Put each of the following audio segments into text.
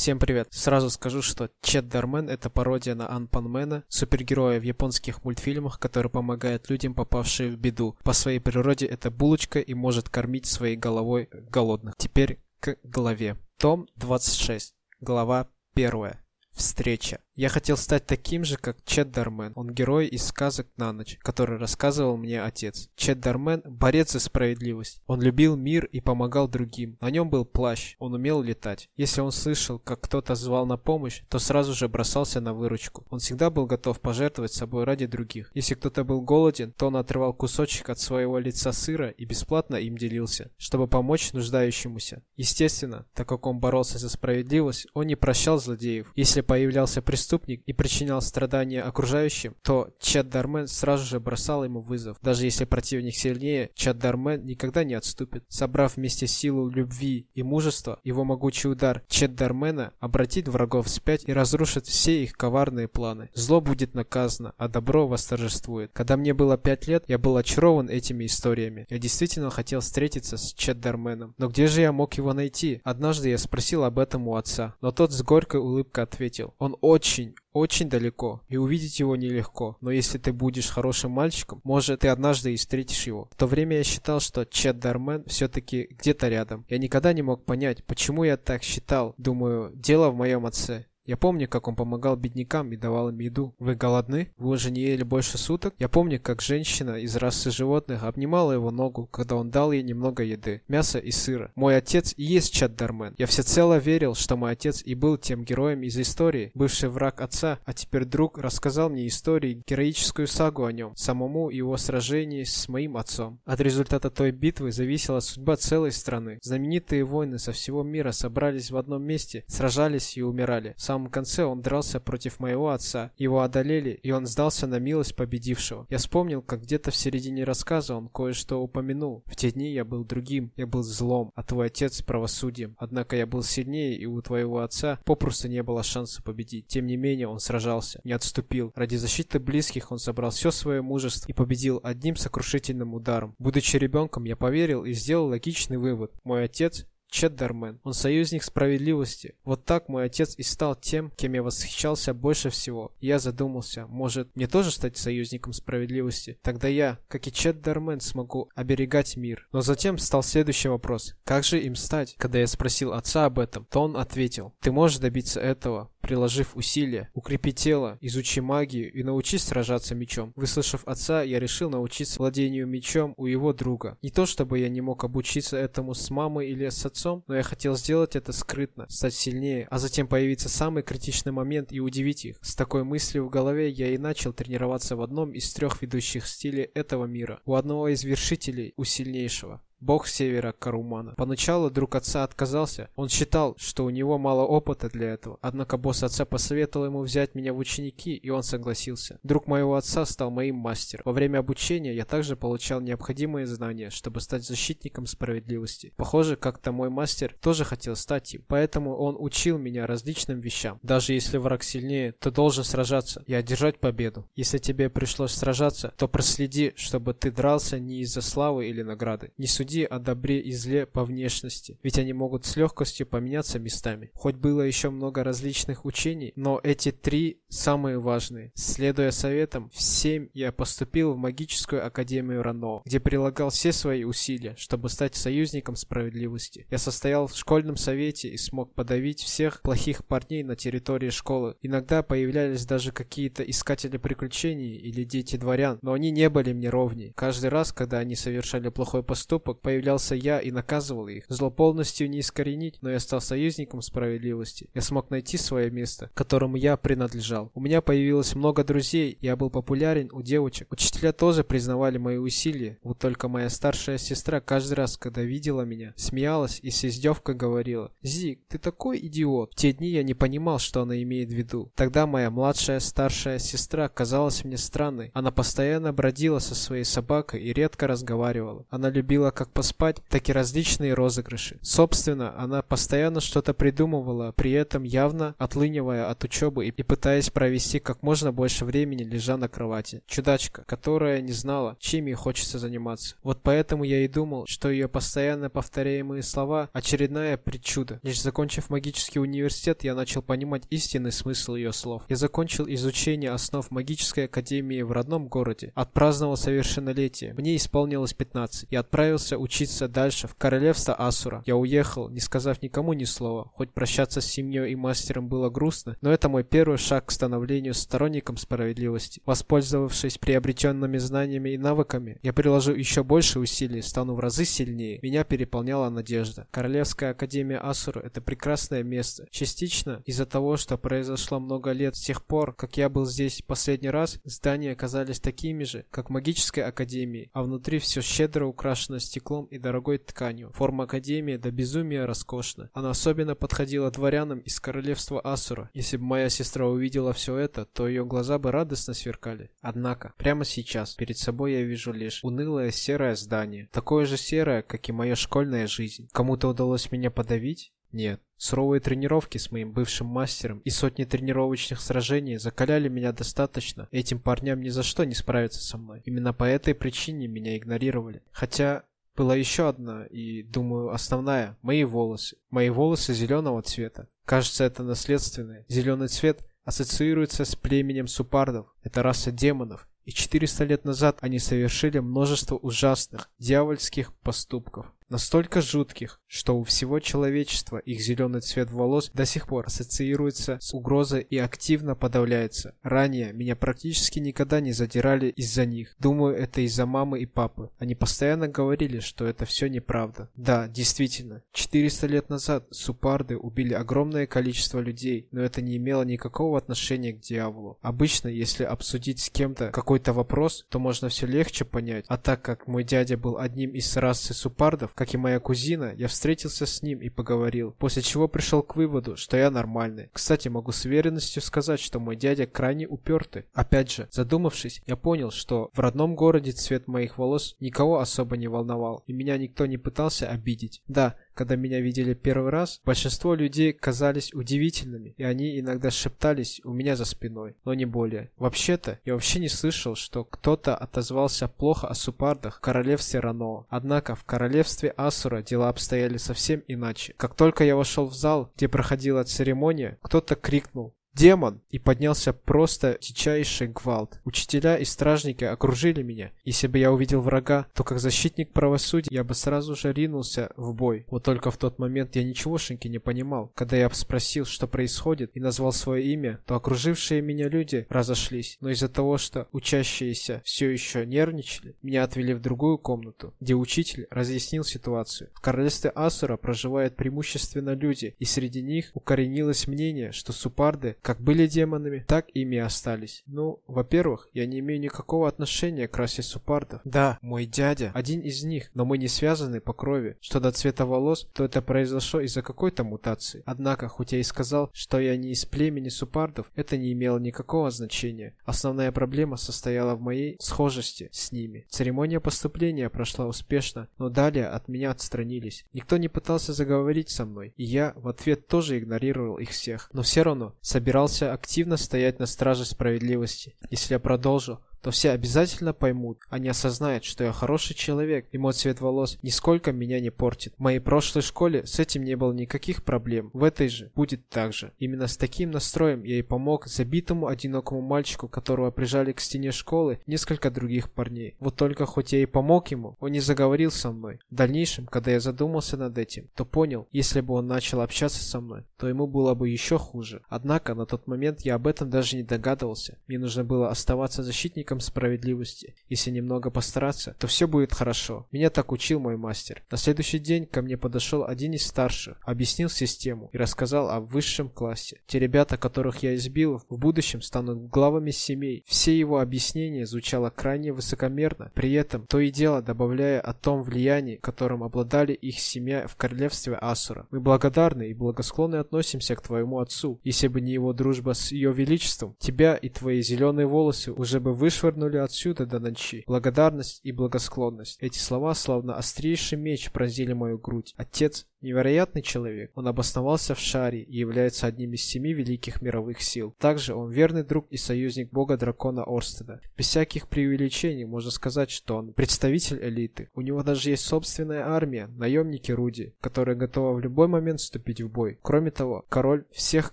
Всем привет. Сразу скажу, что Чет Дармен это пародия на Анпанмена, супергероя в японских мультфильмах, который помогает людям, попавшим в беду. По своей природе это булочка и может кормить своей головой голодных. Теперь к главе. Том 26. Глава 1. Встреча. Я хотел стать таким же, как Чет Дармен. Он герой из сказок на ночь, который рассказывал мне отец. Чет Дармен – борец за справедливость. Он любил мир и помогал другим. На нем был плащ, он умел летать. Если он слышал, как кто-то звал на помощь, то сразу же бросался на выручку. Он всегда был готов пожертвовать собой ради других. Если кто-то был голоден, то он отрывал кусочек от своего лица сыра и бесплатно им делился, чтобы помочь нуждающемуся. Естественно, так как он боролся за справедливость, он не прощал злодеев. Если появлялся преступник, преступник и причинял страдания окружающим, то Чат Дармен сразу же бросал ему вызов. Даже если противник сильнее, Чат Дармен никогда не отступит. Собрав вместе силу любви и мужества, его могучий удар Чат Дармена обратит врагов вспять и разрушит все их коварные планы. Зло будет наказано, а добро восторжествует. Когда мне было пять лет, я был очарован этими историями. Я действительно хотел встретиться с Чет Дарменом. Но где же я мог его найти? Однажды я спросил об этом у отца, но тот с горькой улыбкой ответил. Он очень очень, очень далеко, и увидеть его нелегко, но если ты будешь хорошим мальчиком, может, ты однажды и встретишь его. В то время я считал, что Чет Дармен все-таки где-то рядом. Я никогда не мог понять, почему я так считал. Думаю, дело в моем отце. Я помню, как он помогал беднякам и давал им еду. Вы голодны? Вы уже не ели больше суток? Я помню, как женщина из расы животных обнимала его ногу, когда он дал ей немного еды, мяса и сыра. Мой отец и есть Чат Дармен. Я всецело верил, что мой отец и был тем героем из истории, бывший враг отца, а теперь друг рассказал мне историю, героическую сагу о нем, самому его сражении с моим отцом. От результата той битвы зависела судьба целой страны. Знаменитые воины со всего мира собрались в одном месте, сражались и умирали самом конце он дрался против моего отца. Его одолели, и он сдался на милость победившего. Я вспомнил, как где-то в середине рассказа он кое-что упомянул. В те дни я был другим, я был злом, а твой отец правосудием. Однако я был сильнее, и у твоего отца попросту не было шанса победить. Тем не менее, он сражался, не отступил. Ради защиты близких он собрал все свое мужество и победил одним сокрушительным ударом. Будучи ребенком, я поверил и сделал логичный вывод. Мой отец Чет Дармен. Он союзник справедливости. Вот так мой отец и стал тем, кем я восхищался больше всего. Я задумался, может, мне тоже стать союзником справедливости? Тогда я, как и Чет Дармен, смогу оберегать мир. Но затем стал следующий вопрос. Как же им стать? Когда я спросил отца об этом, то он ответил. Ты можешь добиться этого, приложив усилия. Укрепи тело, изучи магию и научись сражаться мечом. Выслушав отца, я решил научиться владению мечом у его друга. Не то чтобы я не мог обучиться этому с мамой или с отцом, но я хотел сделать это скрытно, стать сильнее, а затем появиться самый критичный момент и удивить их. С такой мыслью в голове я и начал тренироваться в одном из трех ведущих стилей этого мира, у одного из вершителей, у сильнейшего бог севера Карумана. Поначалу друг отца отказался. Он считал, что у него мало опыта для этого. Однако босс отца посоветовал ему взять меня в ученики, и он согласился. Друг моего отца стал моим мастером. Во время обучения я также получал необходимые знания, чтобы стать защитником справедливости. Похоже, как-то мой мастер тоже хотел стать им, поэтому он учил меня различным вещам. Даже если враг сильнее, то должен сражаться и одержать победу. Если тебе пришлось сражаться, то проследи, чтобы ты дрался не из-за славы или награды. Не суди суди о добре и зле по внешности, ведь они могут с легкостью поменяться местами. Хоть было еще много различных учений, но эти три самые важные. Следуя советам, в 7 я поступил в магическую академию Рано, где прилагал все свои усилия, чтобы стать союзником справедливости. Я состоял в школьном совете и смог подавить всех плохих парней на территории школы. Иногда появлялись даже какие-то искатели приключений или дети дворян, но они не были мне ровней. Каждый раз, когда они совершали плохой поступок, появлялся я и наказывал их. Зло полностью не искоренить, но я стал союзником справедливости. Я смог найти свое место, которому я принадлежал. У меня появилось много друзей, я был популярен у девочек. Учителя тоже признавали мои усилия. Вот только моя старшая сестра каждый раз, когда видела меня, смеялась и с издевкой говорила «Зик, ты такой идиот». В те дни я не понимал, что она имеет в виду. Тогда моя младшая старшая сестра казалась мне странной. Она постоянно бродила со своей собакой и редко разговаривала. Она любила как поспать, так и различные розыгрыши. Собственно, она постоянно что-то придумывала, при этом явно отлынивая от учебы и пытаясь провести как можно больше времени, лежа на кровати. Чудачка, которая не знала, чем ей хочется заниматься. Вот поэтому я и думал, что ее постоянно повторяемые слова – очередная причуда. Лишь закончив магический университет, я начал понимать истинный смысл ее слов. Я закончил изучение основ магической академии в родном городе, отпраздновал совершеннолетие. Мне исполнилось 15. Я отправился учиться дальше, в королевство Асура. Я уехал, не сказав никому ни слова. Хоть прощаться с семьей и мастером было грустно, но это мой первый шаг к становлению сторонником справедливости. Воспользовавшись приобретенными знаниями и навыками, я приложу еще больше усилий, стану в разы сильнее. Меня переполняла надежда. Королевская академия Асура – это прекрасное место. Частично из-за того, что произошло много лет с тех пор, как я был здесь последний раз, здания оказались такими же, как в магической академии, а внутри все щедро украшено стеклом и дорогой тканью. Форма академии до безумия роскошна. Она особенно подходила дворянам из королевства Асура. Если бы моя сестра увидела все это, то ее глаза бы радостно сверкали. Однако, прямо сейчас, перед собой я вижу лишь унылое серое здание. Такое же серое, как и моя школьная жизнь. Кому-то удалось меня подавить? Нет. Суровые тренировки с моим бывшим мастером и сотни тренировочных сражений закаляли меня достаточно. Этим парням ни за что не справиться со мной. Именно по этой причине меня игнорировали. Хотя была еще одна и, думаю, основная. Мои волосы. Мои волосы зеленого цвета. Кажется, это наследственное. Зеленый цвет ассоциируется с племенем супардов. Это раса демонов. И 400 лет назад они совершили множество ужасных, дьявольских поступков настолько жутких, что у всего человечества их зеленый цвет волос до сих пор ассоциируется с угрозой и активно подавляется. Ранее меня практически никогда не задирали из-за них. Думаю, это из-за мамы и папы. Они постоянно говорили, что это все неправда. Да, действительно, 400 лет назад супарды убили огромное количество людей, но это не имело никакого отношения к дьяволу. Обычно, если обсудить с кем-то какой-то вопрос, то можно все легче понять. А так как мой дядя был одним из расы супардов, как и моя кузина, я встретился с ним и поговорил, после чего пришел к выводу, что я нормальный. Кстати, могу с уверенностью сказать, что мой дядя крайне упертый. Опять же, задумавшись, я понял, что в родном городе цвет моих волос никого особо не волновал, и меня никто не пытался обидеть. Да, когда меня видели первый раз, большинство людей казались удивительными, и они иногда шептались у меня за спиной, но не более. Вообще-то, я вообще не слышал, что кто-то отозвался плохо о супардах в королевстве Рано. Однако в королевстве Асура дела обстояли совсем иначе. Как только я вошел в зал, где проходила церемония, кто-то крикнул Демон! И поднялся просто дичайший гвалт. Учителя и стражники окружили меня. Если бы я увидел врага, то как защитник правосудия я бы сразу же ринулся в бой. Вот только в тот момент я ничегошеньки не понимал. Когда я спросил, что происходит, и назвал свое имя, то окружившие меня люди разошлись. Но из-за того, что учащиеся все еще нервничали, меня отвели в другую комнату, где учитель разъяснил ситуацию. В королевстве Асура проживают преимущественно люди, и среди них укоренилось мнение, что супарды как были демонами, так ими остались. Ну, во-первых, я не имею никакого отношения к расе супардов. Да, мой дядя один из них, но мы не связаны по крови. Что до цвета волос, то это произошло из-за какой-то мутации. Однако, хоть я и сказал, что я не из племени супардов, это не имело никакого значения. Основная проблема состояла в моей схожести с ними. Церемония поступления прошла успешно, но далее от меня отстранились. Никто не пытался заговорить со мной, и я в ответ тоже игнорировал их всех. Но все равно, собираясь собирался активно стоять на страже справедливости. Если я продолжу, то все обязательно поймут, они осознают, что я хороший человек, и мой цвет волос нисколько меня не портит. В моей прошлой школе с этим не было никаких проблем, в этой же будет так же. Именно с таким настроем я и помог забитому одинокому мальчику, которого прижали к стене школы несколько других парней. Вот только хоть я и помог ему, он не заговорил со мной. В дальнейшем, когда я задумался над этим, то понял, если бы он начал общаться со мной, то ему было бы еще хуже. Однако на тот момент я об этом даже не догадывался. Мне нужно было оставаться защитником защитником справедливости. Если немного постараться, то все будет хорошо. Меня так учил мой мастер. На следующий день ко мне подошел один из старших, объяснил систему и рассказал о высшем классе. Те ребята, которых я избил, в будущем станут главами семей. Все его объяснения звучало крайне высокомерно, при этом то и дело добавляя о том влиянии, которым обладали их семья в королевстве Асура. Мы благодарны и благосклонны относимся к твоему отцу. Если бы не его дружба с ее величеством, тебя и твои зеленые волосы уже бы вышли вышвырнули отсюда до ночи. Благодарность и благосклонность. Эти слова, словно острейший меч, пронзили мою грудь. Отец Невероятный человек. Он обосновался в шаре и является одним из семи великих мировых сил. Также он верный друг и союзник бога дракона Орстеда. Без всяких преувеличений можно сказать, что он представитель элиты. У него даже есть собственная армия, наемники Руди, которая готова в любой момент вступить в бой. Кроме того, король всех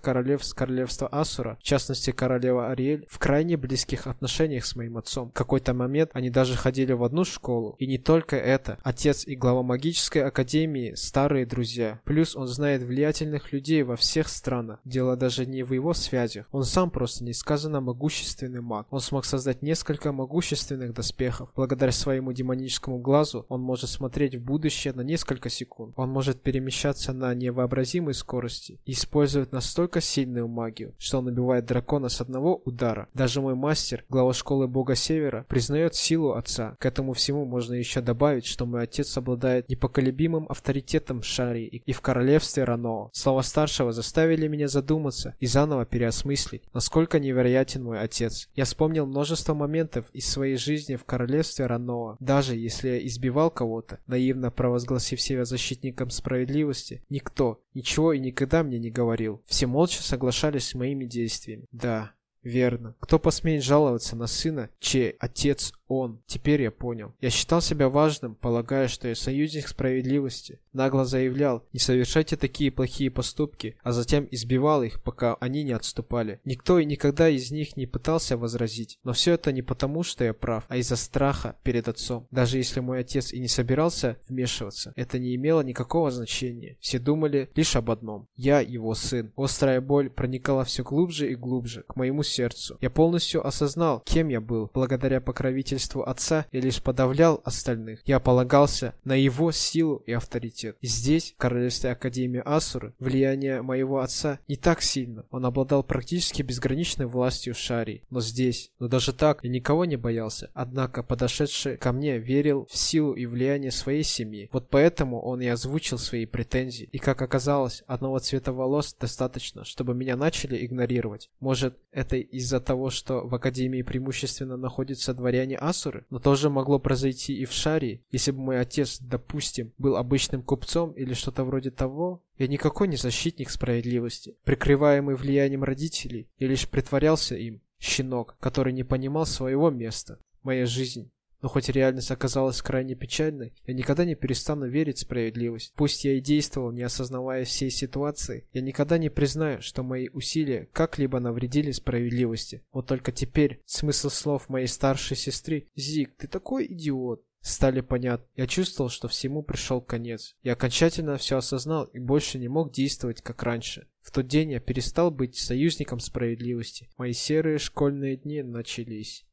королевств королевства Асура, в частности королева Ариэль, в крайне близких отношениях с моим отцом. В какой-то момент они даже ходили в одну школу. И не только это. Отец и глава магической академии, старые друзья друзья. Плюс он знает влиятельных людей во всех странах. Дело даже не в его связях. Он сам просто несказанно могущественный маг. Он смог создать несколько могущественных доспехов. Благодаря своему демоническому глазу он может смотреть в будущее на несколько секунд. Он может перемещаться на невообразимой скорости и использует настолько сильную магию, что он убивает дракона с одного удара. Даже мой мастер, глава школы бога Севера, признает силу отца. К этому всему можно еще добавить, что мой отец обладает непоколебимым авторитетом в шаре Швейцарии и в королевстве Рано. Слова старшего заставили меня задуматься и заново переосмыслить, насколько невероятен мой отец. Я вспомнил множество моментов из своей жизни в королевстве Рано. Даже если я избивал кого-то, наивно провозгласив себя защитником справедливости, никто, ничего и никогда мне не говорил. Все молча соглашались с моими действиями. Да, Верно. Кто посмеет жаловаться на сына, чей отец он? Теперь я понял. Я считал себя важным, полагая, что я союзник справедливости. Нагло заявлял, не совершайте такие плохие поступки, а затем избивал их, пока они не отступали. Никто и никогда из них не пытался возразить. Но все это не потому, что я прав, а из-за страха перед отцом. Даже если мой отец и не собирался вмешиваться, это не имело никакого значения. Все думали лишь об одном. Я его сын. Острая боль проникала все глубже и глубже к моему сердцу. Я полностью осознал, кем я был, благодаря покровительству отца и лишь подавлял остальных. Я полагался на его силу и авторитет. И здесь, в Королевстве Академии Асуры, влияние моего отца не так сильно. Он обладал практически безграничной властью в Шарии. Но здесь, но даже так, я никого не боялся. Однако подошедший ко мне верил в силу и влияние своей семьи. Вот поэтому он и озвучил свои претензии. И как оказалось, одного цвета волос достаточно, чтобы меня начали игнорировать. Может, это из-за того, что в Академии преимущественно находятся дворяне Асуры, но тоже могло произойти и в Шарии, если бы мой отец, допустим, был обычным купцом или что-то вроде того. Я никакой не защитник справедливости, прикрываемый влиянием родителей, я лишь притворялся им, щенок, который не понимал своего места. Моя жизнь но хоть реальность оказалась крайне печальной, я никогда не перестану верить в справедливость. Пусть я и действовал, не осознавая всей ситуации, я никогда не признаю, что мои усилия как-либо навредили справедливости. Вот только теперь смысл слов моей старшей сестры «Зик, ты такой идиот!» стали понятны. Я чувствовал, что всему пришел конец. Я окончательно все осознал и больше не мог действовать, как раньше. В тот день я перестал быть союзником справедливости. Мои серые школьные дни начались.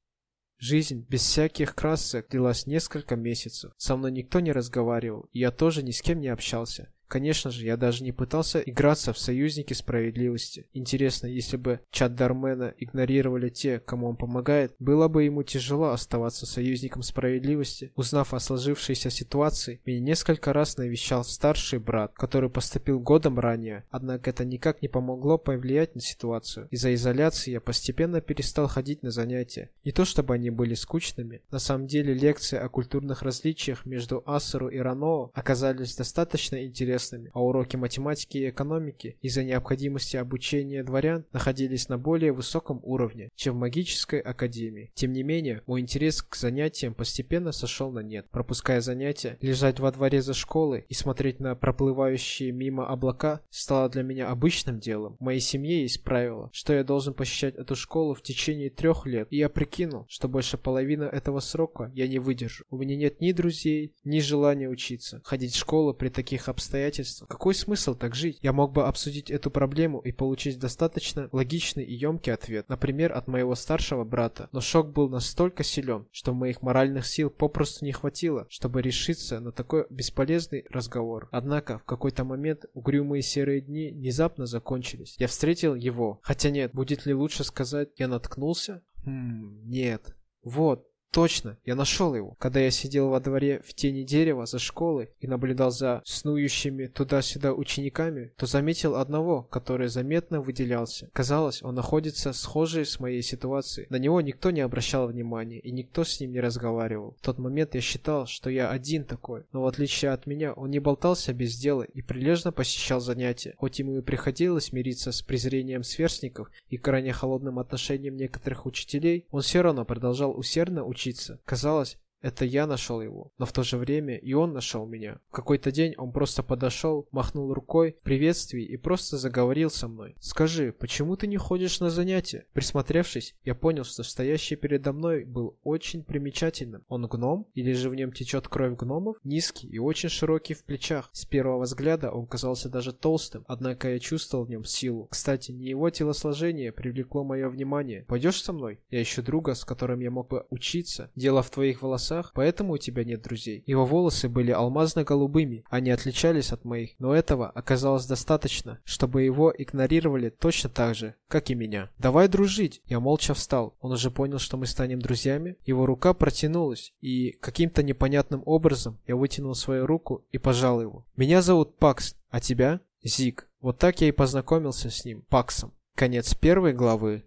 Жизнь без всяких красок длилась несколько месяцев. Со мной никто не разговаривал, и я тоже ни с кем не общался. Конечно же, я даже не пытался играться в союзники справедливости. Интересно, если бы чат Дармена игнорировали те, кому он помогает, было бы ему тяжело оставаться союзником справедливости. Узнав о сложившейся ситуации, меня несколько раз навещал старший брат, который поступил годом ранее, однако это никак не помогло повлиять на ситуацию. Из-за изоляции я постепенно перестал ходить на занятия. Не то чтобы они были скучными, на самом деле лекции о культурных различиях между Асуру и Раноо оказались достаточно интересными интересными, а уроки математики и экономики из-за необходимости обучения дворян находились на более высоком уровне, чем в магической академии. Тем не менее, мой интерес к занятиям постепенно сошел на нет. Пропуская занятия, лежать во дворе за школой и смотреть на проплывающие мимо облака стало для меня обычным делом. В моей семье есть правило, что я должен посещать эту школу в течение трех лет, и я прикинул, что больше половины этого срока я не выдержу. У меня нет ни друзей, ни желания учиться. Ходить в школу при таких обстоятельствах обстоятельства. Какой смысл так жить? Я мог бы обсудить эту проблему и получить достаточно логичный и емкий ответ, например, от моего старшего брата. Но шок был настолько силен, что моих моральных сил попросту не хватило, чтобы решиться на такой бесполезный разговор. Однако, в какой-то момент угрюмые серые дни внезапно закончились. Я встретил его. Хотя нет, будет ли лучше сказать, я наткнулся? Хм, нет. Вот, Точно, я нашел его. Когда я сидел во дворе в тени дерева за школой и наблюдал за снующими туда-сюда учениками, то заметил одного, который заметно выделялся. Казалось, он находится схожий с моей ситуацией. На него никто не обращал внимания, и никто с ним не разговаривал. В тот момент я считал, что я один такой, но в отличие от меня, он не болтался без дела и прилежно посещал занятия. Хоть ему и приходилось мириться с презрением сверстников и крайне холодным отношением некоторых учителей, он все равно продолжал усердно учиться. Казалось, это я нашел его, но в то же время и он нашел меня. В какой-то день он просто подошел, махнул рукой в приветствии и просто заговорил со мной. «Скажи, почему ты не ходишь на занятия?» Присмотревшись, я понял, что стоящий передо мной был очень примечательным. Он гном? Или же в нем течет кровь гномов? Низкий и очень широкий в плечах. С первого взгляда он казался даже толстым, однако я чувствовал в нем силу. Кстати, не его телосложение привлекло мое внимание. «Пойдешь со мной? Я ищу друга, с которым я мог бы учиться. Дело в твоих волосах волосах, поэтому у тебя нет друзей. Его волосы были алмазно-голубыми, они отличались от моих, но этого оказалось достаточно, чтобы его игнорировали точно так же, как и меня. «Давай дружить!» Я молча встал. Он уже понял, что мы станем друзьями. Его рука протянулась, и каким-то непонятным образом я вытянул свою руку и пожал его. «Меня зовут Пакс, а тебя?» «Зик». Вот так я и познакомился с ним, Паксом. Конец первой главы.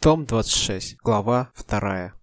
Том 26, глава 2.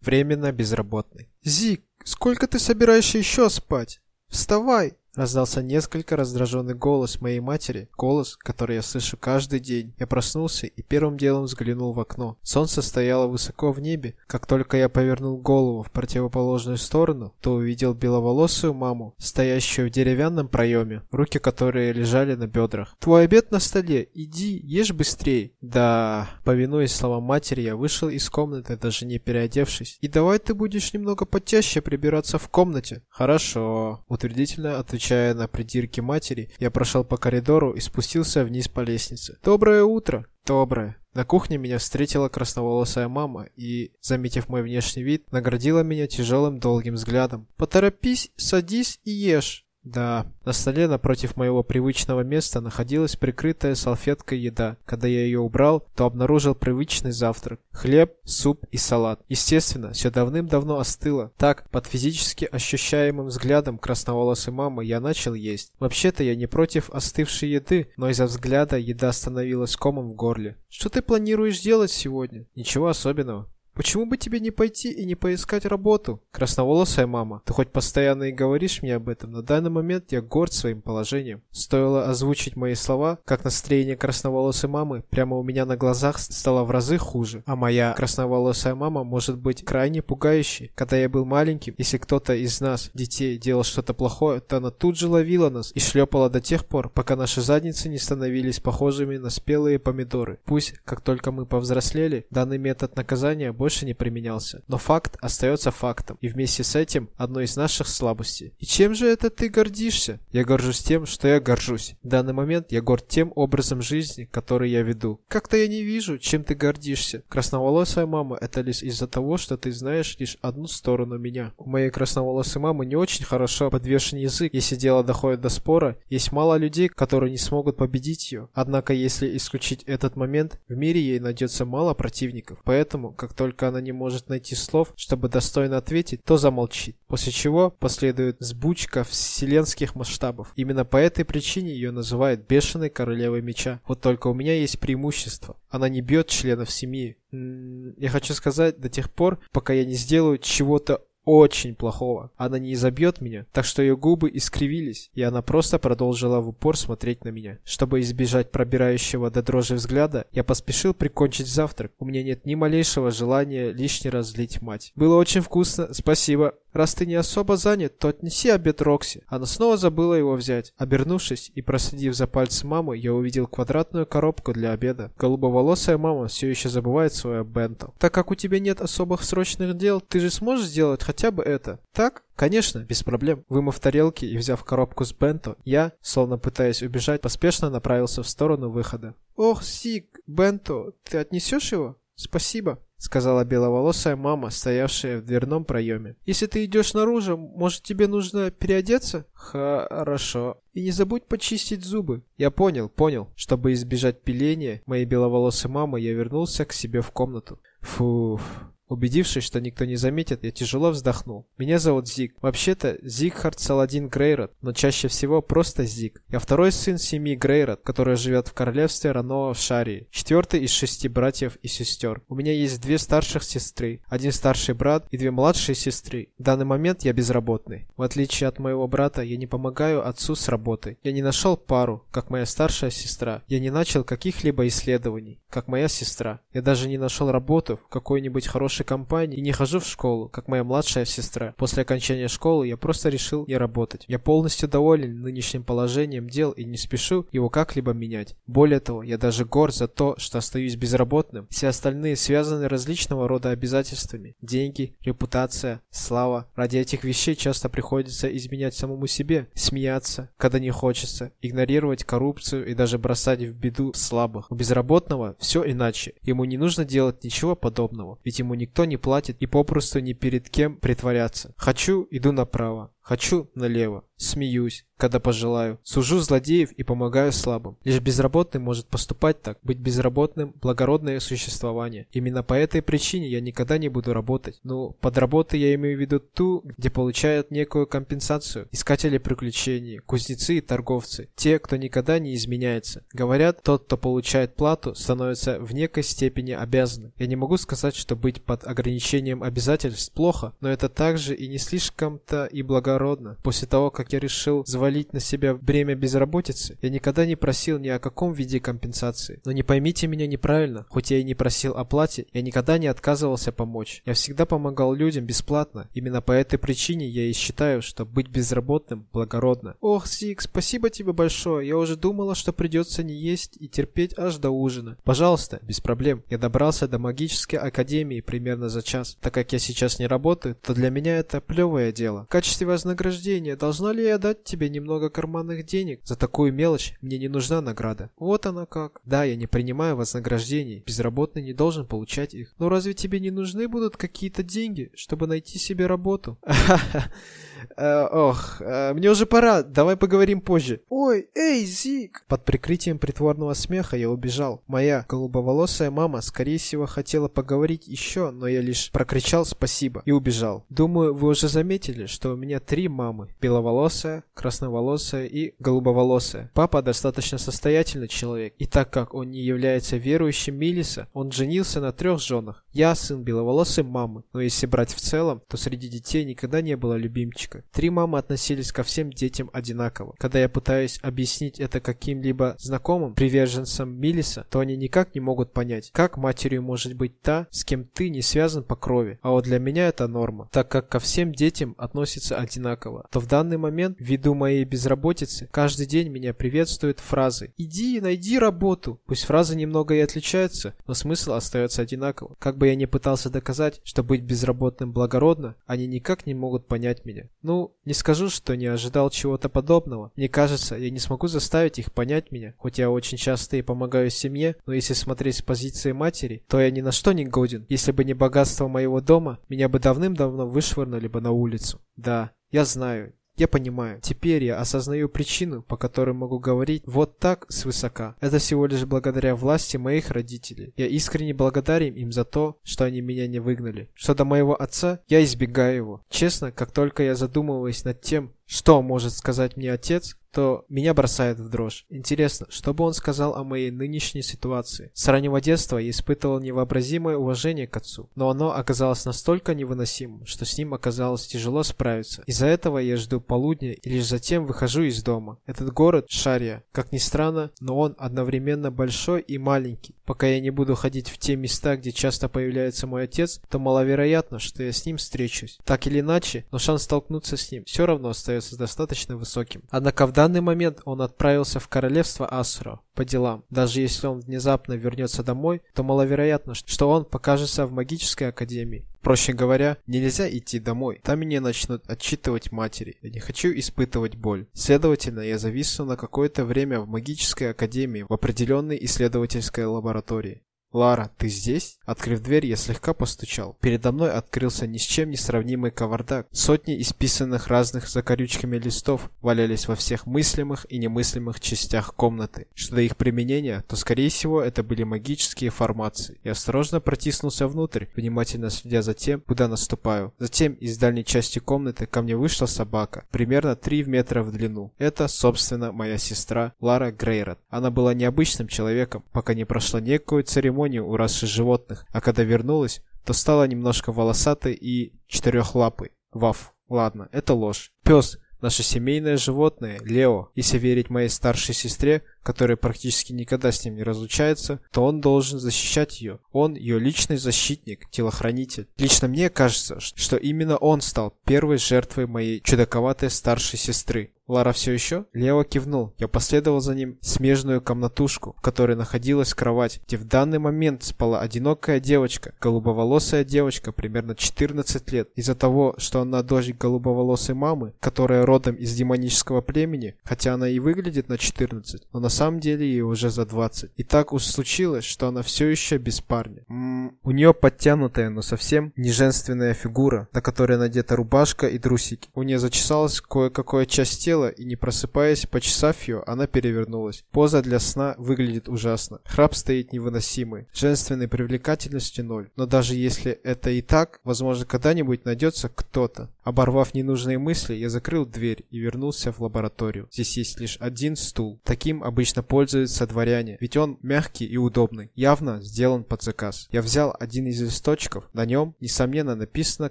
Временно безработный. «Зик, сколько ты собираешься еще спать? Вставай!» Раздался несколько раздраженный голос моей матери, голос, который я слышу каждый день. Я проснулся и первым делом взглянул в окно. Солнце стояло высоко в небе. Как только я повернул голову в противоположную сторону, то увидел беловолосую маму, стоящую в деревянном проеме, руки которой лежали на бедрах. «Твой обед на столе, иди, ешь быстрее!» Да, повинуясь словам матери, я вышел из комнаты, даже не переодевшись. «И давай ты будешь немного почаще прибираться в комнате». «Хорошо», утвердительно отвечал отвечая на придирки матери, я прошел по коридору и спустился вниз по лестнице. «Доброе утро!» «Доброе!» На кухне меня встретила красноволосая мама и, заметив мой внешний вид, наградила меня тяжелым долгим взглядом. «Поторопись, садись и ешь!» Да, на столе напротив моего привычного места находилась прикрытая салфеткой еда. Когда я ее убрал, то обнаружил привычный завтрак. Хлеб, суп и салат. Естественно, все давным-давно остыло. Так, под физически ощущаемым взглядом красноволосой мамы я начал есть. Вообще-то я не против остывшей еды, но из-за взгляда еда становилась комом в горле. Что ты планируешь делать сегодня? Ничего особенного. Почему бы тебе не пойти и не поискать работу? Красноволосая мама, ты хоть постоянно и говоришь мне об этом, в данный момент я горд своим положением. Стоило озвучить мои слова, как настроение красноволосой мамы прямо у меня на глазах стало в разы хуже. А моя красноволосая мама может быть крайне пугающей. Когда я был маленьким, если кто-то из нас, детей, делал что-то плохое, то она тут же ловила нас и шлепала до тех пор, пока наши задницы не становились похожими на спелые помидоры. Пусть, как только мы повзрослели, данный метод наказания больше не применялся. Но факт остается фактом, и вместе с этим одной из наших слабостей. И чем же это ты гордишься? Я горжусь тем, что я горжусь. В данный момент я горд тем образом жизни, который я веду. Как-то я не вижу, чем ты гордишься. Красноволосая мама, это лишь из-за того, что ты знаешь лишь одну сторону меня. У моей красноволосой мамы не очень хорошо подвешен язык, если дело доходит до спора. Есть мало людей, которые не смогут победить ее. Однако, если исключить этот момент, в мире ей найдется мало противников. Поэтому, как только только она не может найти слов, чтобы достойно ответить, то замолчит. После чего последует сбучка вселенских масштабов. Именно по этой причине ее называют бешеной королевой меча. Вот только у меня есть преимущество. Она не бьет членов семьи. Я хочу сказать, до тех пор, пока я не сделаю чего-то очень плохого. Она не изобьет меня, так что ее губы искривились, и она просто продолжила в упор смотреть на меня. Чтобы избежать пробирающего до дрожи взгляда, я поспешил прикончить завтрак. У меня нет ни малейшего желания лишний раз злить мать. Было очень вкусно, спасибо. Раз ты не особо занят, то отнеси обед Рокси. Она снова забыла его взять. Обернувшись и проследив за пальцем мамы, я увидел квадратную коробку для обеда. Голубоволосая мама все еще забывает свое бенто. Так как у тебя нет особых срочных дел, ты же сможешь сделать хотя бы это. Так? Конечно, без проблем. Вымыв тарелки и взяв коробку с бенто, я, словно пытаясь убежать, поспешно направился в сторону выхода. Ох, Сик, бенто, ты отнесешь его? Спасибо сказала беловолосая мама, стоявшая в дверном проеме. «Если ты идешь наружу, может тебе нужно переодеться?» «Хорошо. И не забудь почистить зубы». «Я понял, понял». Чтобы избежать пиления моей беловолосой мамы, я вернулся к себе в комнату. Фуф. Убедившись, что никто не заметит, я тяжело вздохнул. Меня зовут Зиг. Вообще-то Зигхард Саладин Грейрот, но чаще всего просто Зиг. Я второй сын семьи Грейрот, которая живет в королевстве Рано в Шарии. Четвертый из шести братьев и сестер. У меня есть две старших сестры, один старший брат и две младшие сестры. В данный момент я безработный. В отличие от моего брата, я не помогаю отцу с работой. Я не нашел пару, как моя старшая сестра. Я не начал каких-либо исследований, как моя сестра. Я даже не нашел работу в какой-нибудь хорошей компании и не хожу в школу, как моя младшая сестра. После окончания школы я просто решил не работать. Я полностью доволен нынешним положением дел и не спешу его как-либо менять. Более того, я даже гор за то, что остаюсь безработным. Все остальные связаны различного рода обязательствами. Деньги, репутация, слава. Ради этих вещей часто приходится изменять самому себе, смеяться, когда не хочется, игнорировать коррупцию и даже бросать в беду слабых. У безработного все иначе. Ему не нужно делать ничего подобного, ведь ему никто не платит и попросту ни перед кем притворяться. Хочу, иду направо. Хочу налево. Смеюсь, когда пожелаю. Сужу злодеев и помогаю слабым. Лишь безработный может поступать так. Быть безработным – благородное существование. Именно по этой причине я никогда не буду работать. Ну, под работой я имею в виду ту, где получают некую компенсацию. Искатели приключений, кузнецы и торговцы. Те, кто никогда не изменяется. Говорят, тот, кто получает плату, становится в некой степени обязанным. Я не могу сказать, что быть под ограничением обязательств плохо, но это также и не слишком-то и благородно. После того, как я решил завалить на себя бремя безработицы, я никогда не просил ни о каком виде компенсации. Но не поймите меня неправильно, хоть я и не просил о плате, я никогда не отказывался помочь. Я всегда помогал людям бесплатно. Именно по этой причине я и считаю, что быть безработным благородно. Ох, Сик, спасибо тебе большое. Я уже думала, что придется не есть и терпеть аж до ужина. Пожалуйста, без проблем. Я добрался до магической академии примерно за час. Так как я сейчас не работаю, то для меня это плевое дело. В качестве вознаграждения, должна ли я дать тебе немного карманных денег? За такую мелочь мне не нужна награда. Вот она как. Да, я не принимаю вознаграждений. Безработный не должен получать их. Но разве тебе не нужны будут какие-то деньги, чтобы найти себе работу? Э, ох, э, мне уже пора, давай поговорим позже. Ой, эй, Зик! Под прикрытием притворного смеха я убежал. Моя голубоволосая мама, скорее всего, хотела поговорить еще, но я лишь прокричал спасибо и убежал. Думаю, вы уже заметили, что у меня три мамы. Беловолосая, красноволосая и голубоволосая. Папа достаточно состоятельный человек, и так как он не является верующим Милиса, он женился на трех женах. Я сын беловолосой мамы, но если брать в целом, то среди детей никогда не было любимчика. Три мамы относились ко всем детям одинаково. Когда я пытаюсь объяснить это каким-либо знакомым, приверженцам Милиса, то они никак не могут понять, как матерью может быть та, с кем ты не связан по крови. А вот для меня это норма, так как ко всем детям относятся одинаково. То в данный момент, ввиду моей безработицы, каждый день меня приветствуют фразы «Иди, найди работу». Пусть фразы немного и отличаются, но смысл остается одинаковым. Как бы я ни пытался доказать, что быть безработным благородно, они никак не могут понять меня. Ну, не скажу, что не ожидал чего-то подобного. Мне кажется, я не смогу заставить их понять меня, хоть я очень часто и помогаю семье, но если смотреть с позиции матери, то я ни на что не годен. Если бы не богатство моего дома, меня бы давным-давно вышвырнули бы на улицу. Да, я знаю, я понимаю. Теперь я осознаю причину, по которой могу говорить вот так свысока. Это всего лишь благодаря власти моих родителей. Я искренне благодарен им за то, что они меня не выгнали. Что до моего отца, я избегаю его. Честно, как только я задумываюсь над тем, что может сказать мне отец, то меня бросает в дрожь. Интересно, что бы он сказал о моей нынешней ситуации? С раннего детства я испытывал невообразимое уважение к отцу, но оно оказалось настолько невыносимым, что с ним оказалось тяжело справиться. Из-за этого я жду полудня и лишь затем выхожу из дома. Этот город Шария, как ни странно, но он одновременно большой и маленький. Пока я не буду ходить в те места, где часто появляется мой отец, то маловероятно, что я с ним встречусь. Так или иначе, но шанс столкнуться с ним все равно остается достаточно высоким. Однако в данный момент он отправился в королевство Асура по делам. Даже если он внезапно вернется домой, то маловероятно, что он покажется в магической академии. Проще говоря, нельзя идти домой. Там меня начнут отчитывать матери. Я не хочу испытывать боль. Следовательно, я зависну на какое-то время в магической академии в определенной исследовательской лаборатории. «Лара, ты здесь?» Открыв дверь, я слегка постучал. Передо мной открылся ни с чем не сравнимый кавардак. Сотни исписанных разных закорючками листов валялись во всех мыслимых и немыслимых частях комнаты. Что до их применения, то скорее всего это были магические формации. Я осторожно протиснулся внутрь, внимательно следя за тем, куда наступаю. Затем из дальней части комнаты ко мне вышла собака, примерно 3 метра в длину. Это, собственно, моя сестра Лара Грейрот. Она была необычным человеком, пока не прошла некую церемонию церемонию у расы животных, а когда вернулась, то стала немножко волосатой и четырехлапой. Ваф, ладно, это ложь. Пес, наше семейное животное, Лео, если верить моей старшей сестре, которая практически никогда с ним не разлучается, то он должен защищать ее. Он ее личный защитник, телохранитель. Лично мне кажется, что именно он стал первой жертвой моей чудаковатой старшей сестры. Лара все еще? Лео кивнул. Я последовал за ним в смежную комнатушку, в которой находилась кровать, где в данный момент спала одинокая девочка, голубоволосая девочка, примерно 14 лет. Из-за того, что она дочь голубоволосой мамы, которая родом из демонического племени, хотя она и выглядит на 14, но на самом деле ей уже за 20. И так уж случилось, что она все еще без парня. М -м, у нее подтянутая, но совсем не женственная фигура, на которой надета рубашка и трусики. У нее зачесалась кое-какая часть тела, и не просыпаясь, почесав ее, она перевернулась. Поза для сна выглядит ужасно. Храп стоит невыносимый. Женственной привлекательности ноль. Но даже если это и так, возможно, когда-нибудь найдется кто-то. Оборвав ненужные мысли, я закрыл дверь и вернулся в лабораторию. Здесь есть лишь один стул. Таким обычно пользуются дворяне, ведь он мягкий и удобный. Явно сделан под заказ. Я взял один из листочков. На нем, несомненно, написана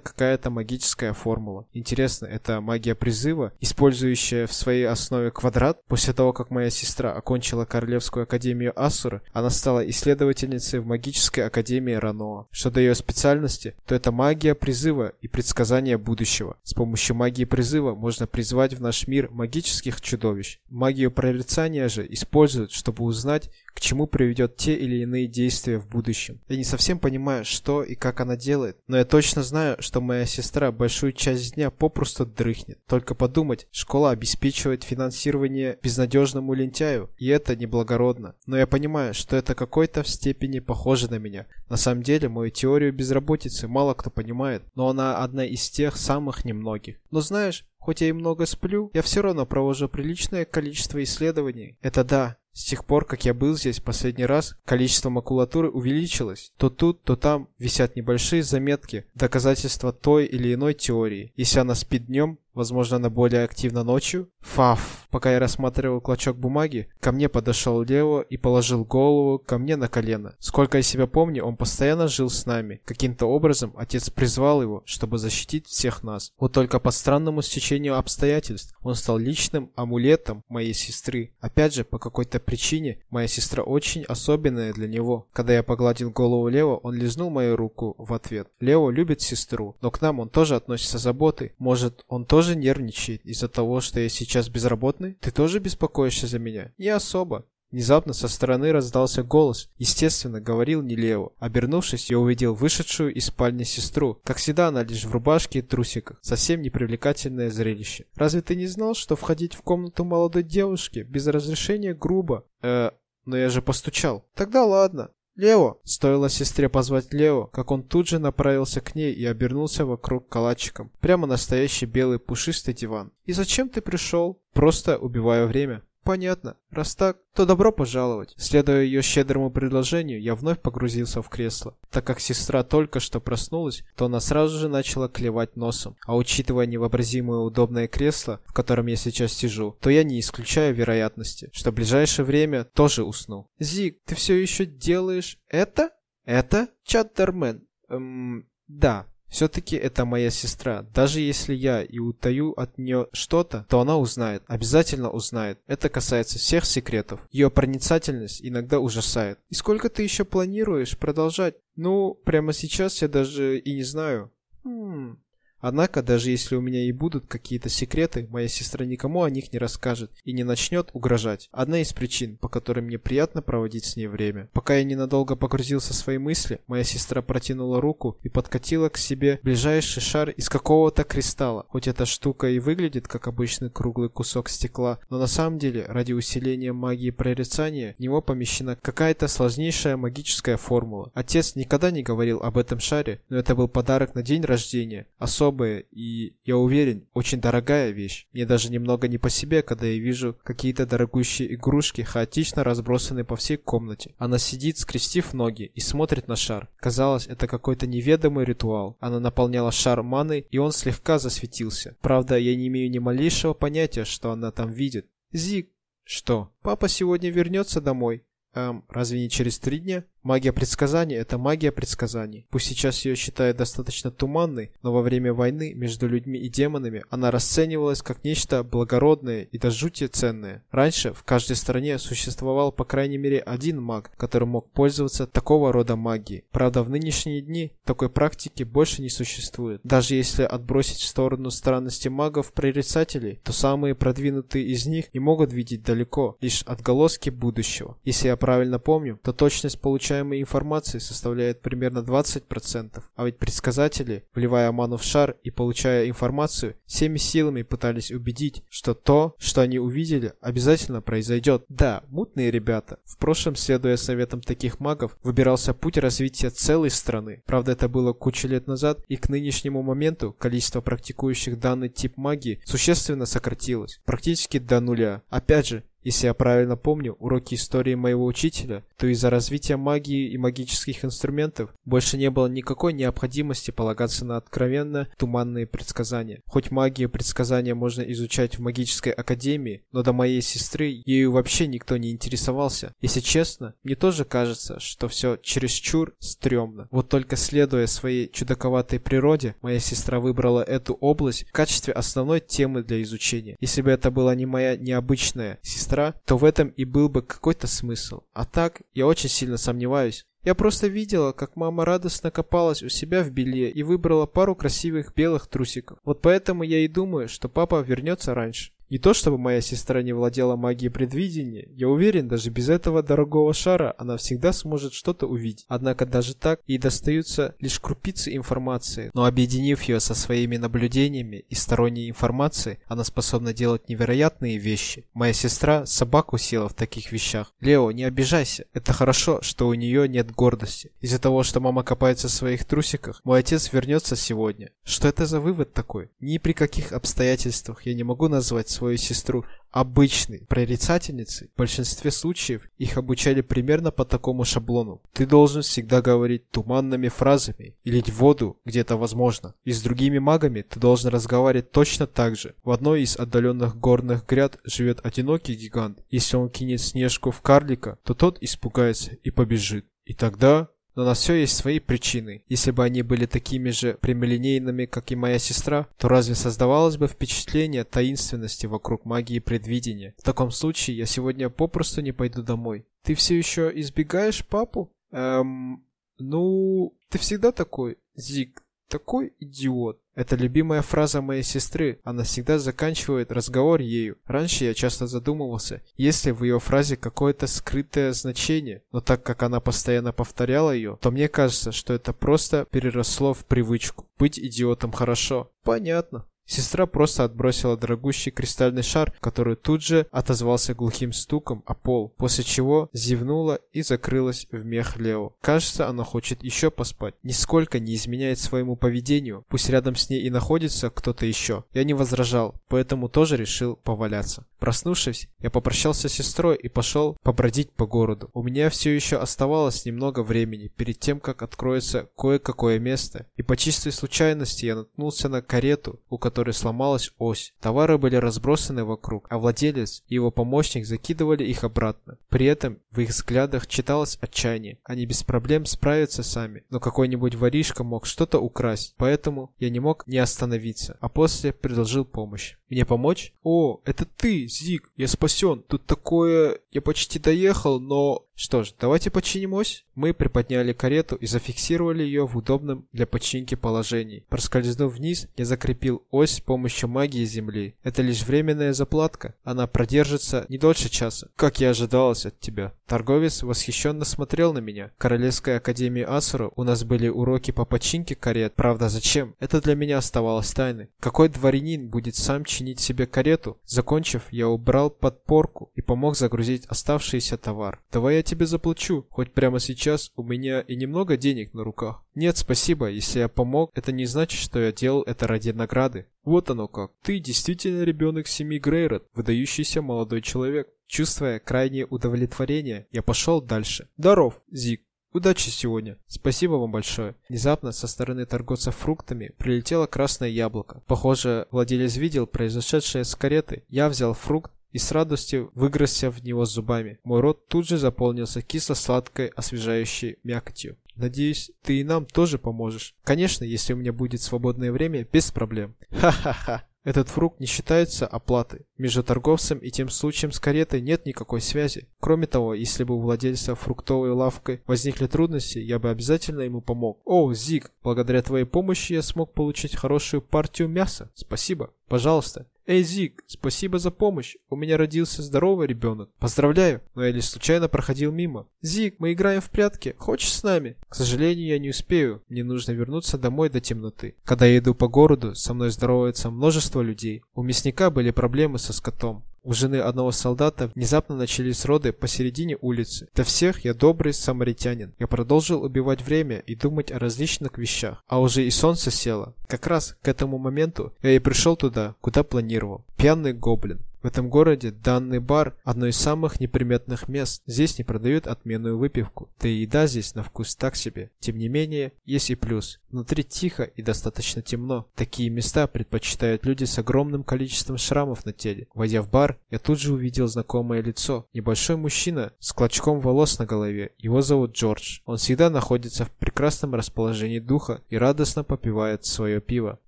какая-то магическая формула. Интересно, это магия призыва, использующая в своей основе квадрат, после того, как моя сестра окончила Королевскую Академию Асура, она стала исследовательницей в Магической Академии Раноа. Что до ее специальности, то это магия призыва и предсказания будущего. С помощью магии призыва можно призвать в наш мир магических чудовищ. Магию прорицания же используют, чтобы узнать, к чему приведет те или иные действия в будущем. Я не совсем понимаю, что и как она делает, но я точно знаю, что моя сестра большую часть дня попросту дрыхнет. Только подумать, школа обеспечивает финансирование безнадежному лентяю, и это неблагородно. Но я понимаю, что это какой-то в степени похоже на меня. На самом деле, мою теорию безработицы мало кто понимает, но она одна из тех самых немногих. Но знаешь, Хоть я и много сплю, я все равно провожу приличное количество исследований. Это да, с тех пор, как я был здесь последний раз, количество макулатуры увеличилось. То тут, то там висят небольшие заметки, доказательства той или иной теории. Если она спит днем, Возможно, она более активна ночью? Фаф. Пока я рассматривал клочок бумаги, ко мне подошел Лео и положил голову ко мне на колено. Сколько я себя помню, он постоянно жил с нами. Каким-то образом отец призвал его, чтобы защитить всех нас. Вот только по странному стечению обстоятельств он стал личным амулетом моей сестры. Опять же, по какой-то причине моя сестра очень особенная для него. Когда я погладил голову Лео, он лизнул мою руку в ответ. Лео любит сестру, но к нам он тоже относится заботой. Может, он тоже тоже нервничает из-за того, что я сейчас безработный? Ты тоже беспокоишься за меня? Не особо. Внезапно со стороны раздался голос. Естественно, говорил не Лео. Обернувшись, я увидел вышедшую из спальни сестру. Как всегда, она лишь в рубашке и трусиках. Совсем непривлекательное зрелище. Разве ты не знал, что входить в комнату молодой девушки без разрешения грубо? Э, но я же постучал. Тогда ладно. «Лео!» Стоило сестре позвать Лео, как он тут же направился к ней и обернулся вокруг калачиком. Прямо настоящий белый пушистый диван. «И зачем ты пришел?» «Просто убиваю время». Понятно. Раз так, то добро пожаловать. Следуя ее щедрому предложению, я вновь погрузился в кресло. Так как сестра только что проснулась, то она сразу же начала клевать носом. А учитывая невообразимое удобное кресло, в котором я сейчас сижу, то я не исключаю вероятности, что в ближайшее время тоже усну. Зиг, ты все еще делаешь это? Это? Чаттермен? Эм, да. Все-таки это моя сестра. Даже если я и утаю от нее что-то, то она узнает. Обязательно узнает. Это касается всех секретов. Ее проницательность иногда ужасает. И сколько ты еще планируешь продолжать? Ну, прямо сейчас я даже и не знаю. Хм... Однако, даже если у меня и будут какие-то секреты, моя сестра никому о них не расскажет и не начнет угрожать. Одна из причин, по которой мне приятно проводить с ней время. Пока я ненадолго погрузился в свои мысли, моя сестра протянула руку и подкатила к себе ближайший шар из какого-то кристалла. Хоть эта штука и выглядит как обычный круглый кусок стекла, но на самом деле ради усиления магии прорицания в него помещена какая-то сложнейшая магическая формула. Отец никогда не говорил об этом шаре, но это был подарок на день рождения, особая и, я уверен, очень дорогая вещь. Мне даже немного не по себе, когда я вижу какие-то дорогущие игрушки, хаотично разбросанные по всей комнате. Она сидит, скрестив ноги, и смотрит на шар. Казалось, это какой-то неведомый ритуал. Она наполняла шар маной, и он слегка засветился. Правда, я не имею ни малейшего понятия, что она там видит. Зик, что? Папа сегодня вернется домой? Эм, разве не через три дня? Магия предсказаний – это магия предсказаний. Пусть сейчас ее считают достаточно туманной, но во время войны между людьми и демонами она расценивалась как нечто благородное и до жути ценное. Раньше в каждой стране существовал по крайней мере один маг, который мог пользоваться такого рода магией. Правда, в нынешние дни такой практики больше не существует. Даже если отбросить в сторону странности магов-прорицателей, то самые продвинутые из них не могут видеть далеко, лишь отголоски будущего. Если я правильно помню, то точность получения получаемой информации составляет примерно 20%, а ведь предсказатели, вливая ману в шар и получая информацию, всеми силами пытались убедить, что то, что они увидели, обязательно произойдет. Да, мутные ребята. В прошлом, следуя советам таких магов, выбирался путь развития целой страны. Правда, это было кучу лет назад, и к нынешнему моменту количество практикующих данный тип магии существенно сократилось, практически до нуля. Опять же, если я правильно помню уроки истории моего учителя, то из-за развития магии и магических инструментов больше не было никакой необходимости полагаться на откровенно туманные предсказания. Хоть магию предсказания можно изучать в магической академии, но до моей сестры ею вообще никто не интересовался. Если честно, мне тоже кажется, что все чересчур стрёмно. Вот только следуя своей чудаковатой природе, моя сестра выбрала эту область в качестве основной темы для изучения. Если бы это была не моя необычная сестра, сестра, то в этом и был бы какой-то смысл. А так, я очень сильно сомневаюсь. Я просто видела, как мама радостно копалась у себя в белье и выбрала пару красивых белых трусиков. Вот поэтому я и думаю, что папа вернется раньше. Не то чтобы моя сестра не владела магией предвидения, я уверен, даже без этого дорогого шара она всегда сможет что-то увидеть. Однако даже так ей достаются лишь крупицы информации, но объединив ее со своими наблюдениями и сторонней информацией, она способна делать невероятные вещи. Моя сестра собаку села в таких вещах. Лео, не обижайся, это хорошо, что у нее нет гордости. Из-за того, что мама копается в своих трусиках, мой отец вернется сегодня. Что это за вывод такой? Ни при каких обстоятельствах я не могу назвать свою сестру обычной прорицательницей, в большинстве случаев их обучали примерно по такому шаблону. Ты должен всегда говорить туманными фразами и лить воду, где это возможно. И с другими магами ты должен разговаривать точно так же. В одной из отдаленных горных гряд живет одинокий гигант. Если он кинет снежку в карлика, то тот испугается и побежит. И тогда но на все есть свои причины. Если бы они были такими же прямолинейными, как и моя сестра, то разве создавалось бы впечатление таинственности вокруг магии предвидения? В таком случае я сегодня попросту не пойду домой. Ты все еще избегаешь папу? Эм, ну, ты всегда такой, Зик, такой идиот. Это любимая фраза моей сестры. Она всегда заканчивает разговор ею. Раньше я часто задумывался, есть ли в ее фразе какое-то скрытое значение. Но так как она постоянно повторяла ее, то мне кажется, что это просто переросло в привычку. Быть идиотом хорошо. Понятно. Сестра просто отбросила дорогущий кристальный шар, который тут же отозвался глухим стуком о пол, после чего зевнула и закрылась в мех Лео. Кажется, она хочет еще поспать. Нисколько не изменяет своему поведению, пусть рядом с ней и находится кто-то еще. Я не возражал, поэтому тоже решил поваляться. Проснувшись, я попрощался с сестрой и пошел побродить по городу. У меня все еще оставалось немного времени перед тем, как откроется кое-какое место, и по чистой случайности я наткнулся на карету, у которой сломалась ось. Товары были разбросаны вокруг, а владелец и его помощник закидывали их обратно. При этом в их взглядах читалось отчаяние. Они без проблем справятся сами, но какой-нибудь воришка мог что-то украсть, поэтому я не мог не остановиться, а после предложил помощь. Мне помочь? О, это ты, Зиг, я спасен. Тут такое... Я почти доехал, но... Что ж, давайте починим ось. Мы приподняли карету и зафиксировали ее в удобном для починки положении. Проскользнув вниз, я закрепил ось с помощью магии земли. Это лишь временная заплатка. Она продержится не дольше часа. Как я ожидалось от тебя. Торговец восхищенно смотрел на меня. В Королевской академии Асура у нас были уроки по починке карет. Правда, зачем? Это для меня оставалось тайной. Какой дворянин будет сам чинить себе карету? Закончив, я убрал подпорку и помог загрузить оставшийся товар. Давай я тебе заплачу, хоть прямо сейчас у меня и немного денег на руках. Нет, спасибо, если я помог, это не значит, что я делал это ради награды. Вот оно как. Ты действительно ребенок семьи Грейрот, выдающийся молодой человек. Чувствуя крайнее удовлетворение, я пошел дальше. Здоров, Зик. Удачи сегодня. Спасибо вам большое. Внезапно со стороны торговца фруктами прилетело красное яблоко. Похоже, владелец видел произошедшее с кареты. Я взял фрукт и с радостью выгрызся в него зубами. Мой рот тут же заполнился кисло-сладкой освежающей мякотью. Надеюсь, ты и нам тоже поможешь. Конечно, если у меня будет свободное время, без проблем. Ха-ха-ха. Этот фрукт не считается оплатой. Между торговцем и тем случаем с каретой нет никакой связи. Кроме того, если бы у владельца фруктовой лавкой возникли трудности, я бы обязательно ему помог. О, Зик, благодаря твоей помощи я смог получить хорошую партию мяса. Спасибо. Пожалуйста. Эй, Зик, спасибо за помощь. У меня родился здоровый ребенок. Поздравляю, но я лишь случайно проходил мимо. Зик, мы играем в прятки. Хочешь с нами? К сожалению, я не успею. Мне нужно вернуться домой до темноты. Когда я иду по городу, со мной здоровается множество людей. У мясника были проблемы со скотом. У жены одного солдата внезапно начались роды посередине улицы. Для всех я добрый самаритянин. Я продолжил убивать время и думать о различных вещах. А уже и солнце село. Как раз к этому моменту я и пришел туда, куда планировал. Пьяный гоблин. В этом городе данный бар – одно из самых неприметных мест. Здесь не продают отменную выпивку. Да и еда здесь на вкус так себе. Тем не менее, есть и плюс. Внутри тихо и достаточно темно. Такие места предпочитают люди с огромным количеством шрамов на теле. Войдя в бар, я тут же увидел знакомое лицо. Небольшой мужчина с клочком волос на голове. Его зовут Джордж. Он всегда находится в прекрасном расположении духа и радостно попивает свое пиво.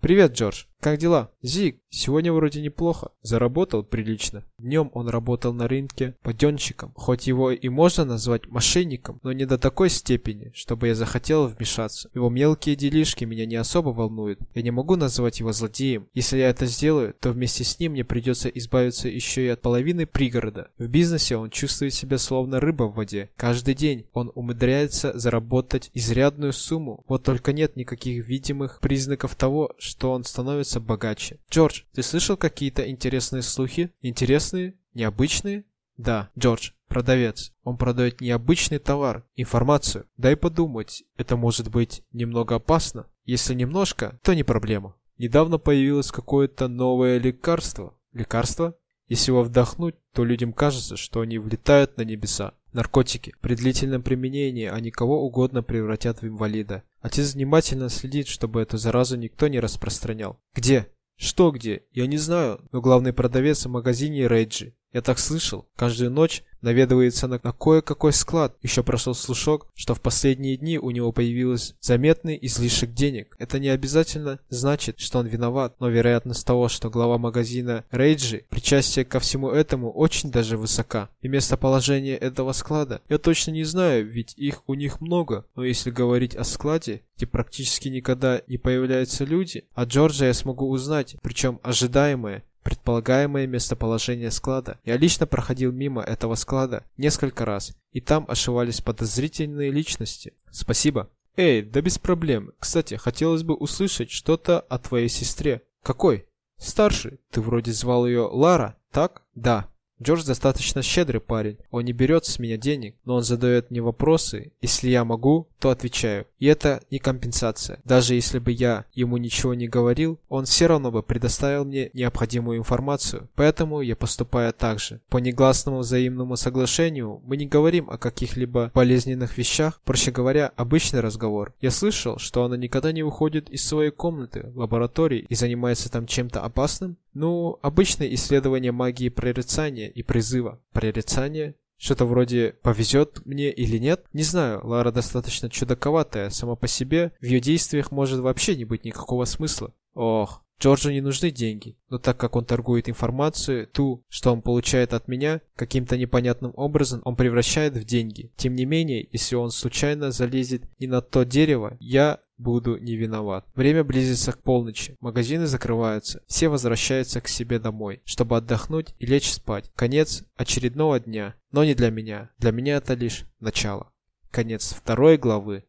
«Привет, Джордж. Как дела?» «Зиг, сегодня вроде неплохо. Заработал прилично. Днем он работал на рынке паденщиком. Хоть его и можно назвать мошенником, но не до такой степени, чтобы я захотел вмешаться. Его мелкие делишки меня не особо волнуют. Я не могу назвать его злодеем. Если я это сделаю, то вместе с ним мне придется избавиться еще и от половины пригорода. В бизнесе он чувствует себя словно рыба в воде. Каждый день он умудряется заработать изрядную сумму. Вот только нет никаких видимых признаков того, что он становится богаче. Джордж, ты слышал какие-то интересные слухи? Интересные? Необычные? Да, Джордж, продавец. Он продает необычный товар, информацию. Дай подумать, это может быть немного опасно. Если немножко, то не проблема. Недавно появилось какое-то новое лекарство. Лекарство? Если его вдохнуть, то людям кажется, что они влетают на небеса. Наркотики. При длительном применении они кого угодно превратят в инвалида. Отец внимательно следит, чтобы эту заразу никто не распространял. Где? Что где? Я не знаю, но главный продавец в магазине Рейджи. Я так слышал. Каждую ночь наведывается на, на кое-какой склад. Еще прошел слушок, что в последние дни у него появился заметный излишек денег. Это не обязательно значит, что он виноват, но вероятность того, что глава магазина Рейджи причастие ко всему этому очень даже высока. И местоположение этого склада я точно не знаю, ведь их у них много. Но если говорить о складе, где практически никогда не появляются люди, а Джорджа я смогу узнать, причем ожидаемое, предполагаемое местоположение склада. Я лично проходил мимо этого склада несколько раз, и там ошивались подозрительные личности. Спасибо. Эй, да без проблем. Кстати, хотелось бы услышать что-то о твоей сестре. Какой? Старший. Ты вроде звал ее Лара, так? Да. Джордж достаточно щедрый парень. Он не берет с меня денег, но он задает мне вопросы. Если я могу, то отвечаю. И это не компенсация. Даже если бы я ему ничего не говорил, он все равно бы предоставил мне необходимую информацию. Поэтому я поступаю так же. По негласному взаимному соглашению мы не говорим о каких-либо болезненных вещах, проще говоря, обычный разговор. Я слышал, что она никогда не уходит из своей комнаты, лаборатории и занимается там чем-то опасным. Ну, обычное исследование магии прорицания и призыва. Прорицание? Что-то вроде «повезет мне или нет?» Не знаю, Лара достаточно чудаковатая сама по себе, в ее действиях может вообще не быть никакого смысла. Ох, Джорджу не нужны деньги, но так как он торгует информацию, ту, что он получает от меня, каким-то непонятным образом он превращает в деньги. Тем не менее, если он случайно залезет не на то дерево, я буду не виноват. Время близится к полночи, магазины закрываются, все возвращаются к себе домой, чтобы отдохнуть и лечь спать. Конец очередного дня, но не для меня. Для меня это лишь начало. Конец второй главы.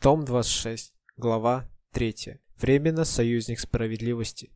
Том 26, глава 3. Временно союзник справедливости.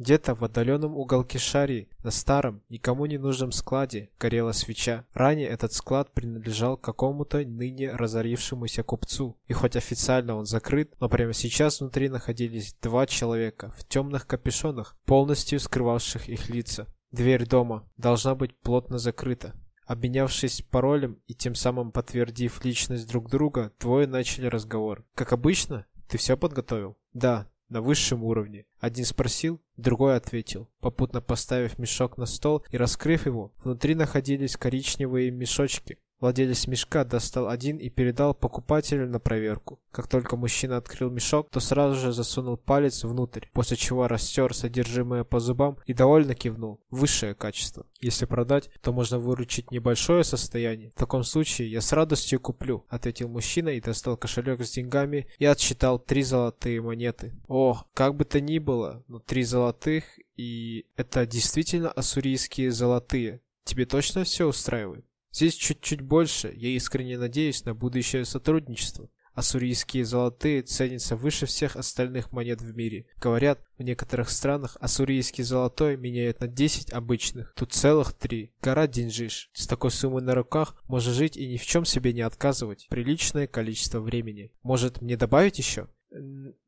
Где-то в отдаленном уголке Шарии, на старом, никому не нужном складе, горела свеча. Ранее этот склад принадлежал какому-то ныне разорившемуся купцу. И хоть официально он закрыт, но прямо сейчас внутри находились два человека в темных капюшонах, полностью скрывавших их лица. Дверь дома должна быть плотно закрыта. Обменявшись паролем и тем самым подтвердив личность друг друга, двое начали разговор. Как обычно, ты все подготовил? Да, на высшем уровне. Один спросил, другой ответил, попутно поставив мешок на стол и раскрыв его. Внутри находились коричневые мешочки, Владелец мешка достал один и передал покупателю на проверку. Как только мужчина открыл мешок, то сразу же засунул палец внутрь, после чего растер содержимое по зубам и довольно кивнул. Высшее качество. Если продать, то можно выручить небольшое состояние. В таком случае я с радостью куплю, ответил мужчина и достал кошелек с деньгами и отсчитал три золотые монеты. О, как бы то ни было, но три золотых и это действительно ассурийские золотые. Тебе точно все устраивает? Здесь чуть-чуть больше, я искренне надеюсь на будущее сотрудничество. Ассурийские золотые ценятся выше всех остальных монет в мире. Говорят, в некоторых странах ассурийский золотой меняют на 10 обычных. Тут целых три. Гора деньжиш. С такой суммой на руках можно жить и ни в чем себе не отказывать. Приличное количество времени. Может, мне добавить еще?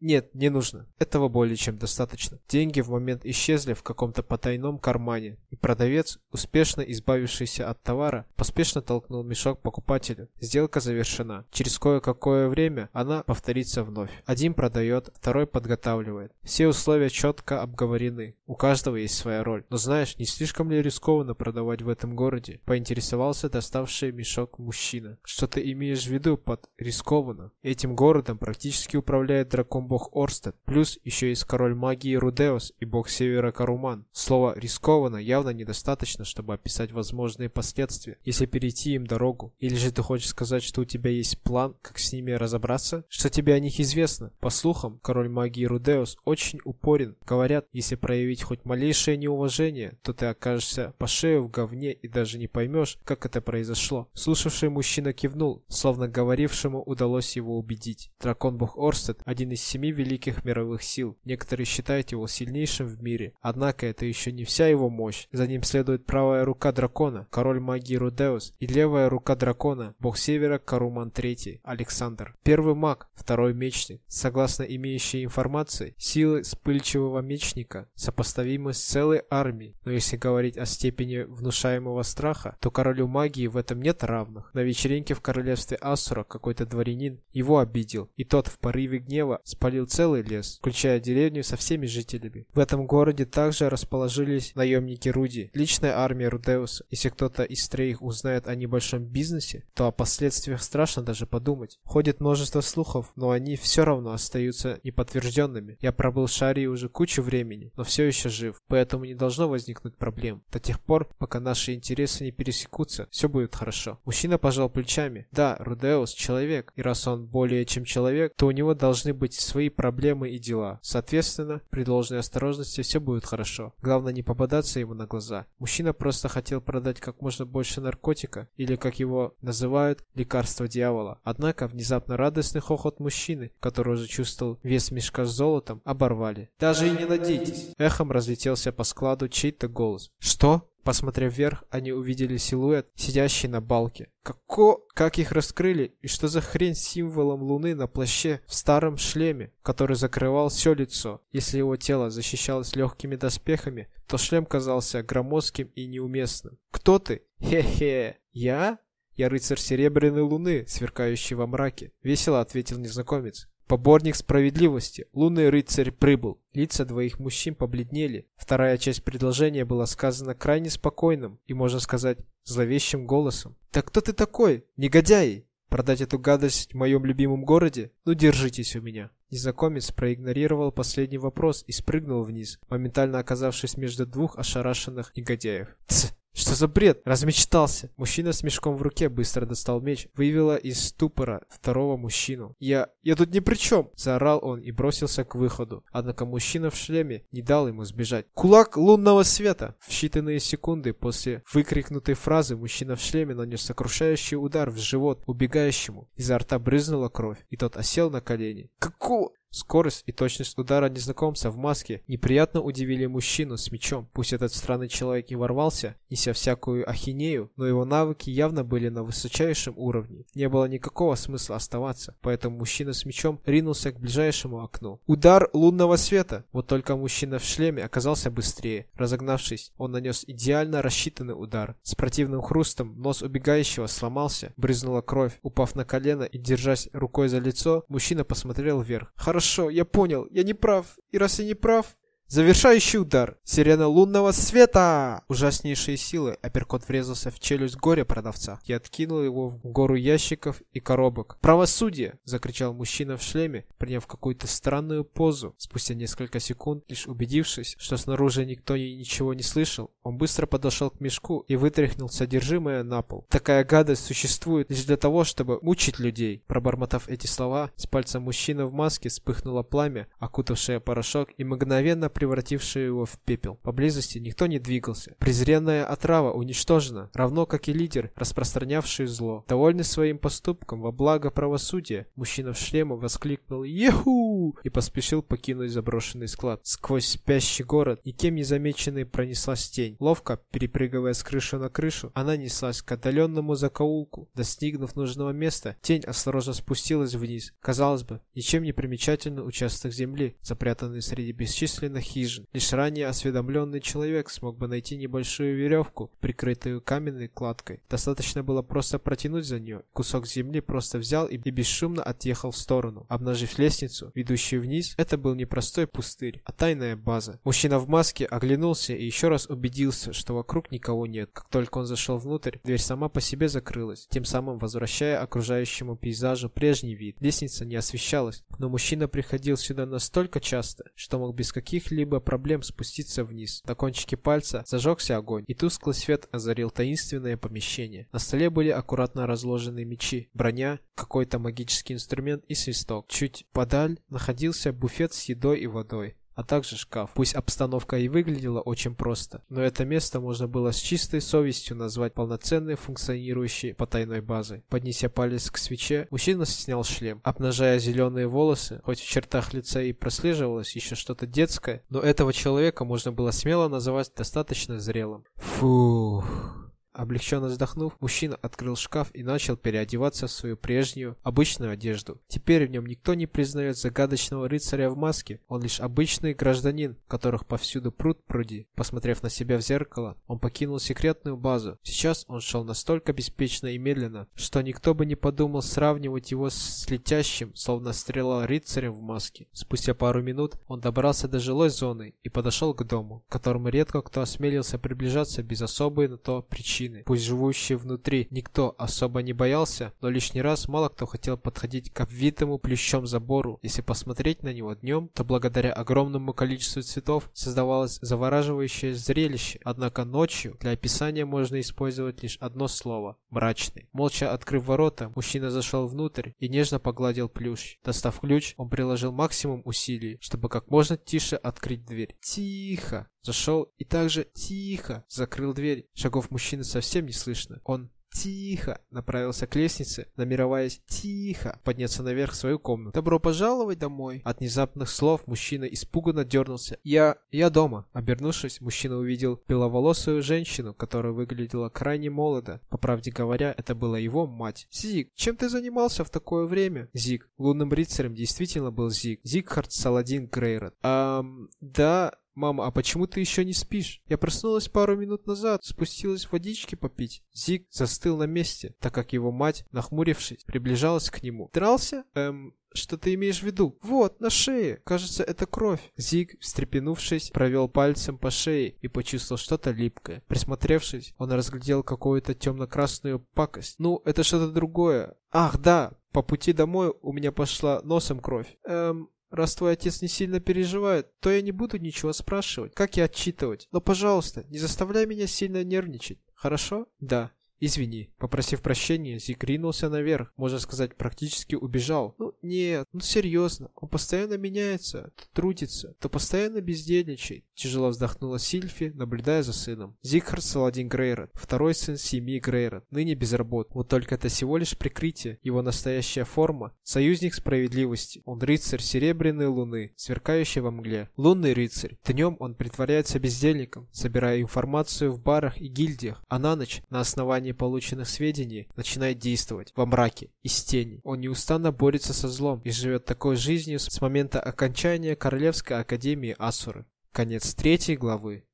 Нет, не нужно. Этого более чем достаточно. Деньги в момент исчезли в каком-то потайном кармане, и продавец, успешно избавившийся от товара, поспешно толкнул мешок покупателю. Сделка завершена. Через кое-какое время она повторится вновь. Один продает, второй подготавливает. Все условия четко обговорены. У каждого есть своя роль. Но знаешь, не слишком ли рискованно продавать в этом городе? Поинтересовался доставший мешок мужчина. Что ты имеешь в виду под рискованно? Этим городом практически управляет управляет дракон-бог Орстед. Плюс еще есть король магии Рудеус и бог севера Каруман. Слово «рискованно» явно недостаточно, чтобы описать возможные последствия, если перейти им дорогу. Или же ты хочешь сказать, что у тебя есть план, как с ними разобраться? Что тебе о них известно? По слухам, король магии Рудеус очень упорен. Говорят, если проявить хоть малейшее неуважение, то ты окажешься по шею в говне и даже не поймешь, как это произошло. Слушавший мужчина кивнул, словно говорившему удалось его убедить. Дракон-бог Орстед один из семи великих мировых сил. Некоторые считают его сильнейшим в мире. Однако это еще не вся его мощь. За ним следует правая рука дракона, король магии Рудеус, и левая рука дракона, бог севера Каруман III, Александр. Первый маг, второй мечник. Согласно имеющей информации, силы вспыльчивого мечника сопоставимы с целой армией. Но если говорить о степени внушаемого страха, то королю магии в этом нет равных. На вечеринке в королевстве Асура какой-то дворянин его обидел, и тот в порыве гнева гнева спалил целый лес, включая деревню со всеми жителями. В этом городе также расположились наемники Руди, личная армия Рудеуса. Если кто-то из троих узнает о небольшом бизнесе, то о последствиях страшно даже подумать. Ходит множество слухов, но они все равно остаются неподтвержденными. Я пробыл в Шарии уже кучу времени, но все еще жив, поэтому не должно возникнуть проблем. До тех пор, пока наши интересы не пересекутся, все будет хорошо. Мужчина пожал плечами. Да, Рудеус человек, и раз он более чем человек, то у него должны должны быть свои проблемы и дела. Соответственно, при должной осторожности все будет хорошо. Главное не попадаться ему на глаза. Мужчина просто хотел продать как можно больше наркотика, или как его называют, лекарство дьявола. Однако внезапно радостный хохот мужчины, который уже чувствовал вес мешка с золотом, оборвали. «Даже и не надейтесь!» Эхом разлетелся по складу чей-то голос. «Что?» Посмотрев вверх, они увидели силуэт, сидящий на балке. Како... Как их раскрыли? И что за хрень с символом луны на плаще в старом шлеме, который закрывал все лицо? Если его тело защищалось легкими доспехами, то шлем казался громоздким и неуместным. «Кто ты?» «Хе-хе! Я?» «Я рыцарь Серебряной Луны, сверкающий во мраке», — весело ответил незнакомец. Поборник справедливости, лунный рыцарь прибыл. Лица двоих мужчин побледнели. Вторая часть предложения была сказана крайне спокойным и, можно сказать, зловещим голосом. «Так кто ты такой, негодяй?» Продать эту гадость в моем любимом городе? Ну, держитесь у меня. Незнакомец проигнорировал последний вопрос и спрыгнул вниз, моментально оказавшись между двух ошарашенных негодяев. Тсс! Что за бред? Размечтался. Мужчина с мешком в руке быстро достал меч, вывела из ступора второго мужчину. Я... я тут ни при чем! Заорал он и бросился к выходу. Однако мужчина в шлеме не дал ему сбежать. Кулак лунного света! В считанные секунды после выкрикнутой фразы мужчина в шлеме нанес сокрушающий удар в живот убегающему. Изо рта брызнула кровь, и тот осел на колени. Какого... Скорость и точность удара незнакомца в маске неприятно удивили мужчину с мечом. Пусть этот странный человек и ворвался, неся всякую ахинею, но его навыки явно были на высочайшем уровне. Не было никакого смысла оставаться, поэтому мужчина с мечом ринулся к ближайшему окну. Удар лунного света! Вот только мужчина в шлеме оказался быстрее. Разогнавшись, он нанес идеально рассчитанный удар. С противным хрустом нос убегающего сломался, брызнула кровь. Упав на колено и держась рукой за лицо, мужчина посмотрел вверх. Хорошо Хорошо, я понял, я не прав. И раз я не прав, Завершающий удар. Сирена лунного света. Ужаснейшие силы. Апперкот врезался в челюсть горя продавца и откинул его в гору ящиков и коробок. «Правосудие!» — закричал мужчина в шлеме, приняв какую-то странную позу. Спустя несколько секунд, лишь убедившись, что снаружи никто и ничего не слышал, он быстро подошел к мешку и вытряхнул содержимое на пол. «Такая гадость существует лишь для того, чтобы мучить людей!» Пробормотав эти слова, с пальца мужчины в маске вспыхнуло пламя, окутавшее порошок и мгновенно превратившее его в пепел. Поблизости никто не двигался. Презренная отрава уничтожена, равно как и лидер, распространявший зло. Довольный своим поступком во благо правосудия, мужчина в шлеме воскликнул «Еху!» и поспешил покинуть заброшенный склад. Сквозь спящий город, никем не замеченный пронеслась тень. Ловко, перепрыгивая с крыши на крышу, она неслась к отдаленному закоулку. Достигнув нужного места, тень осторожно спустилась вниз. Казалось бы, ничем не примечательный участок земли, запрятанный среди бесчисленных хижин. Лишь ранее осведомленный человек смог бы найти небольшую веревку, прикрытую каменной кладкой. Достаточно было просто протянуть за нее. Кусок земли просто взял и бесшумно отъехал в сторону, обнажив лестницу, ведущую вниз. Это был не простой пустырь, а тайная база. Мужчина в маске оглянулся и еще раз убедился, что вокруг никого нет. Как только он зашел внутрь, дверь сама по себе закрылась, тем самым возвращая окружающему пейзажу прежний вид. Лестница не освещалась, но мужчина приходил сюда настолько часто, что мог без каких-либо каких-либо проблем спуститься вниз. На кончике пальца зажегся огонь, и тусклый свет озарил таинственное помещение. На столе были аккуратно разложены мечи, броня, какой-то магический инструмент и свисток. Чуть подаль находился буфет с едой и водой а также шкаф. Пусть обстановка и выглядела очень просто, но это место можно было с чистой совестью назвать полноценной функционирующей потайной базой. Поднеся палец к свече, мужчина снял шлем, обнажая зеленые волосы, хоть в чертах лица и прослеживалось еще что-то детское, но этого человека можно было смело называть достаточно зрелым. Фух. Облегченно вздохнув, мужчина открыл шкаф и начал переодеваться в свою прежнюю, обычную одежду. Теперь в нем никто не признает загадочного рыцаря в маске, он лишь обычный гражданин, которых повсюду пруд пруди. Посмотрев на себя в зеркало, он покинул секретную базу. Сейчас он шел настолько беспечно и медленно, что никто бы не подумал сравнивать его с летящим, словно стрела рыцарем в маске. Спустя пару минут он добрался до жилой зоны и подошел к дому, к которому редко кто осмелился приближаться без особой на то причины мужчины, пусть живущие внутри, никто особо не боялся, но лишний раз мало кто хотел подходить к обвитому плющом забору. Если посмотреть на него днем, то благодаря огромному количеству цветов создавалось завораживающее зрелище. Однако ночью для описания можно использовать лишь одно слово – мрачный. Молча открыв ворота, мужчина зашел внутрь и нежно погладил плющ. Достав ключ, он приложил максимум усилий, чтобы как можно тише открыть дверь. Тихо! Зашел и также тихо закрыл дверь. Шагов мужчины совсем не слышно. Он тихо направился к лестнице, намереваясь тихо подняться наверх в свою комнату. «Добро пожаловать домой!» От внезапных слов мужчина испуганно дернулся. «Я... я дома!» Обернувшись, мужчина увидел беловолосую женщину, которая выглядела крайне молодо. По правде говоря, это была его мать. «Зиг, чем ты занимался в такое время?» Зиг. Лунным рыцарем действительно был Зиг. Зигхард Саладин Грейрот. «Эм... да...» «Мама, а почему ты еще не спишь? Я проснулась пару минут назад, спустилась водички попить». Зиг застыл на месте, так как его мать, нахмурившись, приближалась к нему. «Дрался? Эм, что ты имеешь в виду? Вот, на шее. Кажется, это кровь. Зиг, встрепенувшись, провел пальцем по шее и почувствовал что-то липкое. Присмотревшись, он разглядел какую-то темно-красную пакость. Ну, это что-то другое. Ах, да, по пути домой у меня пошла носом кровь. Эм, Раз твой отец не сильно переживает, то я не буду ничего спрашивать, как я отчитывать. Но, пожалуйста, не заставляй меня сильно нервничать. Хорошо? Да. «Извини». Попросив прощения, Зик ринулся наверх, можно сказать, практически убежал. «Ну нет, ну серьезно, он постоянно меняется, то трудится, то постоянно бездельничает». Тяжело вздохнула Сильфи, наблюдая за сыном. Зигхард Саладин Грейрот, второй сын семьи Грейрот, ныне без работы. Вот только это всего лишь прикрытие, его настоящая форма. Союзник справедливости. Он рыцарь серебряной луны, сверкающий во мгле. Лунный рыцарь. Днем он притворяется бездельником, собирая информацию в барах и гильдиях, а на ночь, на основании основании полученных сведений начинает действовать во мраке, из тени. Он неустанно борется со злом и живет такой жизнью с момента окончания Королевской Академии Асуры. Конец третьей главы.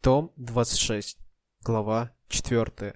Том 26. Глава 4.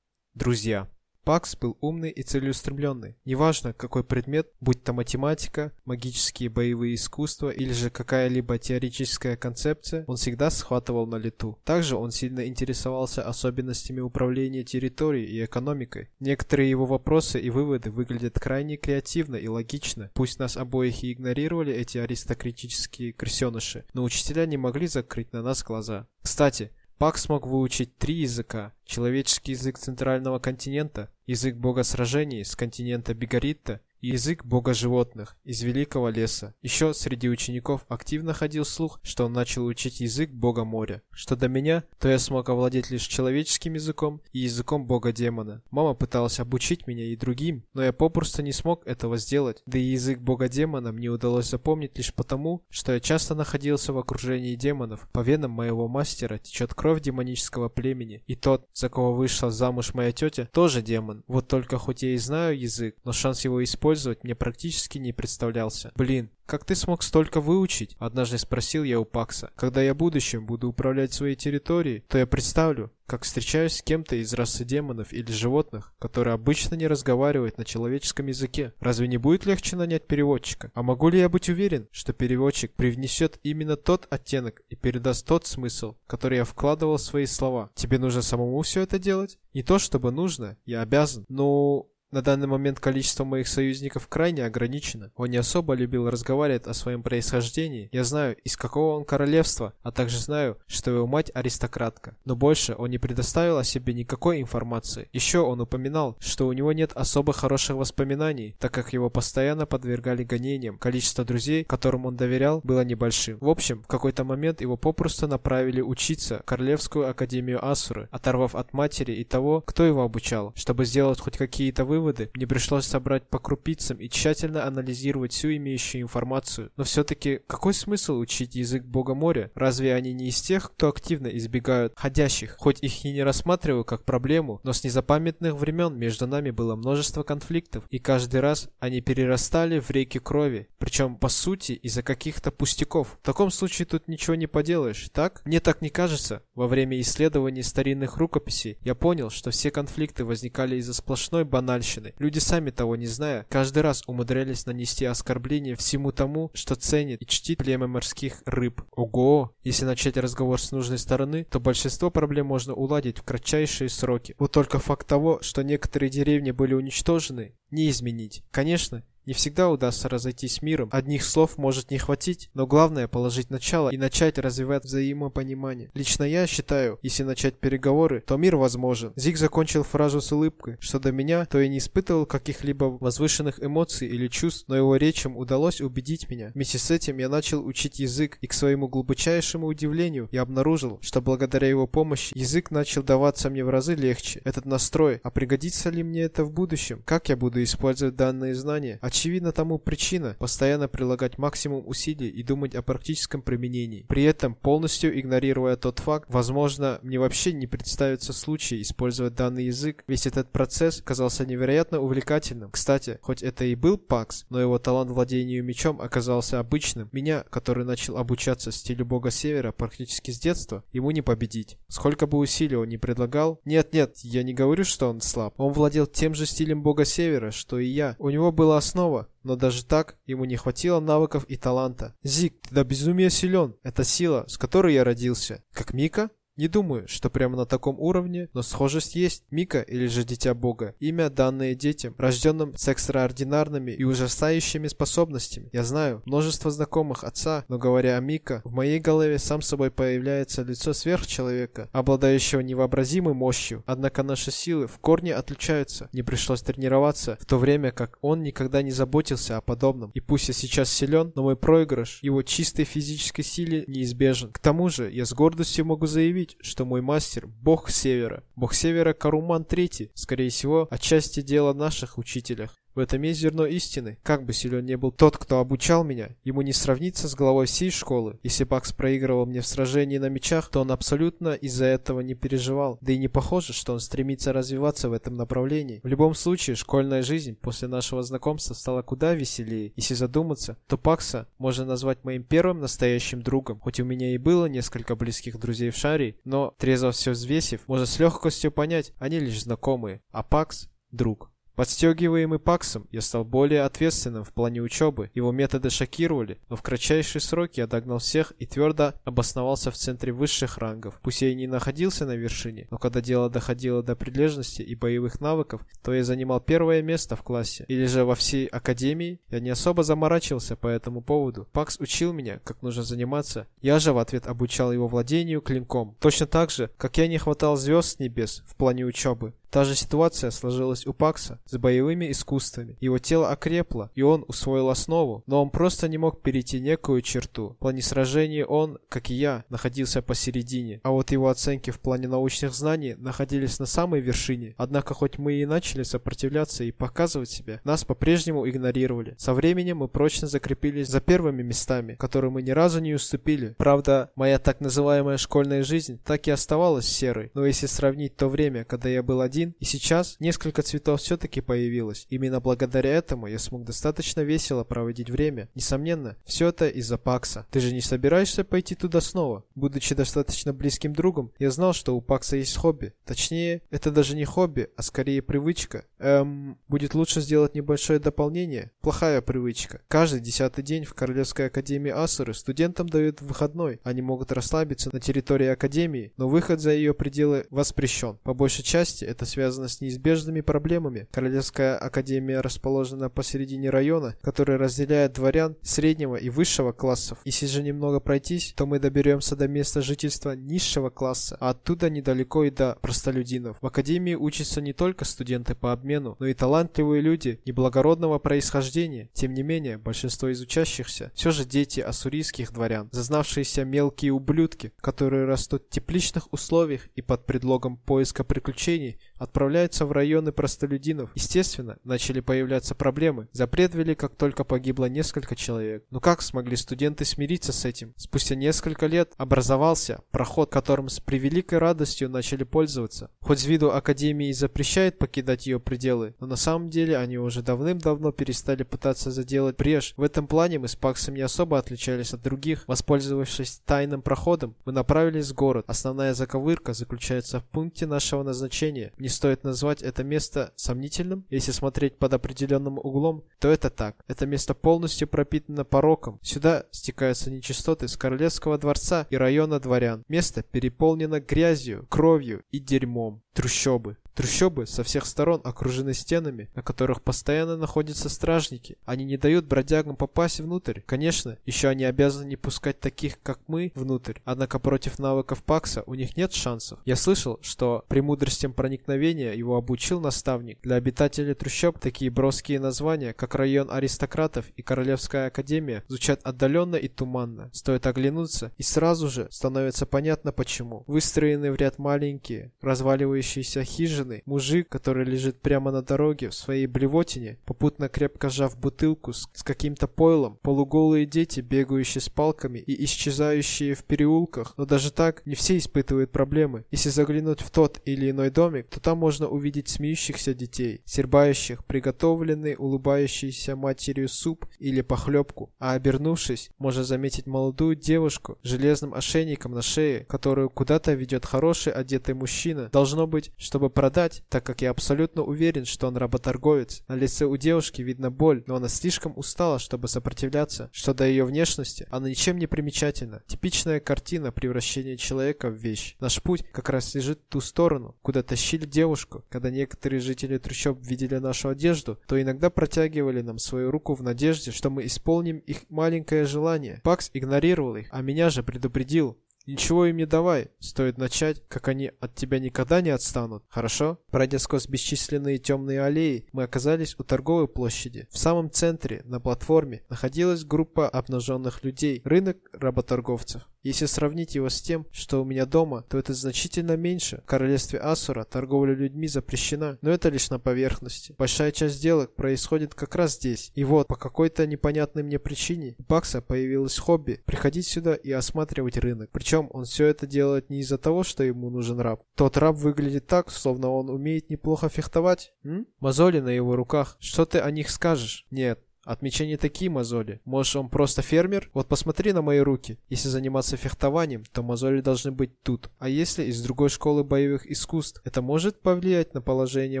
Друзья. Пакс был умный и целеустремленный. Неважно, какой предмет, будь то математика, магические боевые искусства или же какая-либо теоретическая концепция, он всегда схватывал на лету. Также он сильно интересовался особенностями управления территорией и экономикой. Некоторые его вопросы и выводы выглядят крайне креативно и логично. Пусть нас обоих и игнорировали эти аристократические крысеныши, но учителя не могли закрыть на нас глаза. Кстати, Пак смог выучить три языка. Человеческий язык центрального континента, язык бога сражений с континента Бигаритта язык бога животных из Великого леса. Еще среди учеников активно ходил слух, что он начал учить язык бога моря. Что до меня, то я смог овладеть лишь человеческим языком и языком бога демона. Мама пыталась обучить меня и другим, но я попросту не смог этого сделать. Да и язык бога демона мне удалось запомнить лишь потому, что я часто находился в окружении демонов. По венам моего мастера течет кровь демонического племени, и тот, за кого вышла замуж моя тетя, тоже демон. Вот только хоть я и знаю язык, но шанс его использовать использовать мне практически не представлялся. Блин, как ты смог столько выучить? Однажды спросил я у Пакса. Когда я в будущем буду управлять своей территорией, то я представлю, как встречаюсь с кем-то из расы демонов или животных, которые обычно не разговаривают на человеческом языке. Разве не будет легче нанять переводчика? А могу ли я быть уверен, что переводчик привнесет именно тот оттенок и передаст тот смысл, который я вкладывал в свои слова? Тебе нужно самому все это делать? Не то чтобы нужно, я обязан. Ну, на данный момент количество моих союзников крайне ограничено. Он не особо любил разговаривать о своем происхождении. Я знаю, из какого он королевства, а также знаю, что его мать аристократка. Но больше он не предоставил о себе никакой информации. Еще он упоминал, что у него нет особо хороших воспоминаний, так как его постоянно подвергали гонениям. Количество друзей, которым он доверял, было небольшим. В общем, в какой-то момент его попросту направили учиться в Королевскую Академию Асуры, оторвав от матери и того, кто его обучал, чтобы сделать хоть какие-то выводы выводы, мне пришлось собрать по крупицам и тщательно анализировать всю имеющую информацию. Но все-таки какой смысл учить язык бога моря? Разве они не из тех, кто активно избегают ходящих? Хоть их и не рассматриваю как проблему, но с незапамятных времен между нами было множество конфликтов, и каждый раз они перерастали в реки крови, причем по сути из-за каких-то пустяков. В таком случае тут ничего не поделаешь, так? Мне так не кажется. Во время исследований старинных рукописей я понял, что все конфликты возникали из-за сплошной банальности женщины. Люди сами того не зная, каждый раз умудрялись нанести оскорбление всему тому, что ценит и чтит племя морских рыб. Ого! Если начать разговор с нужной стороны, то большинство проблем можно уладить в кратчайшие сроки. Вот только факт того, что некоторые деревни были уничтожены, не изменить. Конечно, не всегда удастся разойтись миром, одних слов может не хватить, но главное положить начало и начать развивать взаимопонимание. Лично я считаю, если начать переговоры, то мир возможен. Зиг закончил фразу с улыбкой, что до меня, то и не испытывал каких-либо возвышенных эмоций или чувств, но его речам удалось убедить меня. Вместе с этим я начал учить язык, и к своему глубочайшему удивлению я обнаружил, что благодаря его помощи язык начал даваться мне в разы легче. Этот настрой, а пригодится ли мне это в будущем? Как я буду использовать данные знания? А Очевидно тому причина – постоянно прилагать максимум усилий и думать о практическом применении. При этом полностью игнорируя тот факт, возможно, мне вообще не представится случай использовать данный язык. Весь этот процесс казался невероятно увлекательным. Кстати, хоть это и был Пакс, но его талант владению мечом оказался обычным. Меня, который начал обучаться стилю бога севера практически с детства, ему не победить. Сколько бы усилий он ни предлагал... Нет-нет, я не говорю, что он слаб. Он владел тем же стилем бога севера, что и я. У него была основа, но даже так ему не хватило навыков и таланта. Зиг, ты до безумия силен. Это сила, с которой я родился. Как Мика? Не думаю, что прямо на таком уровне, но схожесть есть. Мика или же Дитя Бога. Имя, данное детям, рожденным с экстраординарными и ужасающими способностями. Я знаю множество знакомых отца, но говоря о Мика, в моей голове сам собой появляется лицо сверхчеловека, обладающего невообразимой мощью. Однако наши силы в корне отличаются. Не пришлось тренироваться, в то время как он никогда не заботился о подобном. И пусть я сейчас силен, но мой проигрыш его чистой физической силе неизбежен. К тому же, я с гордостью могу заявить, заявить, что мой мастер – бог Севера. Бог Севера Каруман III, скорее всего, отчасти дело наших учителях. В этом есть зерно истины. Как бы силен не был тот, кто обучал меня, ему не сравниться с главой всей школы. Если Бакс проигрывал мне в сражении на мечах, то он абсолютно из-за этого не переживал. Да и не похоже, что он стремится развиваться в этом направлении. В любом случае, школьная жизнь после нашего знакомства стала куда веселее. Если задуматься, то Пакса можно назвать моим первым настоящим другом. Хоть у меня и было несколько близких друзей в шаре, но, трезво все взвесив, можно с легкостью понять, они лишь знакомые, а Пакс – друг. Подстегиваемый Паксом, я стал более ответственным в плане учебы. Его методы шокировали, но в кратчайшие сроки я догнал всех и твердо обосновался в центре высших рангов. Пусть я и не находился на вершине, но когда дело доходило до прилежности и боевых навыков, то я занимал первое место в классе. Или же во всей академии я не особо заморачивался по этому поводу. Пакс учил меня, как нужно заниматься. Я же в ответ обучал его владению клинком. Точно так же, как я не хватал звезд с небес в плане учебы. Та же ситуация сложилась у Пакса с боевыми искусствами. Его тело окрепло, и он усвоил основу, но он просто не мог перейти некую черту. В плане сражений он, как и я, находился посередине, а вот его оценки в плане научных знаний находились на самой вершине. Однако хоть мы и начали сопротивляться и показывать себя, нас по-прежнему игнорировали. Со временем мы прочно закрепились за первыми местами, которые мы ни разу не уступили. Правда, моя так называемая школьная жизнь так и оставалась серой, но если сравнить то время, когда я был один один, и сейчас несколько цветов все-таки появилось. Именно благодаря этому я смог достаточно весело проводить время. Несомненно, все это из-за Пакса. Ты же не собираешься пойти туда снова? Будучи достаточно близким другом, я знал, что у Пакса есть хобби. Точнее, это даже не хобби, а скорее привычка. Эм, будет лучше сделать небольшое дополнение. Плохая привычка. Каждый десятый день в Королевской Академии Асуры студентам дают выходной. Они могут расслабиться на территории Академии, но выход за ее пределы воспрещен. По большей части это связано с неизбежными проблемами. Королевская академия расположена посередине района, который разделяет дворян среднего и высшего классов. Если же немного пройтись, то мы доберемся до места жительства низшего класса, а оттуда недалеко и до простолюдинов. В академии учатся не только студенты по обмену, но и талантливые люди неблагородного происхождения. Тем не менее, большинство из учащихся все же дети ассурийских дворян, зазнавшиеся мелкие ублюдки, которые растут в тепличных условиях и под предлогом поиска приключений отправляются в районы простолюдинов. Естественно, начали появляться проблемы. Запрет ввели, как только погибло несколько человек. Но как смогли студенты смириться с этим? Спустя несколько лет образовался проход, которым с превеликой радостью начали пользоваться. Хоть с виду Академии запрещает покидать ее пределы, но на самом деле они уже давным-давно перестали пытаться заделать брешь. В этом плане мы с Паксом не особо отличались от других. Воспользовавшись тайным проходом, мы направились в город. Основная заковырка заключается в пункте нашего назначения. Не стоит назвать это место сомнительным. Если смотреть под определенным углом, то это так. Это место полностью пропитано пороком. Сюда стекаются нечистоты с королевского дворца и района дворян. Место переполнено грязью, кровью и дерьмом. Трущобы. Трущобы со всех сторон окружены стенами, на которых постоянно находятся стражники. Они не дают бродягам попасть внутрь. Конечно, еще они обязаны не пускать таких, как мы, внутрь. Однако против навыков Пакса у них нет шансов. Я слышал, что премудростям проникновения его обучил наставник. Для обитателей трущоб такие броские названия, как район аристократов и Королевская академия, звучат отдаленно и туманно. Стоит оглянуться, и сразу же становится понятно почему. Выстроены в ряд маленькие, разваливающиеся разваливающейся хижины, мужик, который лежит прямо на дороге в своей блевотине, попутно крепко сжав бутылку с, с каким-то пойлом, полуголые дети, бегающие с палками и исчезающие в переулках, но даже так не все испытывают проблемы. Если заглянуть в тот или иной домик, то там можно увидеть смеющихся детей, сербающих приготовленный улыбающейся матерью суп или похлебку, а обернувшись, можно заметить молодую девушку с железным ошейником на шее, которую куда-то ведет хороший одетый мужчина. Должно быть, чтобы продать, так как я абсолютно уверен, что он работорговец. На лице у девушки видно боль, но она слишком устала, чтобы сопротивляться. Что до ее внешности, она ничем не примечательна. Типичная картина превращения человека в вещь. Наш путь как раз лежит в ту сторону, куда тащили девушку. Когда некоторые жители трущоб видели нашу одежду, то иногда протягивали нам свою руку в надежде, что мы исполним их маленькое желание. Пакс игнорировал их, а меня же предупредил, Ничего им не давай. Стоит начать, как они от тебя никогда не отстанут. Хорошо? Пройдя сквозь бесчисленные темные аллеи, мы оказались у торговой площади. В самом центре, на платформе, находилась группа обнаженных людей. Рынок работорговцев. Если сравнить его с тем, что у меня дома, то это значительно меньше. В королевстве Асура торговля людьми запрещена, но это лишь на поверхности. Большая часть сделок происходит как раз здесь. И вот, по какой-то непонятной мне причине, у Бакса появилось хобби приходить сюда и осматривать рынок. Причем он все это делает не из-за того, что ему нужен раб. Тот раб выглядит так, словно он умеет неплохо фехтовать. М? Мозоли на его руках. Что ты о них скажешь? Нет, от такие мозоли. Может, он просто фермер? Вот посмотри на мои руки. Если заниматься фехтованием, то мозоли должны быть тут. А если из другой школы боевых искусств, это может повлиять на положение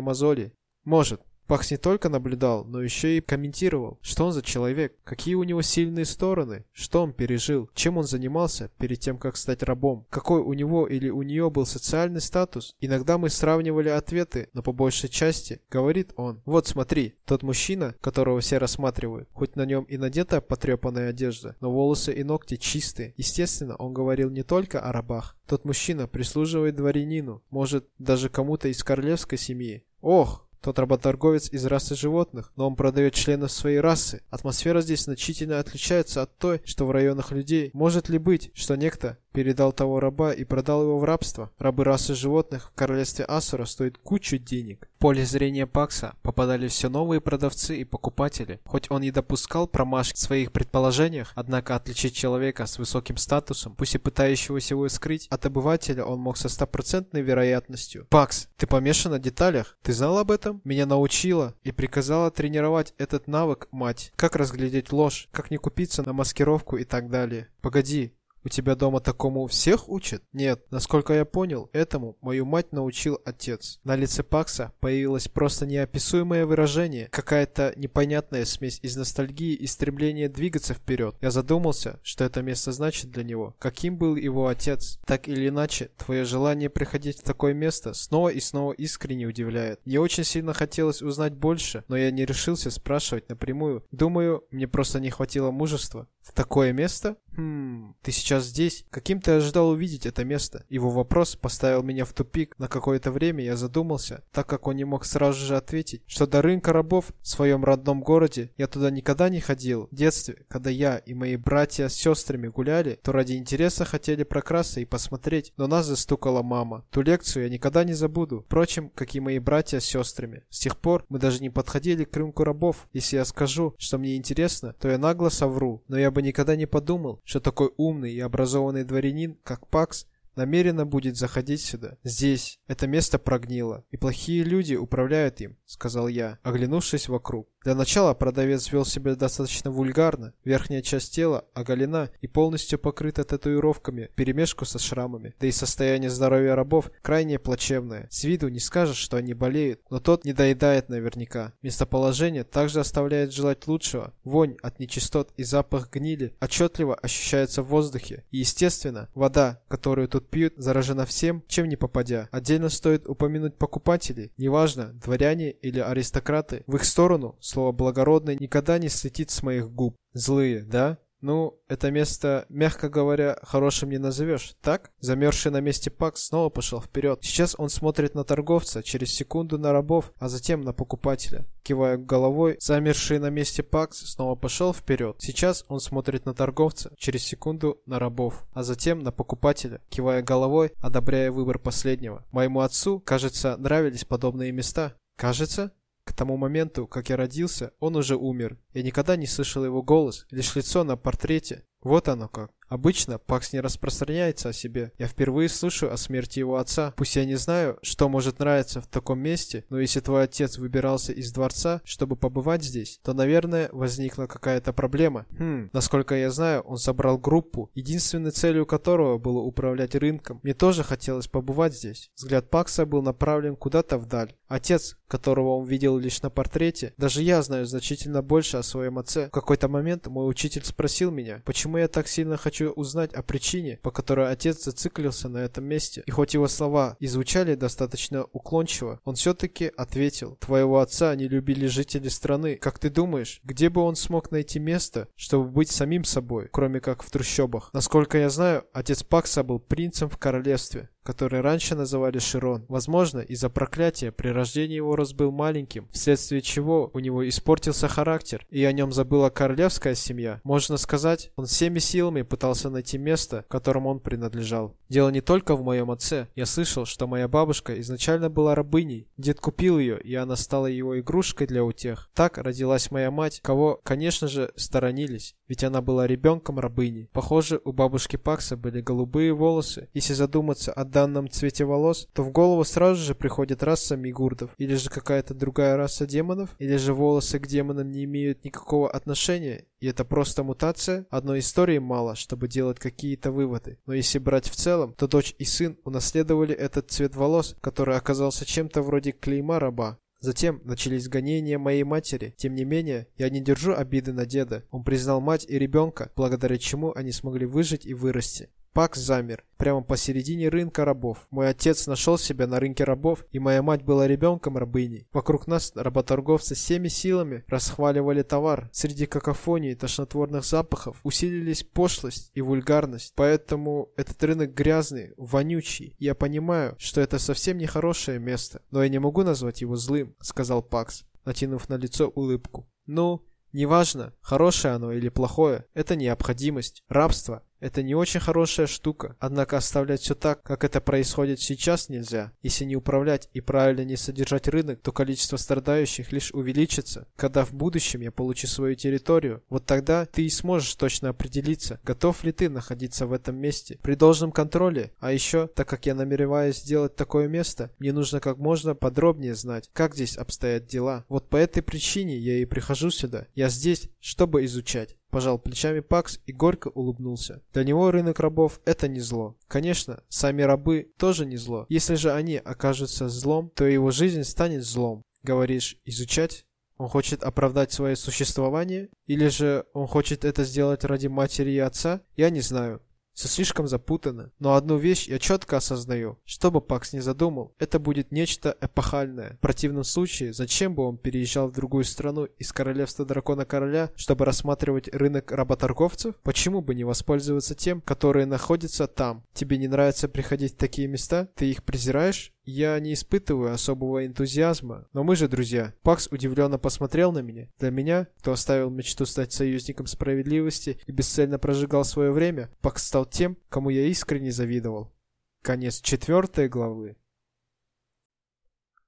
мозоли? Может. Пакс не только наблюдал, но еще и комментировал, что он за человек, какие у него сильные стороны, что он пережил, чем он занимался перед тем, как стать рабом, какой у него или у нее был социальный статус. Иногда мы сравнивали ответы, но по большей части, говорит он, вот смотри, тот мужчина, которого все рассматривают, хоть на нем и надета потрепанная одежда, но волосы и ногти чистые. Естественно, он говорил не только о рабах. Тот мужчина прислуживает дворянину, может, даже кому-то из королевской семьи. Ох, тот работорговец из расы животных, но он продает членов своей расы. Атмосфера здесь значительно отличается от той, что в районах людей. Может ли быть, что некто передал того раба и продал его в рабство. Рабы расы животных в королевстве Асура стоят кучу денег. Поле зрения Пакса попадали все новые продавцы и покупатели. Хоть он и допускал промашки в своих предположениях, однако отличить человека с высоким статусом, пусть и пытающегося его скрыть, от обывателя он мог со стопроцентной вероятностью. «Пакс, ты помешан на деталях? Ты знал об этом? Меня научила и приказала тренировать этот навык, мать. Как разглядеть ложь, как не купиться на маскировку и так далее. Погоди, у тебя дома такому всех учат? Нет, насколько я понял, этому мою мать научил отец. На лице Пакса появилось просто неописуемое выражение, какая-то непонятная смесь из ностальгии и стремления двигаться вперед. Я задумался, что это место значит для него. Каким был его отец? Так или иначе, твое желание приходить в такое место снова и снова искренне удивляет. Мне очень сильно хотелось узнать больше, но я не решился спрашивать напрямую. Думаю, мне просто не хватило мужества. В такое место? Хм, ты сейчас здесь? Каким ты ожидал увидеть это место? Его вопрос поставил меня в тупик. На какое-то время я задумался, так как он не мог сразу же ответить, что до рынка рабов в своем родном городе я туда никогда не ходил. В детстве, когда я и мои братья с сестрами гуляли, то ради интереса хотели прокрасться и посмотреть, но нас застукала мама. Ту лекцию я никогда не забуду. Впрочем, как и мои братья с сестрами. С тех пор мы даже не подходили к рынку рабов. Если я скажу, что мне интересно, то я нагло совру. Но я бы никогда не подумал, что такой умный и образованный дворянин, как Пакс, намеренно будет заходить сюда. Здесь это место прогнило, и плохие люди управляют им, сказал я, оглянувшись вокруг. Для начала продавец вел себя достаточно вульгарно. Верхняя часть тела оголена и полностью покрыта татуировками, перемешку со шрамами. Да и состояние здоровья рабов крайне плачевное. С виду не скажешь, что они болеют, но тот не доедает наверняка. Местоположение также оставляет желать лучшего. Вонь от нечистот и запах гнили отчетливо ощущается в воздухе. И естественно, вода, которую тут пьют, заражена всем, чем не попадя. Отдельно стоит упомянуть покупателей. Неважно, дворяне или аристократы. В их сторону Слово «благородный» никогда не слетит с моих губ. Злые, да? Ну, это место, мягко говоря, хорошим не назовешь, так? Замерзший на месте Пакс снова пошел вперед. Сейчас он смотрит на торговца, через секунду на рабов, а затем на покупателя. Кивая головой, замерзший на месте Пакс снова пошел вперед. Сейчас он смотрит на торговца, через секунду на рабов, а затем на покупателя, кивая головой, одобряя выбор последнего. Моему отцу, кажется, нравились подобные места. Кажется? К тому моменту, как я родился, он уже умер. Я никогда не слышал его голос, лишь лицо на портрете. Вот оно как. Обычно Пакс не распространяется о себе. Я впервые слышу о смерти его отца. Пусть я не знаю, что может нравиться в таком месте, но если твой отец выбирался из дворца, чтобы побывать здесь, то, наверное, возникла какая-то проблема. Хм, насколько я знаю, он собрал группу, единственной целью которого было управлять рынком. Мне тоже хотелось побывать здесь. Взгляд Пакса был направлен куда-то вдаль. Отец, которого он видел лишь на портрете, даже я знаю значительно больше о своем отце. В какой-то момент мой учитель спросил меня, почему я так сильно хочу узнать о причине, по которой отец зациклился на этом месте. И хоть его слова и звучали достаточно уклончиво, он все-таки ответил. Твоего отца не любили жители страны. Как ты думаешь, где бы он смог найти место, чтобы быть самим собой, кроме как в трущобах? Насколько я знаю, отец Пакса был принцем в королевстве который раньше называли Широн. Возможно, из-за проклятия при рождении его рост был маленьким, вследствие чего у него испортился характер, и о нем забыла королевская семья. Можно сказать, он всеми силами пытался найти место, которому он принадлежал. Дело не только в моем отце. Я слышал, что моя бабушка изначально была рабыней. Дед купил ее, и она стала его игрушкой для утех. Так родилась моя мать, кого, конечно же, сторонились, ведь она была ребенком рабыни. Похоже, у бабушки Пакса были голубые волосы. Если задуматься о данном цвете волос, то в голову сразу же приходит раса мигурдов, или же какая-то другая раса демонов, или же волосы к демонам не имеют никакого отношения, и это просто мутация. Одной истории мало, чтобы делать какие-то выводы. Но если брать в целом, то дочь и сын унаследовали этот цвет волос, который оказался чем-то вроде клейма раба. Затем начались гонения моей матери. Тем не менее, я не держу обиды на деда. Он признал мать и ребенка, благодаря чему они смогли выжить и вырасти. Пакс замер, прямо посередине рынка рабов. Мой отец нашел себя на рынке рабов, и моя мать была ребенком рабыней. Вокруг нас работорговцы всеми силами расхваливали товар. Среди какофонии и тошнотворных запахов усилились пошлость и вульгарность. Поэтому этот рынок грязный, вонючий. Я понимаю, что это совсем не хорошее место, но я не могу назвать его злым, сказал Пакс, натянув на лицо улыбку. Ну, неважно, хорошее оно или плохое, это необходимость. Рабство это не очень хорошая штука, однако оставлять все так, как это происходит сейчас нельзя. Если не управлять и правильно не содержать рынок, то количество страдающих лишь увеличится. Когда в будущем я получу свою территорию, вот тогда ты и сможешь точно определиться, готов ли ты находиться в этом месте при должном контроле. А еще, так как я намереваюсь сделать такое место, мне нужно как можно подробнее знать, как здесь обстоят дела. Вот по этой причине я и прихожу сюда. Я здесь, чтобы изучать. Пожал плечами Пакс и горько улыбнулся. Для него рынок рабов – это не зло. Конечно, сами рабы тоже не зло. Если же они окажутся злом, то его жизнь станет злом. Говоришь, изучать? Он хочет оправдать свое существование? Или же он хочет это сделать ради матери и отца? Я не знаю. Все слишком запутано. Но одну вещь я четко осознаю. Что бы Пакс не задумал, это будет нечто эпохальное. В противном случае, зачем бы он переезжал в другую страну из королевства дракона короля, чтобы рассматривать рынок работорговцев? Почему бы не воспользоваться тем, которые находятся там? Тебе не нравится приходить в такие места? Ты их презираешь? Я не испытываю особого энтузиазма, но мы же друзья. Пакс удивленно посмотрел на меня. Для меня, кто оставил мечту стать союзником справедливости и бесцельно прожигал свое время, Пакс стал тем, кому я искренне завидовал. Конец четвертой главы.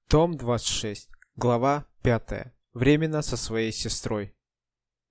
Том 26. Глава 5. Временно со своей сестрой.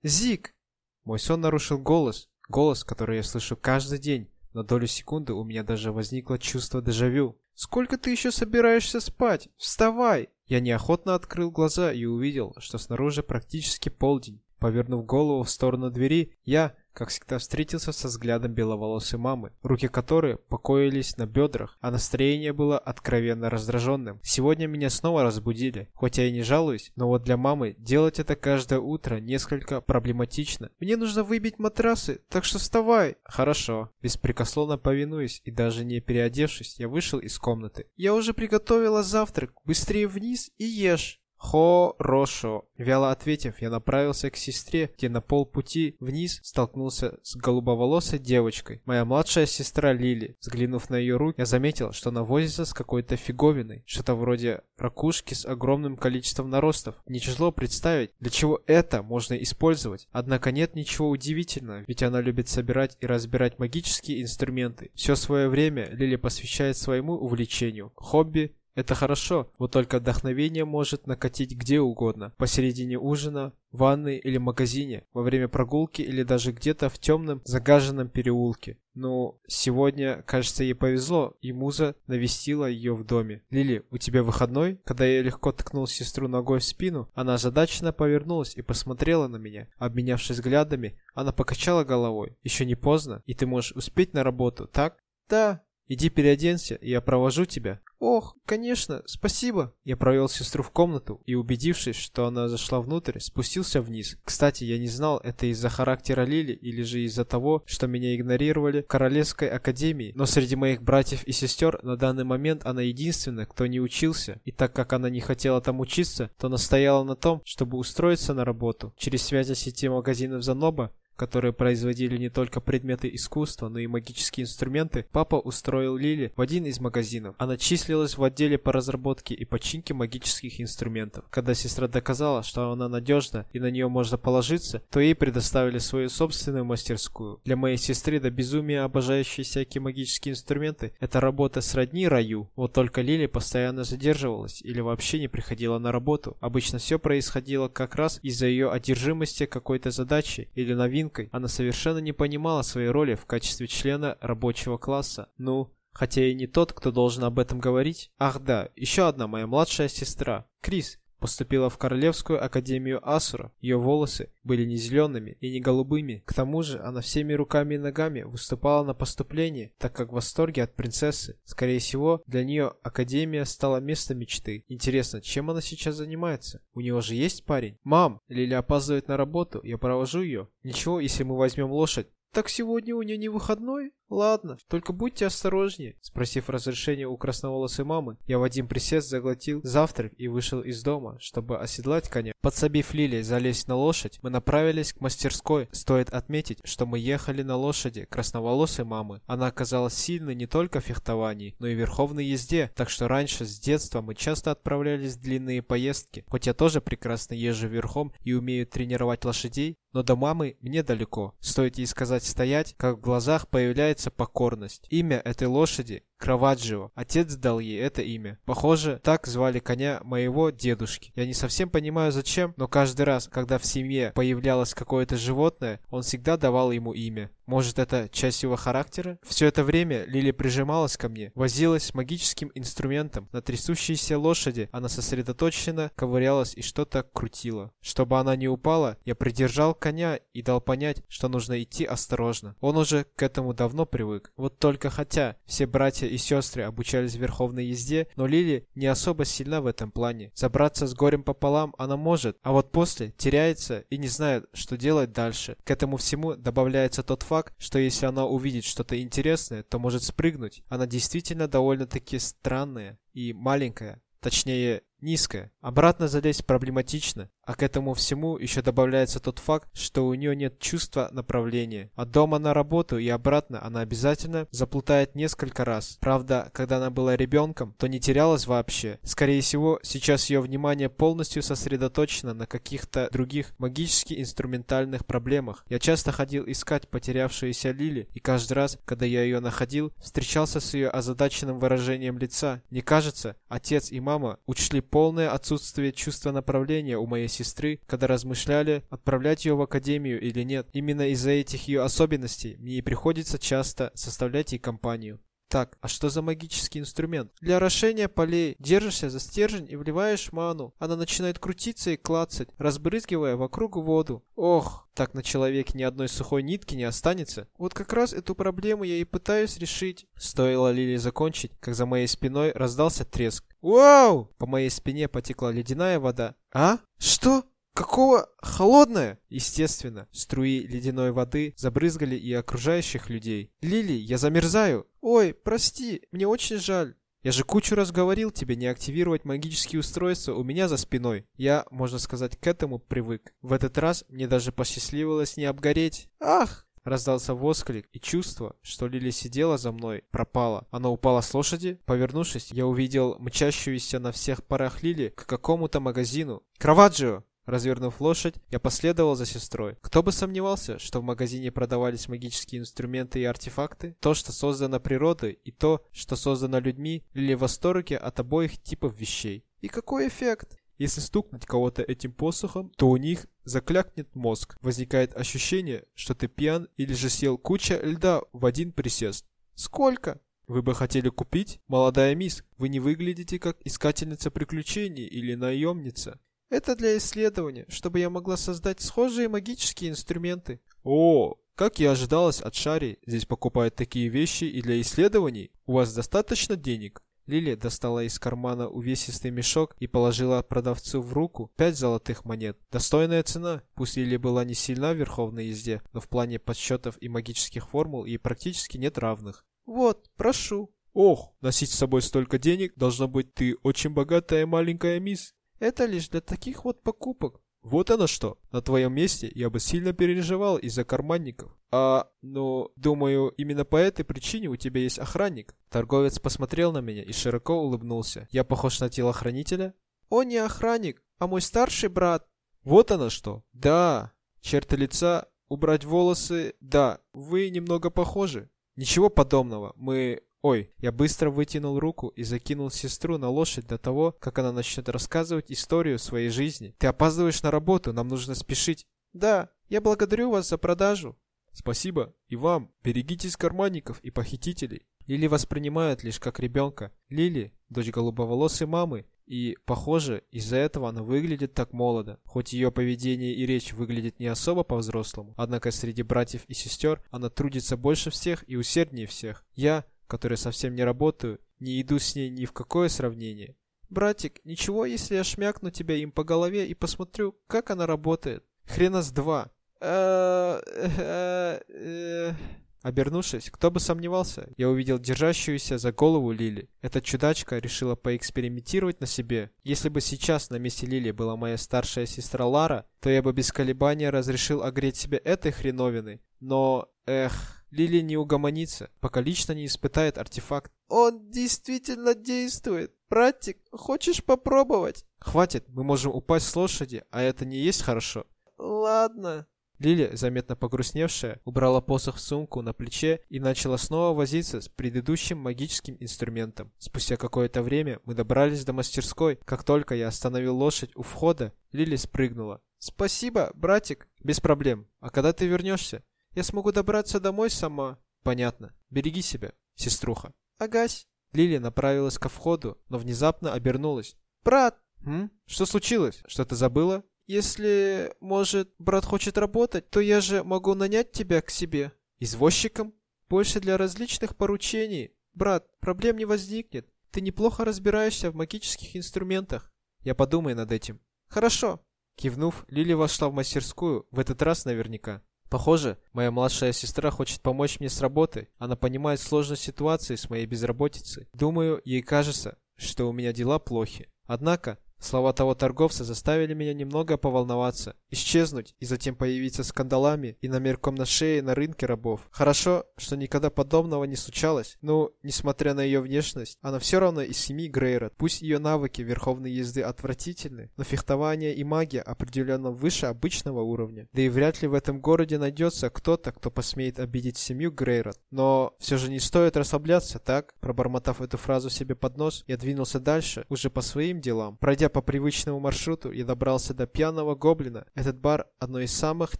Зик! Мой сон нарушил голос, голос, который я слышу каждый день. На долю секунды у меня даже возникло чувство дежавю. Сколько ты еще собираешься спать? Вставай!» Я неохотно открыл глаза и увидел, что снаружи практически полдень. Повернув голову в сторону двери, я, как всегда, встретился со взглядом беловолосой мамы, руки которой покоились на бедрах, а настроение было откровенно раздраженным. Сегодня меня снова разбудили. Хоть я и не жалуюсь, но вот для мамы делать это каждое утро несколько проблематично. Мне нужно выбить матрасы, так что вставай. Хорошо. Беспрекословно повинуясь и даже не переодевшись, я вышел из комнаты. Я уже приготовила завтрак. Быстрее вниз и ешь. Хорошо. Вяло ответив, я направился к сестре, где на полпути вниз столкнулся с голубоволосой девочкой. Моя младшая сестра Лили. Взглянув на ее руки, я заметил, что она возится с какой-то фиговиной. Что-то вроде ракушки с огромным количеством наростов. Не тяжело представить, для чего это можно использовать. Однако нет ничего удивительного, ведь она любит собирать и разбирать магические инструменты. Все свое время Лили посвящает своему увлечению. Хобби это хорошо, вот только вдохновение может накатить где угодно. Посередине ужина, в ванной или магазине, во время прогулки или даже где-то в темном загаженном переулке. Ну, сегодня, кажется, ей повезло, и муза навестила ее в доме. «Лили, у тебя выходной?» Когда я легко ткнул сестру ногой в спину, она озадаченно повернулась и посмотрела на меня. Обменявшись взглядами, она покачала головой. «Еще не поздно, и ты можешь успеть на работу, так?» «Да». «Иди переоденься, я провожу тебя». «Ох, конечно, спасибо!» Я провел сестру в комнату и, убедившись, что она зашла внутрь, спустился вниз. Кстати, я не знал, это из-за характера Лили или же из-за того, что меня игнорировали в Королевской Академии, но среди моих братьев и сестер на данный момент она единственная, кто не учился, и так как она не хотела там учиться, то настояла на том, чтобы устроиться на работу. Через связи сети магазинов Заноба которые производили не только предметы искусства, но и магические инструменты, папа устроил Лили в один из магазинов. Она числилась в отделе по разработке и починке магических инструментов. Когда сестра доказала, что она надежна и на нее можно положиться, то ей предоставили свою собственную мастерскую. Для моей сестры до безумия обожающей всякие магические инструменты, эта работа сродни раю. Вот только Лили постоянно задерживалась или вообще не приходила на работу. Обычно все происходило как раз из-за ее одержимости какой-то задачей или новинкой блондинкой, она совершенно не понимала своей роли в качестве члена рабочего класса. Ну, хотя и не тот, кто должен об этом говорить. Ах да, еще одна моя младшая сестра, Крис, поступила в Королевскую Академию Асура. Ее волосы были не зелеными и не голубыми. К тому же она всеми руками и ногами выступала на поступление, так как в восторге от принцессы. Скорее всего, для нее Академия стала местом мечты. Интересно, чем она сейчас занимается? У него же есть парень? Мам, Лили опаздывает на работу, я провожу ее. Ничего, если мы возьмем лошадь. Так сегодня у нее не выходной? «Ладно, только будьте осторожнее». Спросив разрешения у красноволосой мамы, я в один присест заглотил завтрак и вышел из дома, чтобы оседлать коня. Подсобив Лиле залезть на лошадь, мы направились к мастерской. Стоит отметить, что мы ехали на лошади красноволосой мамы. Она оказалась сильной не только в фехтовании, но и в верховной езде, так что раньше с детства мы часто отправлялись в длинные поездки. Хоть я тоже прекрасно езжу верхом и умею тренировать лошадей, но до мамы мне далеко. Стоит ей сказать стоять, как в глазах появляется появляется покорность. Имя этой лошади Кроваджио. Отец дал ей это имя. Похоже, так звали коня моего дедушки. Я не совсем понимаю зачем, но каждый раз, когда в семье появлялось какое-то животное, он всегда давал ему имя. Может, это часть его характера? Все это время Лили прижималась ко мне, возилась с магическим инструментом. На трясущейся лошади она сосредоточенно ковырялась и что-то крутила. Чтобы она не упала, я придержал коня и дал понять, что нужно идти осторожно. Он уже к этому давно привык. Вот только хотя все братья и сестры обучались верховной езде, но Лили не особо сильна в этом плане. Забраться с горем пополам она может, а вот после теряется и не знает, что делать дальше. К этому всему добавляется тот факт, что если она увидит что-то интересное, то может спрыгнуть. Она действительно довольно-таки странная и маленькая. Точнее, низкая. Обратно залезть проблематично, а к этому всему еще добавляется тот факт, что у нее нет чувства направления. От дома на работу и обратно она обязательно заплутает несколько раз. Правда, когда она была ребенком, то не терялась вообще. Скорее всего, сейчас ее внимание полностью сосредоточено на каких-то других магически инструментальных проблемах. Я часто ходил искать потерявшуюся Лили, и каждый раз, когда я ее находил, встречался с ее озадаченным выражением лица. Не кажется, отец и мама учли полное отсутствие чувства направления у моей сестры, когда размышляли, отправлять ее в академию или нет. Именно из-за этих ее особенностей мне приходится часто составлять ей компанию. Так, а что за магический инструмент? Для орошения полей держишься за стержень и вливаешь ману. Она начинает крутиться и клацать, разбрызгивая вокруг воду. Ох, так на человеке ни одной сухой нитки не останется. Вот как раз эту проблему я и пытаюсь решить. Стоило Лили закончить, как за моей спиной раздался треск. Вау! По моей спине потекла ледяная вода. А? Что? Какого? Холодное? Естественно, струи ледяной воды забрызгали и окружающих людей. Лили, я замерзаю. Ой, прости, мне очень жаль. Я же кучу раз говорил тебе не активировать магические устройства у меня за спиной. Я, можно сказать, к этому привык. В этот раз мне даже посчастливилось не обгореть. Ах! Раздался восклик, и чувство, что Лили сидела за мной, пропало. Она упала с лошади. Повернувшись, я увидел мчащуюся на всех парах Лили к какому-то магазину. «Кроваджио!» Развернув лошадь, я последовал за сестрой. Кто бы сомневался, что в магазине продавались магические инструменты и артефакты? То, что создано природой, и то, что создано людьми, или в восторге от обоих типов вещей. И какой эффект? Если стукнуть кого-то этим посохом, то у них заклякнет мозг. Возникает ощущение, что ты пьян или же съел куча льда в один присест. Сколько? Вы бы хотели купить? Молодая мисс, вы не выглядите как искательница приключений или наемница. Это для исследования, чтобы я могла создать схожие магические инструменты. О, как и ожидалось от Шари, здесь покупают такие вещи и для исследований. У вас достаточно денег? Лили достала из кармана увесистый мешок и положила продавцу в руку пять золотых монет. Достойная цена. Пусть Лили была не сильна в верховной езде, но в плане подсчетов и магических формул ей практически нет равных. «Вот, прошу». «Ох, носить с собой столько денег, должно быть ты очень богатая маленькая мисс». Это лишь для таких вот покупок. Вот оно что. На твоем месте я бы сильно переживал из-за карманников. А, ну, думаю, именно по этой причине у тебя есть охранник. Торговец посмотрел на меня и широко улыбнулся. Я похож на телохранителя? Он не охранник, а мой старший брат. Вот оно что. Да. Черты лица, убрать волосы. Да, вы немного похожи. Ничего подобного. Мы Ой, я быстро вытянул руку и закинул сестру на лошадь до того, как она начнет рассказывать историю своей жизни. Ты опаздываешь на работу, нам нужно спешить. Да, я благодарю вас за продажу. Спасибо. И вам. Берегитесь карманников и похитителей. Лили воспринимают лишь как ребенка. Лили – дочь голубоволосой мамы, и, похоже, из-за этого она выглядит так молодо. Хоть ее поведение и речь выглядят не особо по-взрослому, однако среди братьев и сестер она трудится больше всех и усерднее всех. Я которой совсем не работаю, не иду с ней ни в какое сравнение. Братик, ничего, если я шмякну тебя им по голове и посмотрю, как она работает? Хрена с два. Э, э, э. Обернувшись, кто бы сомневался, я увидел держащуюся за голову Лили. Эта чудачка решила поэкспериментировать на себе. Если бы сейчас на месте Лили была моя старшая сестра Лара, то я бы без колебания разрешил огреть себя этой хреновиной. Но, эх... Лили не угомонится, пока лично не испытает артефакт. Он действительно действует. Братик, хочешь попробовать? Хватит, мы можем упасть с лошади, а это не есть хорошо. Ладно. Лили, заметно погрустневшая, убрала посох в сумку на плече и начала снова возиться с предыдущим магическим инструментом. Спустя какое-то время мы добрались до мастерской. Как только я остановил лошадь у входа, Лили спрыгнула. «Спасибо, братик». «Без проблем. А когда ты вернешься?» Я смогу добраться домой сама. Понятно. Береги себя, сеструха. Агась. Лили направилась ко входу, но внезапно обернулась. Брат! М? Что случилось? Что ты забыла? Если, может, брат хочет работать, то я же могу нанять тебя к себе. Извозчиком? Больше для различных поручений. Брат, проблем не возникнет. Ты неплохо разбираешься в магических инструментах. Я подумаю над этим. Хорошо. Кивнув, Лили вошла в мастерскую, в этот раз наверняка. Похоже, моя младшая сестра хочет помочь мне с работой. Она понимает сложность ситуации с моей безработицей. Думаю, ей кажется, что у меня дела плохи. Однако, Слова того торговца заставили меня немного поволноваться, исчезнуть и затем появиться скандалами и номерком на шее на рынке рабов. Хорошо, что никогда подобного не случалось, но, несмотря на ее внешность, она все равно из семьи Грейрот. Пусть ее навыки верховной езды отвратительны, но фехтование и магия определенно выше обычного уровня. Да и вряд ли в этом городе найдется кто-то, кто посмеет обидеть семью Грейрот. Но все же не стоит расслабляться, так? Пробормотав эту фразу себе под нос, я двинулся дальше, уже по своим делам. Пройдя по привычному маршруту, я добрался до пьяного гоблина. Этот бар – одно из самых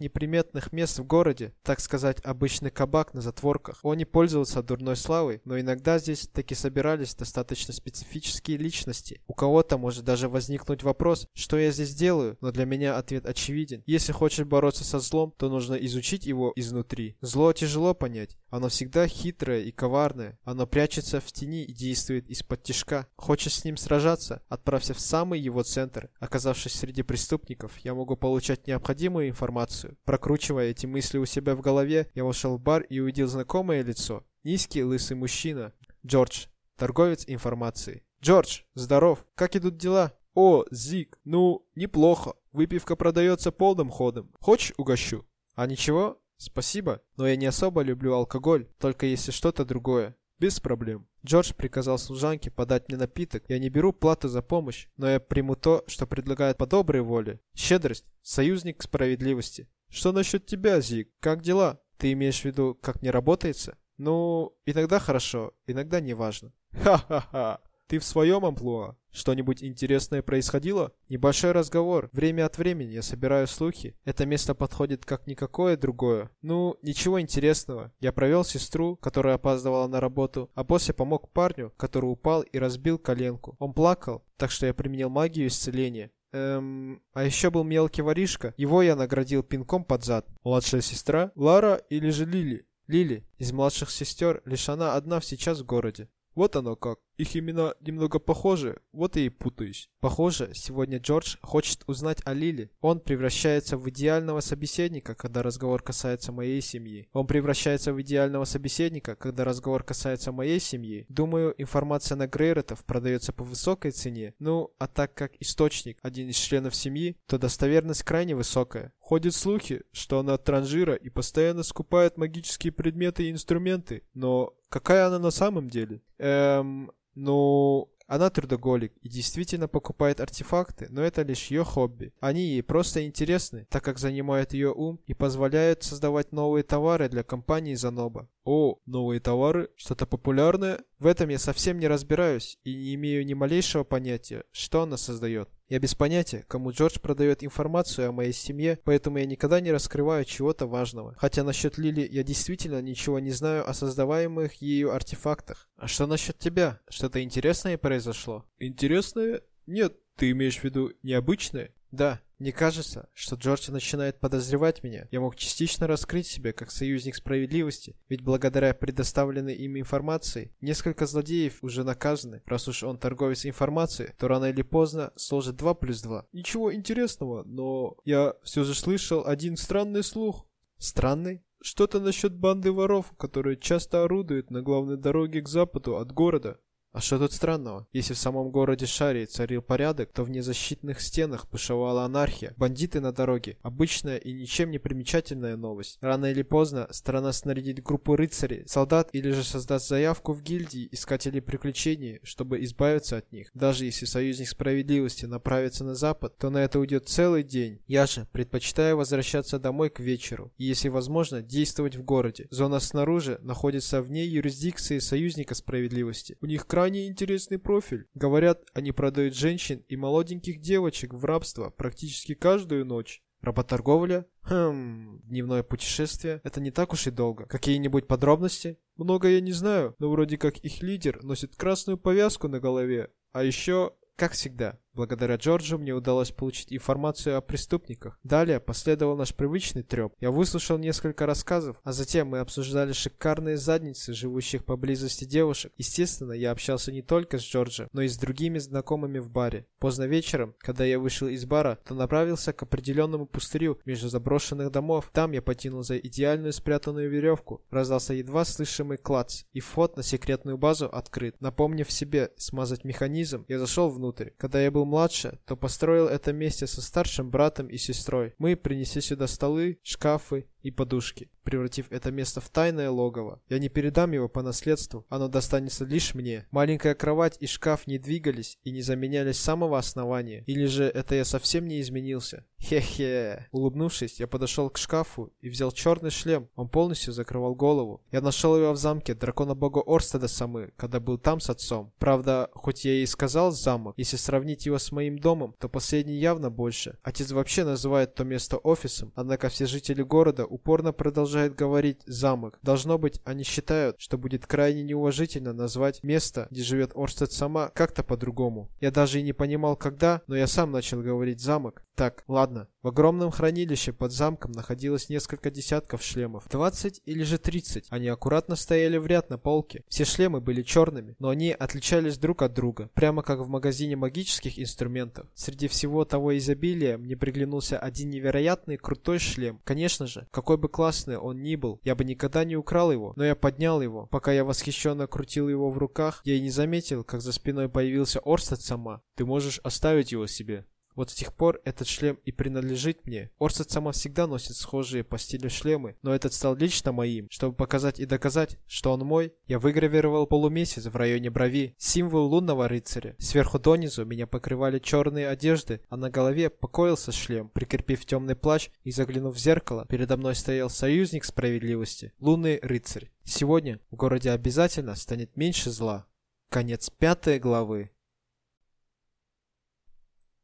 неприметных мест в городе, так сказать, обычный кабак на затворках. Он не пользовался дурной славой, но иногда здесь таки собирались достаточно специфические личности. У кого-то может даже возникнуть вопрос, что я здесь делаю, но для меня ответ очевиден. Если хочешь бороться со злом, то нужно изучить его изнутри. Зло тяжело понять, оно всегда хитрое и коварное. Оно прячется в тени и действует из-под тишка. Хочешь с ним сражаться? Отправься в самый его центр. Оказавшись среди преступников, я могу получать необходимую информацию. Прокручивая эти мысли у себя в голове, я вошел в бар и увидел знакомое лицо. Низкий лысый мужчина. Джордж. торговец информацией. «Джордж, здоров! Как идут дела?» «О, Зик, ну, неплохо. Выпивка продается полным ходом. Хочешь, угощу?» «А ничего? Спасибо, но я не особо люблю алкоголь, только если что-то другое. Без проблем. Джордж приказал служанке подать мне напиток. Я не беру плату за помощь, но я приму то, что предлагают по доброй воле. Щедрость – союзник справедливости. Что насчет тебя, Зик? Как дела? Ты имеешь в виду, как не работается? Ну, иногда хорошо, иногда неважно. Ха-ха-ха. Ты в своем амплуа? Что-нибудь интересное происходило? Небольшой разговор. Время от времени я собираю слухи. Это место подходит как никакое другое. Ну, ничего интересного. Я провел сестру, которая опаздывала на работу, а после помог парню, который упал и разбил коленку. Он плакал, так что я применил магию исцеления. Эм, а еще был мелкий воришка. Его я наградил пинком под зад. Младшая сестра? Лара или же Лили? Лили. Из младших сестер лишь она одна сейчас в городе. Вот оно как. Их имена немного похожи, вот и путаюсь. Похоже, сегодня Джордж хочет узнать о Лили. Он превращается в идеального собеседника, когда разговор касается моей семьи. Он превращается в идеального собеседника, когда разговор касается моей семьи. Думаю, информация на Грейротов продается по высокой цене. Ну, а так как источник один из членов семьи, то достоверность крайне высокая. Ходят слухи, что она транжира и постоянно скупает магические предметы и инструменты, но какая она на самом деле? Эм, ну, она трудоголик и действительно покупает артефакты, но это лишь ее хобби. Они ей просто интересны, так как занимают ее ум и позволяют создавать новые товары для компании Заноба. О, новые товары? Что-то популярное? В этом я совсем не разбираюсь и не имею ни малейшего понятия, что она создает. Я без понятия, кому Джордж продает информацию о моей семье, поэтому я никогда не раскрываю чего-то важного. Хотя насчет Лили я действительно ничего не знаю о создаваемых ею артефактах. А что насчет тебя? Что-то интересное произошло? Интересное? Нет, ты имеешь в виду необычное? Да, мне кажется, что Джордж начинает подозревать меня. Я мог частично раскрыть себя как союзник справедливости, ведь благодаря предоставленной им информации, несколько злодеев уже наказаны. Раз уж он торговец информацией, то рано или поздно сложит 2 плюс 2. Ничего интересного, но я все же слышал один странный слух. Странный? Что-то насчет банды воров, которые часто орудуют на главной дороге к западу от города. А что тут странного? Если в самом городе Шарии царил порядок, то в незащитных стенах бушевала анархия. Бандиты на дороге. Обычная и ничем не примечательная новость. Рано или поздно страна снарядит группу рыцарей, солдат или же создаст заявку в гильдии искателей приключений, чтобы избавиться от них. Даже если союзник справедливости направится на запад, то на это уйдет целый день. Я же предпочитаю возвращаться домой к вечеру. И если возможно, действовать в городе. Зона снаружи находится вне юрисдикции союзника справедливости. У них крайне интересный профиль. Говорят, они продают женщин и молоденьких девочек в рабство практически каждую ночь. Работорговля? Хм, дневное путешествие? Это не так уж и долго. Какие-нибудь подробности? Много я не знаю, но вроде как их лидер носит красную повязку на голове. А еще, как всегда, Благодаря Джорджу мне удалось получить информацию о преступниках. Далее последовал наш привычный треп. Я выслушал несколько рассказов, а затем мы обсуждали шикарные задницы живущих поблизости девушек. Естественно, я общался не только с Джорджем, но и с другими знакомыми в баре. Поздно вечером, когда я вышел из бара, то направился к определенному пустырю между заброшенных домов. Там я потянул за идеальную спрятанную веревку. Раздался едва слышимый клац, и вход на секретную базу открыт. Напомнив себе смазать механизм, я зашел внутрь. Когда я был был младше, то построил это вместе со старшим братом и сестрой. Мы принесли сюда столы, шкафы и подушки, превратив это место в тайное логово. Я не передам его по наследству, оно достанется лишь мне. Маленькая кровать и шкаф не двигались и не заменялись с самого основания. Или же это я совсем не изменился? Хе-хе. Улыбнувшись, я подошел к шкафу и взял черный шлем. Он полностью закрывал голову. Я нашел его в замке дракона бога Орстеда Самы, когда был там с отцом. Правда, хоть я и сказал замок, если сравнить его с моим домом, то последний явно больше. Отец вообще называет то место офисом, однако все жители города упорно продолжает говорить «замок». Должно быть, они считают, что будет крайне неуважительно назвать место, где живет Орстед сама, как-то по-другому. Я даже и не понимал, когда, но я сам начал говорить «замок». Так, ладно. В огромном хранилище под замком находилось несколько десятков шлемов. 20 или же 30. Они аккуратно стояли в ряд на полке. Все шлемы были черными, но они отличались друг от друга, прямо как в магазине магических инструментов. Среди всего того изобилия мне приглянулся один невероятный крутой шлем. Конечно же, какой бы классный он ни был, я бы никогда не украл его, но я поднял его. Пока я восхищенно крутил его в руках, я и не заметил, как за спиной появился Орстед сама. Ты можешь оставить его себе. Вот с тех пор этот шлем и принадлежит мне. Орсет сама всегда носит схожие по стилю шлемы, но этот стал лично моим. Чтобы показать и доказать, что он мой, я выгравировал полумесяц в районе брови, символ лунного рыцаря. Сверху донизу меня покрывали черные одежды, а на голове покоился шлем. Прикрепив темный плащ и заглянув в зеркало, передо мной стоял союзник справедливости, лунный рыцарь. Сегодня в городе обязательно станет меньше зла. Конец пятой главы.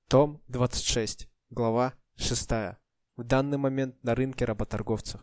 Том 26. Глава 6. В данный момент на рынке работорговцев.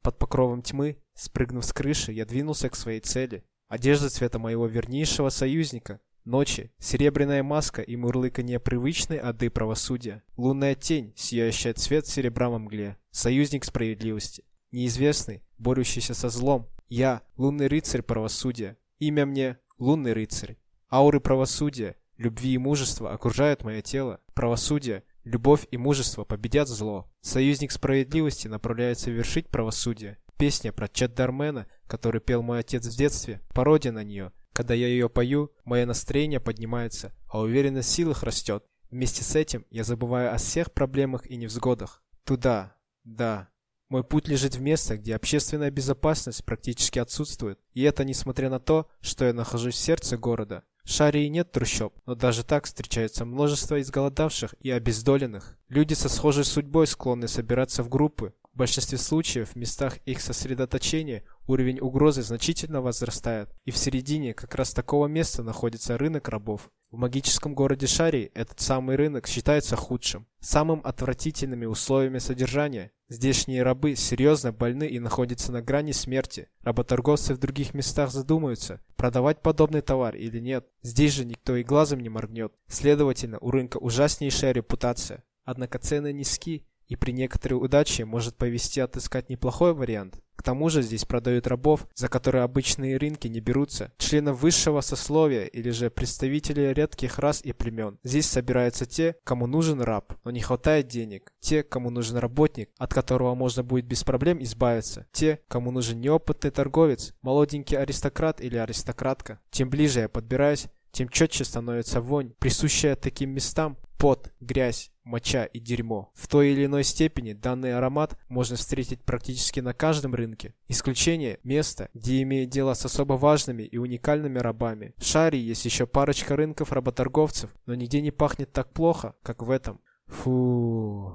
Под покровом тьмы, спрыгнув с крыши, я двинулся к своей цели. Одежда цвета моего вернейшего союзника. Ночи, серебряная маска и мурлыканье привычной ады правосудия. Лунная тень, сияющая цвет серебра во мгле. Союзник справедливости. Неизвестный, борющийся со злом. Я, лунный рыцарь правосудия. Имя мне — лунный рыцарь. Ауры правосудия, Любви и мужество окружают мое тело. Правосудие, любовь и мужество победят зло. Союзник справедливости направляется вершить правосудие. Песня про Дармена, который пел мой отец в детстве, пародия на нее. Когда я ее пою, мое настроение поднимается, а уверенность в силах растет. Вместе с этим я забываю о всех проблемах и невзгодах. Туда, да. Мой путь лежит в место, где общественная безопасность практически отсутствует. И это несмотря на то, что я нахожусь в сердце города. В Шарии нет трущоб, но даже так встречается множество изголодавших и обездоленных. Люди со схожей судьбой склонны собираться в группы. В большинстве случаев в местах их сосредоточения уровень угрозы значительно возрастает, и в середине как раз такого места находится рынок рабов. В магическом городе Шарии этот самый рынок считается худшим, самым отвратительными условиями содержания. Здешние рабы серьезно больны и находятся на грани смерти. Работорговцы в других местах задумаются, продавать подобный товар или нет. Здесь же никто и глазом не моргнет. Следовательно, у рынка ужаснейшая репутация. Однако цены низки, и при некоторой удаче может повести отыскать неплохой вариант. К тому же здесь продают рабов, за которые обычные рынки не берутся, членов высшего сословия или же представителей редких рас и племен. Здесь собираются те, кому нужен раб, но не хватает денег, те, кому нужен работник, от которого можно будет без проблем избавиться, те, кому нужен неопытный торговец, молоденький аристократ или аристократка. Чем ближе я подбираюсь, тем четче становится вонь, присущая таким местам, пот, грязь, моча и дерьмо. В той или иной степени данный аромат можно встретить практически на каждом рынке. Исключение – место, где имеет дело с особо важными и уникальными рабами. В Шаре есть еще парочка рынков работорговцев, но нигде не пахнет так плохо, как в этом. Фу.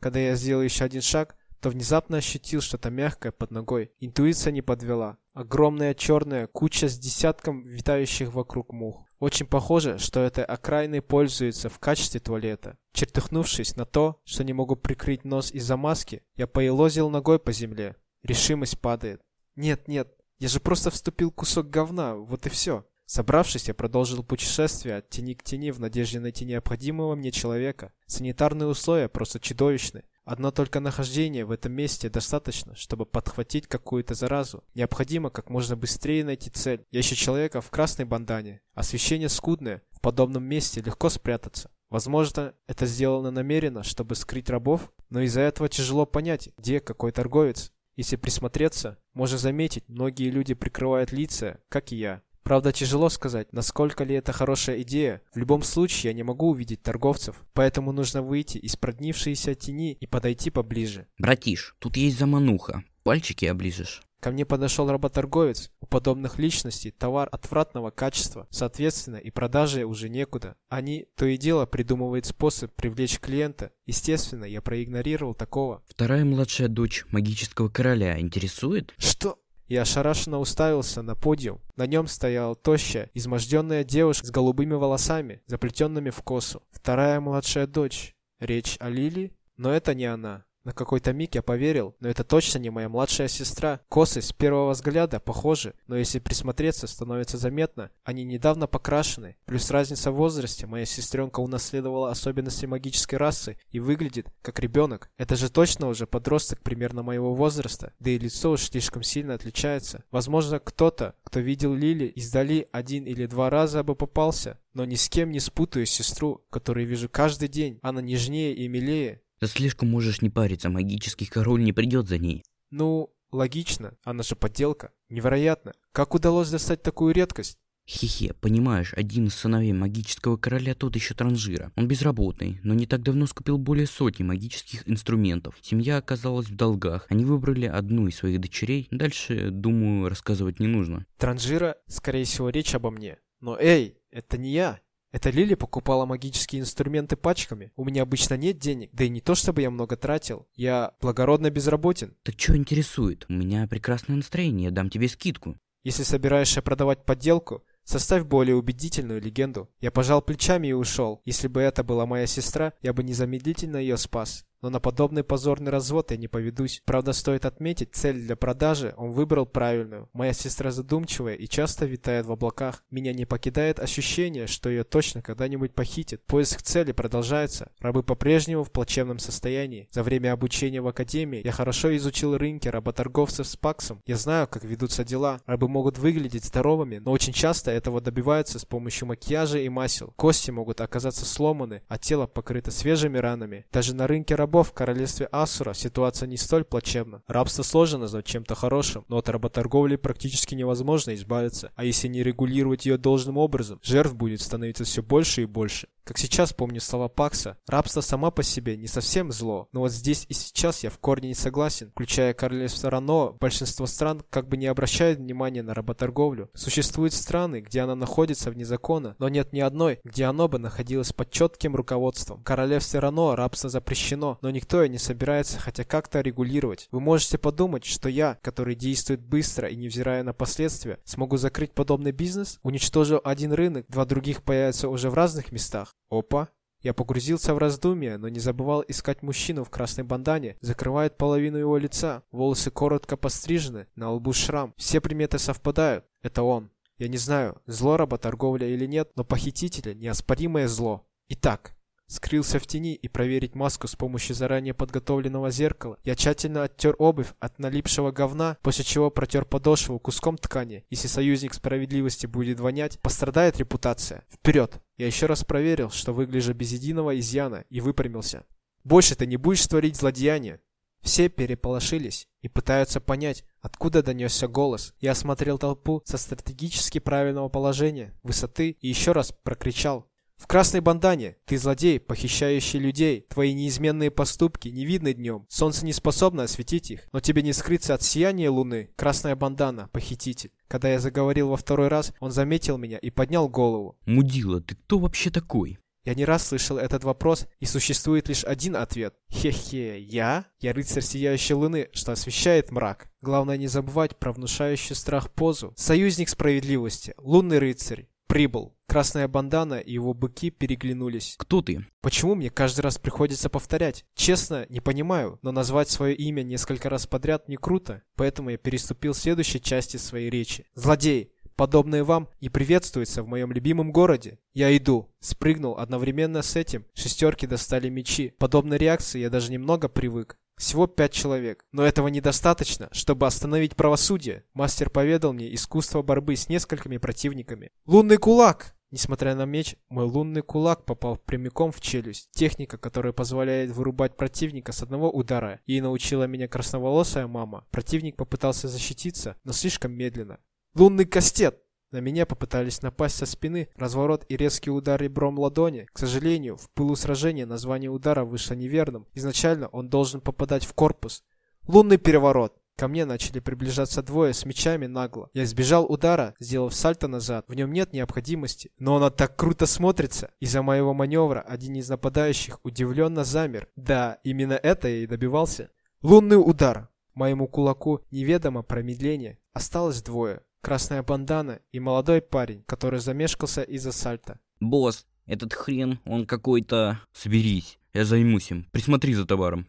Когда я сделал еще один шаг, то внезапно ощутил что-то мягкое под ногой. Интуиция не подвела. Огромная черная куча с десятком витающих вокруг мух. Очень похоже, что этой окраиной пользуются в качестве туалета. Чертыхнувшись на то, что не могу прикрыть нос из-за маски, я поелозил ногой по земле. Решимость падает. Нет, нет, я же просто вступил кусок говна, вот и все. Собравшись, я продолжил путешествие от тени к тени в надежде найти необходимого мне человека. Санитарные условия просто чудовищны. Одно только нахождение в этом месте достаточно, чтобы подхватить какую-то заразу. Необходимо как можно быстрее найти цель. Я ищу человека в красной бандане. Освещение скудное. В подобном месте легко спрятаться. Возможно, это сделано намеренно, чтобы скрыть рабов, но из-за этого тяжело понять, где какой торговец. Если присмотреться, можно заметить, многие люди прикрывают лица, как и я. Правда, тяжело сказать, насколько ли это хорошая идея. В любом случае, я не могу увидеть торговцев, поэтому нужно выйти из проднившейся тени и подойти поближе. Братиш, тут есть замануха. Пальчики оближешь. Ко мне подошел работорговец. У подобных личностей товар отвратного качества, соответственно, и продажи уже некуда. Они то и дело придумывают способ привлечь клиента. Естественно, я проигнорировал такого. Вторая младшая дочь магического короля интересует? Что? Я ошарашенно уставился на подиум. На нем стояла тощая, изможденная девушка с голубыми волосами, заплетенными в косу. Вторая младшая дочь. Речь о Лили? Но это не она. На какой-то миг я поверил, но это точно не моя младшая сестра. Косы с первого взгляда похожи, но если присмотреться, становится заметно, они недавно покрашены. Плюс разница в возрасте, моя сестренка унаследовала особенности магической расы и выглядит как ребенок. Это же точно уже подросток примерно моего возраста, да и лицо уж слишком сильно отличается. Возможно, кто-то, кто видел Лили издали один или два раза бы попался, но ни с кем не спутаю сестру, которую вижу каждый день. Она нежнее и милее. Ты слишком можешь не париться, магический король не придет за ней. Ну, логично, она же подделка. Невероятно. Как удалось достать такую редкость? Хе-хе, понимаешь, один из сыновей магического короля тот еще транжира. Он безработный, но не так давно скупил более сотни магических инструментов. Семья оказалась в долгах. Они выбрали одну из своих дочерей. Дальше, думаю, рассказывать не нужно. Транжира, скорее всего, речь обо мне. Но эй, это не я. Это Лили покупала магические инструменты пачками. У меня обычно нет денег, да и не то чтобы я много тратил. Я благородно безработен. Так что интересует? У меня прекрасное настроение, я дам тебе скидку. Если собираешься продавать подделку, Составь более убедительную легенду. Я пожал плечами и ушел. Если бы это была моя сестра, я бы незамедлительно ее спас но на подобный позорный развод я не поведусь. Правда, стоит отметить, цель для продажи он выбрал правильную. Моя сестра задумчивая и часто витает в облаках. Меня не покидает ощущение, что ее точно когда-нибудь похитят. Поиск цели продолжается. Рабы по-прежнему в плачевном состоянии. За время обучения в академии я хорошо изучил рынки работорговцев с Паксом. Я знаю, как ведутся дела. Рабы могут выглядеть здоровыми, но очень часто этого добиваются с помощью макияжа и масел. Кости могут оказаться сломаны, а тело покрыто свежими ранами. Даже на рынке рабов рабов в королевстве Асура ситуация не столь плачевна. Рабство сложно назвать чем-то хорошим, но от работорговли практически невозможно избавиться, а если не регулировать ее должным образом, жертв будет становиться все больше и больше. Как сейчас помню слова Пакса, рабство само по себе не совсем зло, но вот здесь и сейчас я в корне не согласен. Включая королевство Рано, большинство стран как бы не обращают внимания на работорговлю. Существуют страны, где она находится вне закона, но нет ни одной, где оно бы находилось под четким руководством. В королевстве Рано рабство запрещено, но никто и не собирается хотя как-то регулировать. Вы можете подумать, что я, который действует быстро и невзирая на последствия, смогу закрыть подобный бизнес? Уничтожу один рынок, два других появятся уже в разных местах. Опа. Я погрузился в раздумья, но не забывал искать мужчину в красной бандане. Закрывает половину его лица. Волосы коротко пострижены, на лбу шрам. Все приметы совпадают. Это он. Я не знаю, зло работорговля или нет, но похитителя неоспоримое зло. Итак, скрылся в тени и проверить маску с помощью заранее подготовленного зеркала. Я тщательно оттер обувь от налипшего говна, после чего протер подошву куском ткани. Если союзник справедливости будет вонять, пострадает репутация. Вперед! Я еще раз проверил, что выгляжу без единого изъяна, и выпрямился. Больше ты не будешь творить злодеяния. Все переполошились и пытаются понять, откуда донесся голос. Я осмотрел толпу со стратегически правильного положения, высоты и еще раз прокричал в красной бандане ты злодей, похищающий людей. Твои неизменные поступки не видны днем. Солнце не способно осветить их, но тебе не скрыться от сияния луны. Красная бандана, похититель. Когда я заговорил во второй раз, он заметил меня и поднял голову. Мудила, ты кто вообще такой? Я не раз слышал этот вопрос, и существует лишь один ответ. Хе-хе, я? Я рыцарь сияющей луны, что освещает мрак. Главное не забывать про внушающий страх позу. Союзник справедливости, лунный рыцарь. Прибыл. Красная бандана и его быки переглянулись. Кто ты? Почему мне каждый раз приходится повторять? Честно, не понимаю, но назвать свое имя несколько раз подряд не круто, поэтому я переступил следующей части своей речи. Злодей! Подобные вам не приветствуются в моем любимом городе. Я иду. Спрыгнул одновременно с этим. Шестерки достали мечи. Подобной реакции я даже немного привык. Всего пять человек. Но этого недостаточно, чтобы остановить правосудие. Мастер поведал мне искусство борьбы с несколькими противниками. Лунный кулак! Несмотря на меч, мой лунный кулак попал прямиком в челюсть. Техника, которая позволяет вырубать противника с одного удара. Ей научила меня красноволосая мама. Противник попытался защититься, но слишком медленно. Лунный кастет! На меня попытались напасть со спины, разворот и резкий удар ребром ладони. К сожалению, в пылу сражения название удара вышло неверным. Изначально он должен попадать в корпус. Лунный переворот. Ко мне начали приближаться двое с мечами нагло. Я избежал удара, сделав сальто назад. В нем нет необходимости. Но он так круто смотрится. Из-за моего маневра один из нападающих удивленно замер. Да, именно это я и добивался. Лунный удар. Моему кулаку неведомо промедление. Осталось двое красная бандана и молодой парень, который замешкался из-за сальта. «Босс, этот хрен, он какой-то...» «Соберись, я займусь им. Присмотри за товаром».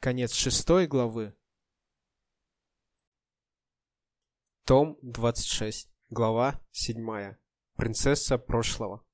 Конец шестой главы. Том 26. Глава 7. Принцесса прошлого.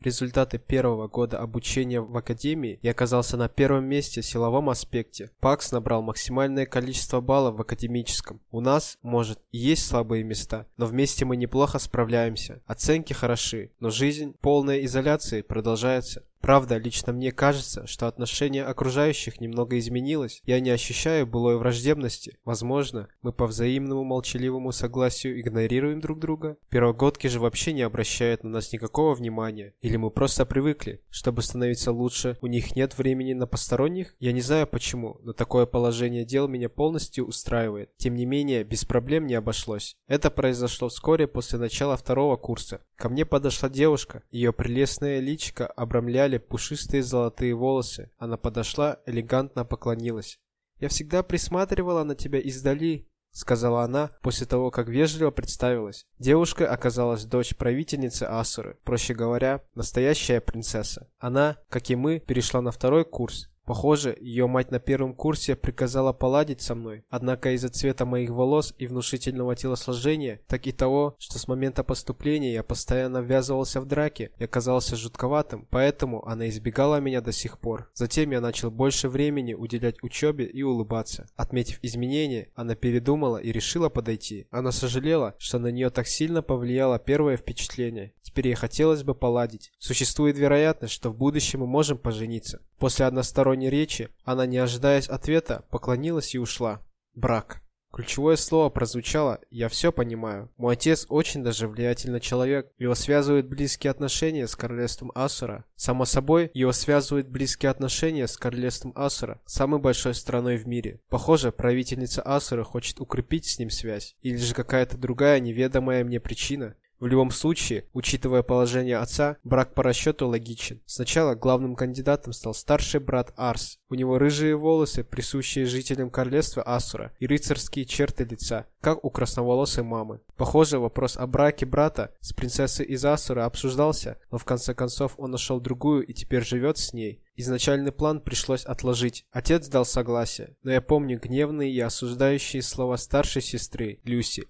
Результаты первого года обучения в Академии я оказался на первом месте в силовом аспекте. Пакс набрал максимальное количество баллов в академическом. У нас, может, и есть слабые места, но вместе мы неплохо справляемся. Оценки хороши, но жизнь полной изоляции продолжается. Правда, лично мне кажется, что отношение окружающих немного изменилось. Я не ощущаю былой враждебности. Возможно, мы по взаимному молчаливому согласию игнорируем друг друга. Первогодки же вообще не обращают на нас никакого внимания. Или мы просто привыкли. Чтобы становиться лучше, у них нет времени на посторонних? Я не знаю почему, но такое положение дел меня полностью устраивает. Тем не менее, без проблем не обошлось. Это произошло вскоре после начала второго курса. Ко мне подошла девушка. Ее прелестное личико обрамляли пушистые золотые волосы. Она подошла, элегантно поклонилась. «Я всегда присматривала на тебя издали», — сказала она после того, как вежливо представилась. Девушка оказалась дочь правительницы Асуры, проще говоря, настоящая принцесса. Она, как и мы, перешла на второй курс Похоже, ее мать на первом курсе приказала поладить со мной, однако из-за цвета моих волос и внушительного телосложения, так и того, что с момента поступления я постоянно ввязывался в драки и оказался жутковатым, поэтому она избегала меня до сих пор. Затем я начал больше времени уделять учебе и улыбаться. Отметив изменения, она передумала и решила подойти. Она сожалела, что на нее так сильно повлияло первое впечатление. Теперь ей хотелось бы поладить. Существует вероятность, что в будущем мы можем пожениться. После односторонней речи она, не ожидаясь ответа, поклонилась и ушла. Брак. Ключевое слово прозвучало «я все понимаю». Мой отец очень даже влиятельный человек. Его связывают близкие отношения с королевством Асура. Само собой, его связывают близкие отношения с королевством Асура, самой большой страной в мире. Похоже, правительница Асура хочет укрепить с ним связь. Или же какая-то другая неведомая мне причина. В любом случае, учитывая положение отца, брак по расчету логичен. Сначала главным кандидатом стал старший брат Арс. У него рыжие волосы, присущие жителям королевства Асура, и рыцарские черты лица, как у красноволосой мамы. Похоже, вопрос о браке брата с принцессой из Асура обсуждался, но в конце концов он нашел другую и теперь живет с ней. Изначальный план пришлось отложить. Отец дал согласие, но я помню гневные и осуждающие слова старшей сестры, Люси.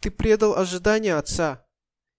«Ты предал ожидания отца!»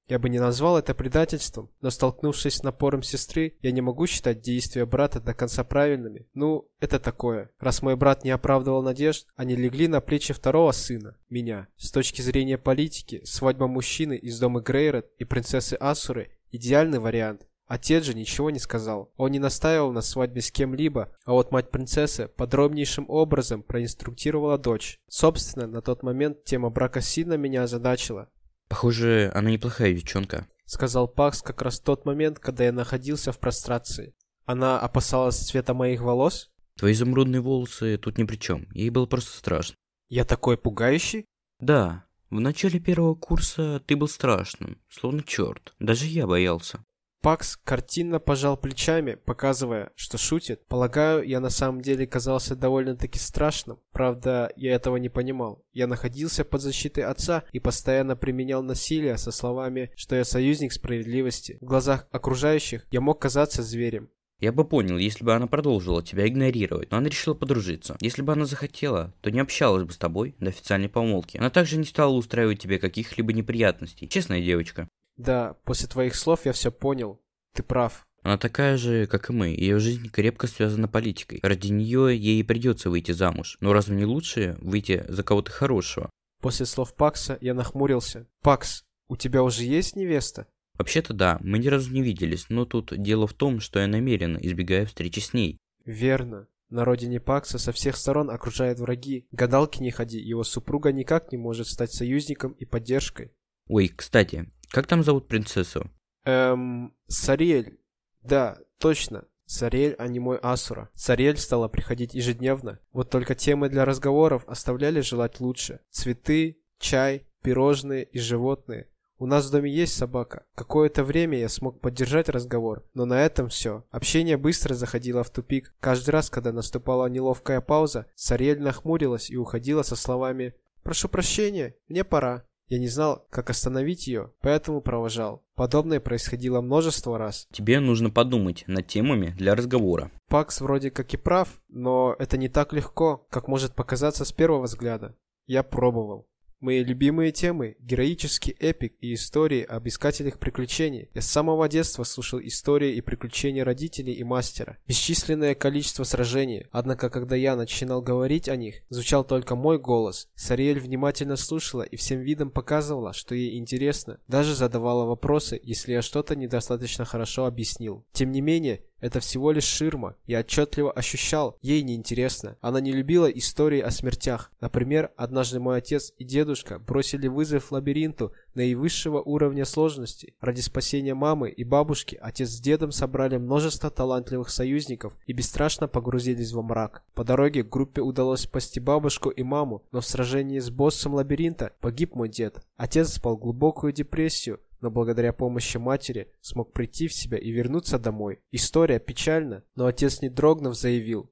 Я бы не назвал это предательством, но столкнувшись с напором сестры, я не могу считать действия брата до конца правильными. Ну, это такое. Раз мой брат не оправдывал надежд, они легли на плечи второго сына, меня. С точки зрения политики, свадьба мужчины из дома Грейрот и принцессы Асуры – идеальный вариант. Отец же ничего не сказал. Он не настаивал на свадьбе с кем-либо, а вот мать принцессы подробнейшим образом проинструктировала дочь. Собственно, на тот момент тема брака сильно меня озадачила. Похоже, она неплохая девчонка. Сказал Пакс как раз в тот момент, когда я находился в прострации. Она опасалась цвета моих волос? Твои изумрудные волосы тут ни при чем. Ей было просто страшно. Я такой пугающий? Да. В начале первого курса ты был страшным, словно черт. Даже я боялся. Пакс картинно пожал плечами, показывая, что шутит. Полагаю, я на самом деле казался довольно-таки страшным. Правда, я этого не понимал. Я находился под защитой отца и постоянно применял насилие со словами, что я союзник справедливости. В глазах окружающих я мог казаться зверем. Я бы понял, если бы она продолжила тебя игнорировать, но она решила подружиться. Если бы она захотела, то не общалась бы с тобой до официальной помолвки. Она также не стала устраивать тебе каких-либо неприятностей. Честная девочка. Да, после твоих слов я все понял. Ты прав. Она такая же, как и мы. Ее жизнь крепко связана политикой. Ради нее ей придется выйти замуж. Но разве не лучше выйти за кого-то хорошего? После слов Пакса я нахмурился. Пакс, у тебя уже есть невеста? Вообще-то да, мы ни разу не виделись, но тут дело в том, что я намеренно избегаю встречи с ней. Верно. На родине Пакса со всех сторон окружают враги. Гадалки не ходи, его супруга никак не может стать союзником и поддержкой. Ой, кстати, как там зовут принцессу? Эм, Сариэль. Да, точно. Сариэль, а не мой Асура. Сариэль стала приходить ежедневно. Вот только темы для разговоров оставляли желать лучше. Цветы, чай, пирожные и животные. У нас в доме есть собака. Какое-то время я смог поддержать разговор, но на этом все. Общение быстро заходило в тупик. Каждый раз, когда наступала неловкая пауза, Сариэль нахмурилась и уходила со словами «Прошу прощения, мне пора». Я не знал, как остановить ее, поэтому провожал. Подобное происходило множество раз. Тебе нужно подумать над темами для разговора. Пакс вроде как и прав, но это не так легко, как может показаться с первого взгляда. Я пробовал. Мои любимые темы – героический эпик и истории об искателях приключений. Я с самого детства слушал истории и приключения родителей и мастера. Бесчисленное количество сражений. Однако, когда я начинал говорить о них, звучал только мой голос. Сариэль внимательно слушала и всем видом показывала, что ей интересно. Даже задавала вопросы, если я что-то недостаточно хорошо объяснил. Тем не менее, это всего лишь ширма. Я отчетливо ощущал, ей неинтересно. Она не любила истории о смертях. Например, однажды мой отец и дедушка бросили вызов лабиринту наивысшего уровня сложности. Ради спасения мамы и бабушки отец с дедом собрали множество талантливых союзников и бесстрашно погрузились во мрак. По дороге группе удалось спасти бабушку и маму, но в сражении с боссом лабиринта погиб мой дед. Отец спал глубокую депрессию, но благодаря помощи матери смог прийти в себя и вернуться домой. История печальна, но отец не дрогнув заявил,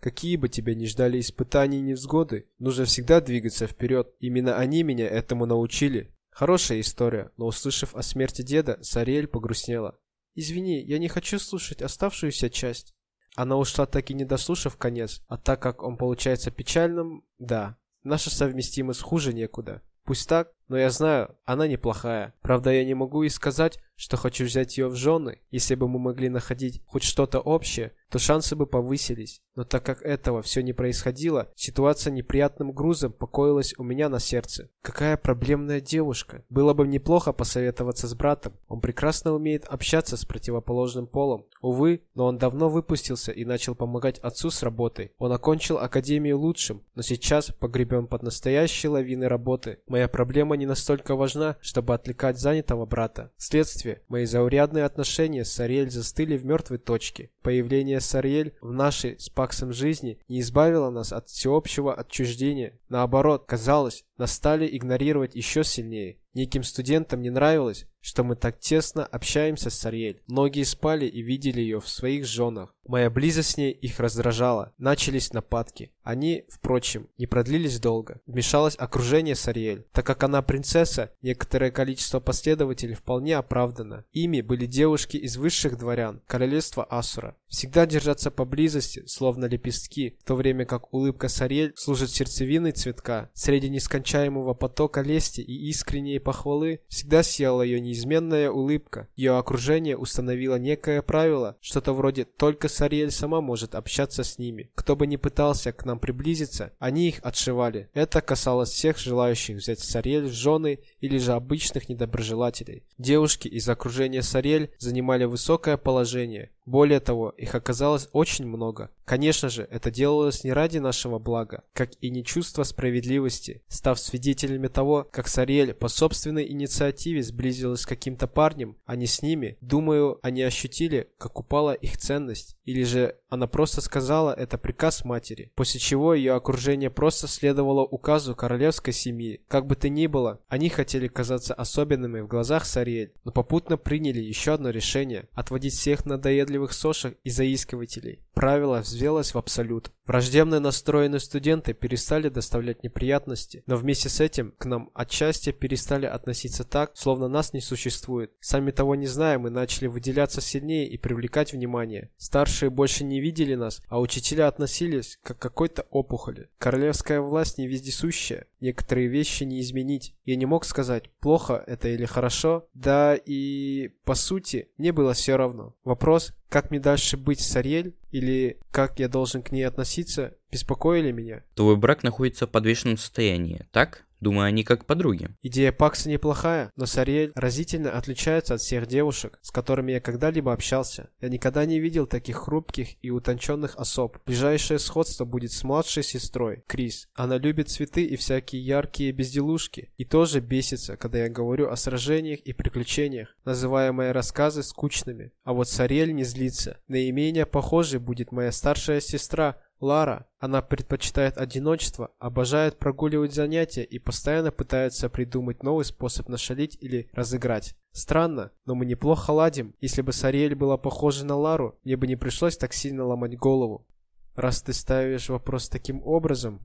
Какие бы тебя ни ждали испытания и невзгоды, нужно всегда двигаться вперед. Именно они меня этому научили. Хорошая история, но услышав о смерти деда, Сариэль погрустнела. «Извини, я не хочу слушать оставшуюся часть». Она ушла так и не дослушав конец, а так как он получается печальным, да, наша совместимость хуже некуда. Пусть так, но я знаю, она неплохая. Правда, я не могу и сказать, что хочу взять ее в жены. Если бы мы могли находить хоть что-то общее, то шансы бы повысились. Но так как этого все не происходило, ситуация неприятным грузом покоилась у меня на сердце. Какая проблемная девушка. Было бы неплохо посоветоваться с братом. Он прекрасно умеет общаться с противоположным полом. Увы, но он давно выпустился и начал помогать отцу с работой. Он окончил академию лучшим, но сейчас погребен под настоящей лавиной работы. Моя проблема не настолько важна, чтобы отвлекать занятого брата. Вследствие, мои заурядные отношения с Ариэль застыли в мертвой точке. Появление Сариэль в нашей с Паксом жизни не избавило нас от всеобщего отчуждения. Наоборот, казалось, нас стали игнорировать еще сильнее. Неким студентам не нравилось, что мы так тесно общаемся с Ариэль. Многие спали и видели ее в своих женах. Моя близость с ней их раздражала. Начались нападки. Они, впрочем, не продлились долго. Вмешалось окружение Сариэль. Так как она принцесса, некоторое количество последователей вполне оправдано. Ими были девушки из высших дворян, королевства Асура. Всегда держаться поблизости, словно лепестки, в то время как улыбка Сариэль служит сердцевиной цветка. Среди нескончаемого потока лести и искренней похвалы всегда сияла ее неизменная улыбка. Ее окружение установило некое правило, что-то вроде «только Сариэль сама может общаться с ними». Кто бы ни пытался к нам приблизиться, они их отшивали. Это касалось всех желающих взять Сариэль в жены или же обычных недоброжелателей. Девушки из окружения Сариэль занимали высокое положение, более того, их оказалось очень много. Конечно же, это делалось не ради нашего блага, как и не чувство справедливости. Став свидетелями того, как Сариэль по собственной инициативе сблизилась с каким-то парнем, а не с ними, думаю, они ощутили, как упала их ценность. Или же она просто сказала это приказ матери, после чего ее окружение просто следовало указу королевской семьи. Как бы то ни было, они хотели казаться особенными в глазах Сариэль, но попутно приняли еще одно решение – отводить всех надоедливых сошек и заискивателей. Правило взвелось в абсолют. Враждебно настроенные студенты перестали доставлять неприятности, но вместе с этим к нам отчасти перестали относиться так, словно нас не существует. Сами того не зная, мы начали выделяться сильнее и привлекать внимание. Старшие больше не видели нас, а учителя относились как к какой-то опухоли. Королевская власть не вездесущая, некоторые вещи не изменить. Я не мог сказать, плохо это или хорошо, да и по сути мне было все равно. Вопрос, как мне дальше быть с Ариэль или как я должен к ней относиться, беспокоили меня. Твой брак находится в подвешенном состоянии, так? Думаю, они как подруги. Идея Пакса неплохая, но Сариэль разительно отличается от всех девушек, с которыми я когда-либо общался. Я никогда не видел таких хрупких и утонченных особ. Ближайшее сходство будет с младшей сестрой, Крис. Она любит цветы и всякие яркие безделушки, и тоже бесится, когда я говорю о сражениях и приключениях, называя мои рассказы скучными. А вот Сариэль не злится. Наименее похожей будет моя старшая сестра, Лара, она предпочитает одиночество, обожает прогуливать занятия и постоянно пытается придумать новый способ нашалить или разыграть. Странно, но мы неплохо ладим. Если бы Сариэль была похожа на Лару, мне бы не пришлось так сильно ломать голову. Раз ты ставишь вопрос таким образом,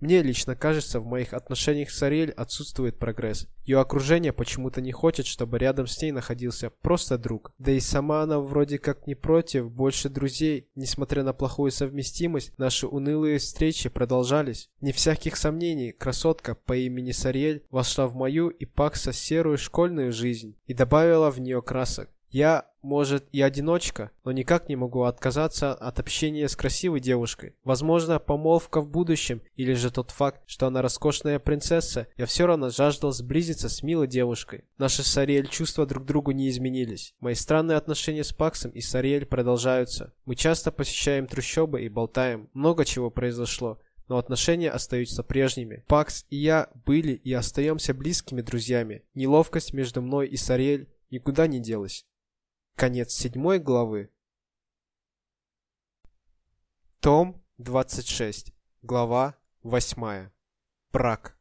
Мне лично кажется, в моих отношениях с Ариэль отсутствует прогресс. Ее окружение почему-то не хочет, чтобы рядом с ней находился просто друг. Да и сама она вроде как не против, больше друзей. Несмотря на плохую совместимость, наши унылые встречи продолжались. Не всяких сомнений, красотка по имени Сариэль вошла в мою и Пакса серую школьную жизнь и добавила в нее красок. Я, может, и одиночка, но никак не могу отказаться от общения с красивой девушкой. Возможно, помолвка в будущем, или же тот факт, что она роскошная принцесса, я все равно жаждал сблизиться с милой девушкой. Наши с Ариэль чувства друг к другу не изменились. Мои странные отношения с Паксом и с Ариэль продолжаются. Мы часто посещаем трущобы и болтаем. Много чего произошло но отношения остаются прежними. Пакс и я были и остаемся близкими друзьями. Неловкость между мной и Сариэль никуда не делась. Конец седьмой главы. Том 26. Глава 8. Брак.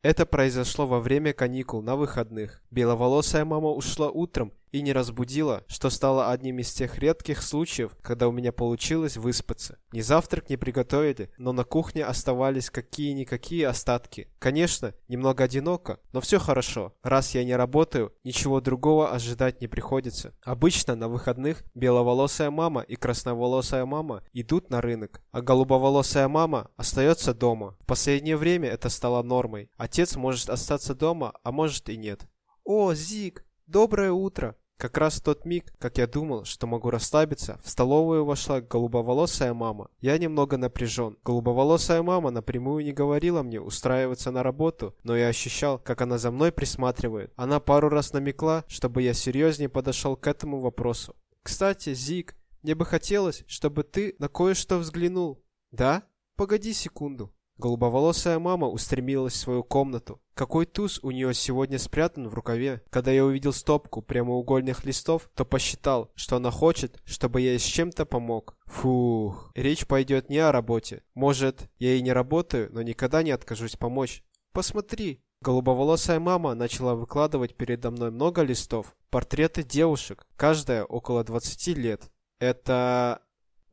Это произошло во время каникул на выходных. Беловолосая мама ушла утром и не разбудила, что стало одним из тех редких случаев, когда у меня получилось выспаться. Ни завтрак не приготовили, но на кухне оставались какие-никакие остатки. Конечно, немного одиноко, но все хорошо. Раз я не работаю, ничего другого ожидать не приходится. Обычно на выходных беловолосая мама и красноволосая мама идут на рынок, а голубоволосая мама остается дома. В последнее время это стало нормой. Отец может остаться дома, а может и нет. «О, Зик, доброе утро!» Как раз в тот миг, как я думал, что могу расслабиться, в столовую вошла голубоволосая мама. Я немного напряжен. Голубоволосая мама напрямую не говорила мне устраиваться на работу, но я ощущал, как она за мной присматривает. Она пару раз намекла, чтобы я серьезнее подошел к этому вопросу. «Кстати, Зик, мне бы хотелось, чтобы ты на кое-что взглянул». «Да? Погоди секунду». Голубоволосая мама устремилась в свою комнату. Какой туз у нее сегодня спрятан в рукаве? Когда я увидел стопку прямоугольных листов, то посчитал, что она хочет, чтобы я с чем-то помог. Фух, речь пойдет не о работе. Может, я и не работаю, но никогда не откажусь помочь. Посмотри. Голубоволосая мама начала выкладывать передо мной много листов. Портреты девушек, каждая около 20 лет. Это...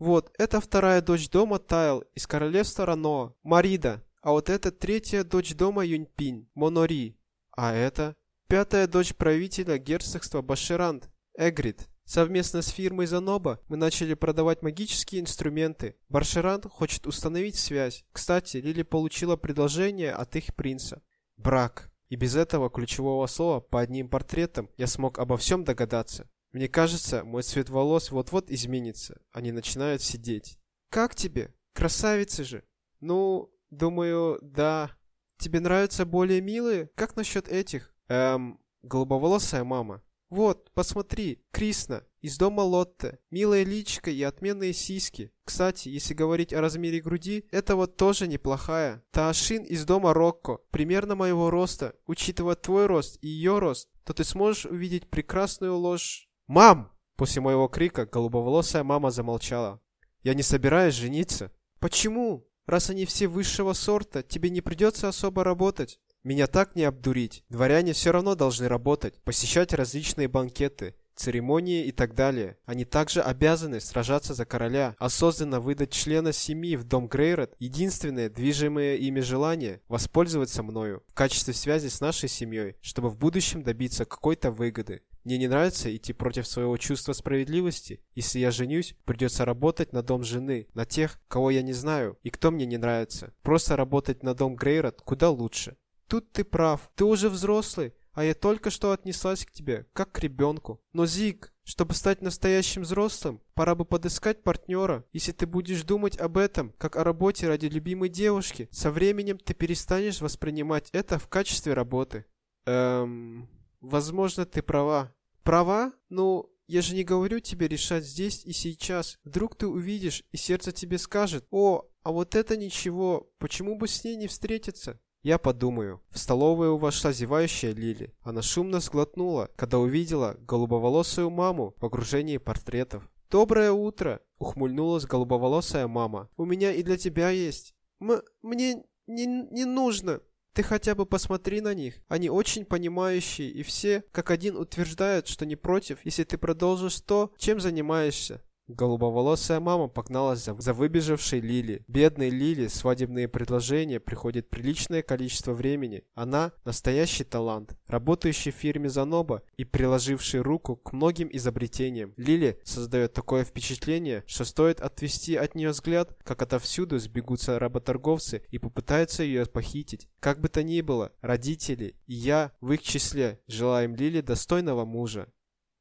Вот, это вторая дочь дома Тайл из королевства Рано, Марида. А вот это третья дочь дома Юньпинь, Монори. А это пятая дочь правителя герцогства Баширант, Эгрид. Совместно с фирмой Заноба мы начали продавать магические инструменты. Баршерант хочет установить связь. Кстати, Лили получила предложение от их принца. Брак. И без этого ключевого слова по одним портретам я смог обо всем догадаться. Мне кажется, мой цвет волос вот-вот изменится. Они начинают сидеть. Как тебе? Красавицы же. Ну, думаю, да. Тебе нравятся более милые? Как насчет этих? Эм, голубоволосая мама. Вот, посмотри, Крисна, из дома Лотте. Милая личико и отменные сиськи. Кстати, если говорить о размере груди, это вот тоже неплохая. Таашин из дома Рокко, примерно моего роста. Учитывая твой рост и ее рост, то ты сможешь увидеть прекрасную ложь. «Мам!» После моего крика голубоволосая мама замолчала. «Я не собираюсь жениться». «Почему? Раз они все высшего сорта, тебе не придется особо работать». «Меня так не обдурить. Дворяне все равно должны работать, посещать различные банкеты, церемонии и так далее. Они также обязаны сражаться за короля, осознанно выдать члена семьи в дом Грейрот, единственное движимое ими желание – воспользоваться мною в качестве связи с нашей семьей, чтобы в будущем добиться какой-то выгоды. Мне не нравится идти против своего чувства справедливости. Если я женюсь, придется работать на дом жены, на тех, кого я не знаю и кто мне не нравится. Просто работать на дом Грейрот куда лучше. Тут ты прав. Ты уже взрослый, а я только что отнеслась к тебе, как к ребенку. Но, Зик, чтобы стать настоящим взрослым, пора бы подыскать партнера. Если ты будешь думать об этом, как о работе ради любимой девушки, со временем ты перестанешь воспринимать это в качестве работы. Эм... Возможно, ты права. Права? Ну, я же не говорю тебе решать здесь и сейчас. Вдруг ты увидишь, и сердце тебе скажет, «О, а вот это ничего, почему бы с ней не встретиться?» Я подумаю. В столовую вошла зевающая Лили. Она шумно сглотнула, когда увидела голубоволосую маму в окружении портретов. «Доброе утро!» — ухмыльнулась голубоволосая мама. «У меня и для тебя есть». М «Мне не, не нужно!» Ты хотя бы посмотри на них. Они очень понимающие, и все, как один, утверждают, что не против, если ты продолжишь то, чем занимаешься. Голубоволосая мама погналась за, за выбежавшей Лили. Бедной Лили свадебные предложения приходит приличное количество времени. Она – настоящий талант, работающий в фирме Заноба и приложивший руку к многим изобретениям. Лили создает такое впечатление, что стоит отвести от нее взгляд, как отовсюду сбегутся работорговцы и попытаются ее похитить. Как бы то ни было, родители и я в их числе желаем Лили достойного мужа.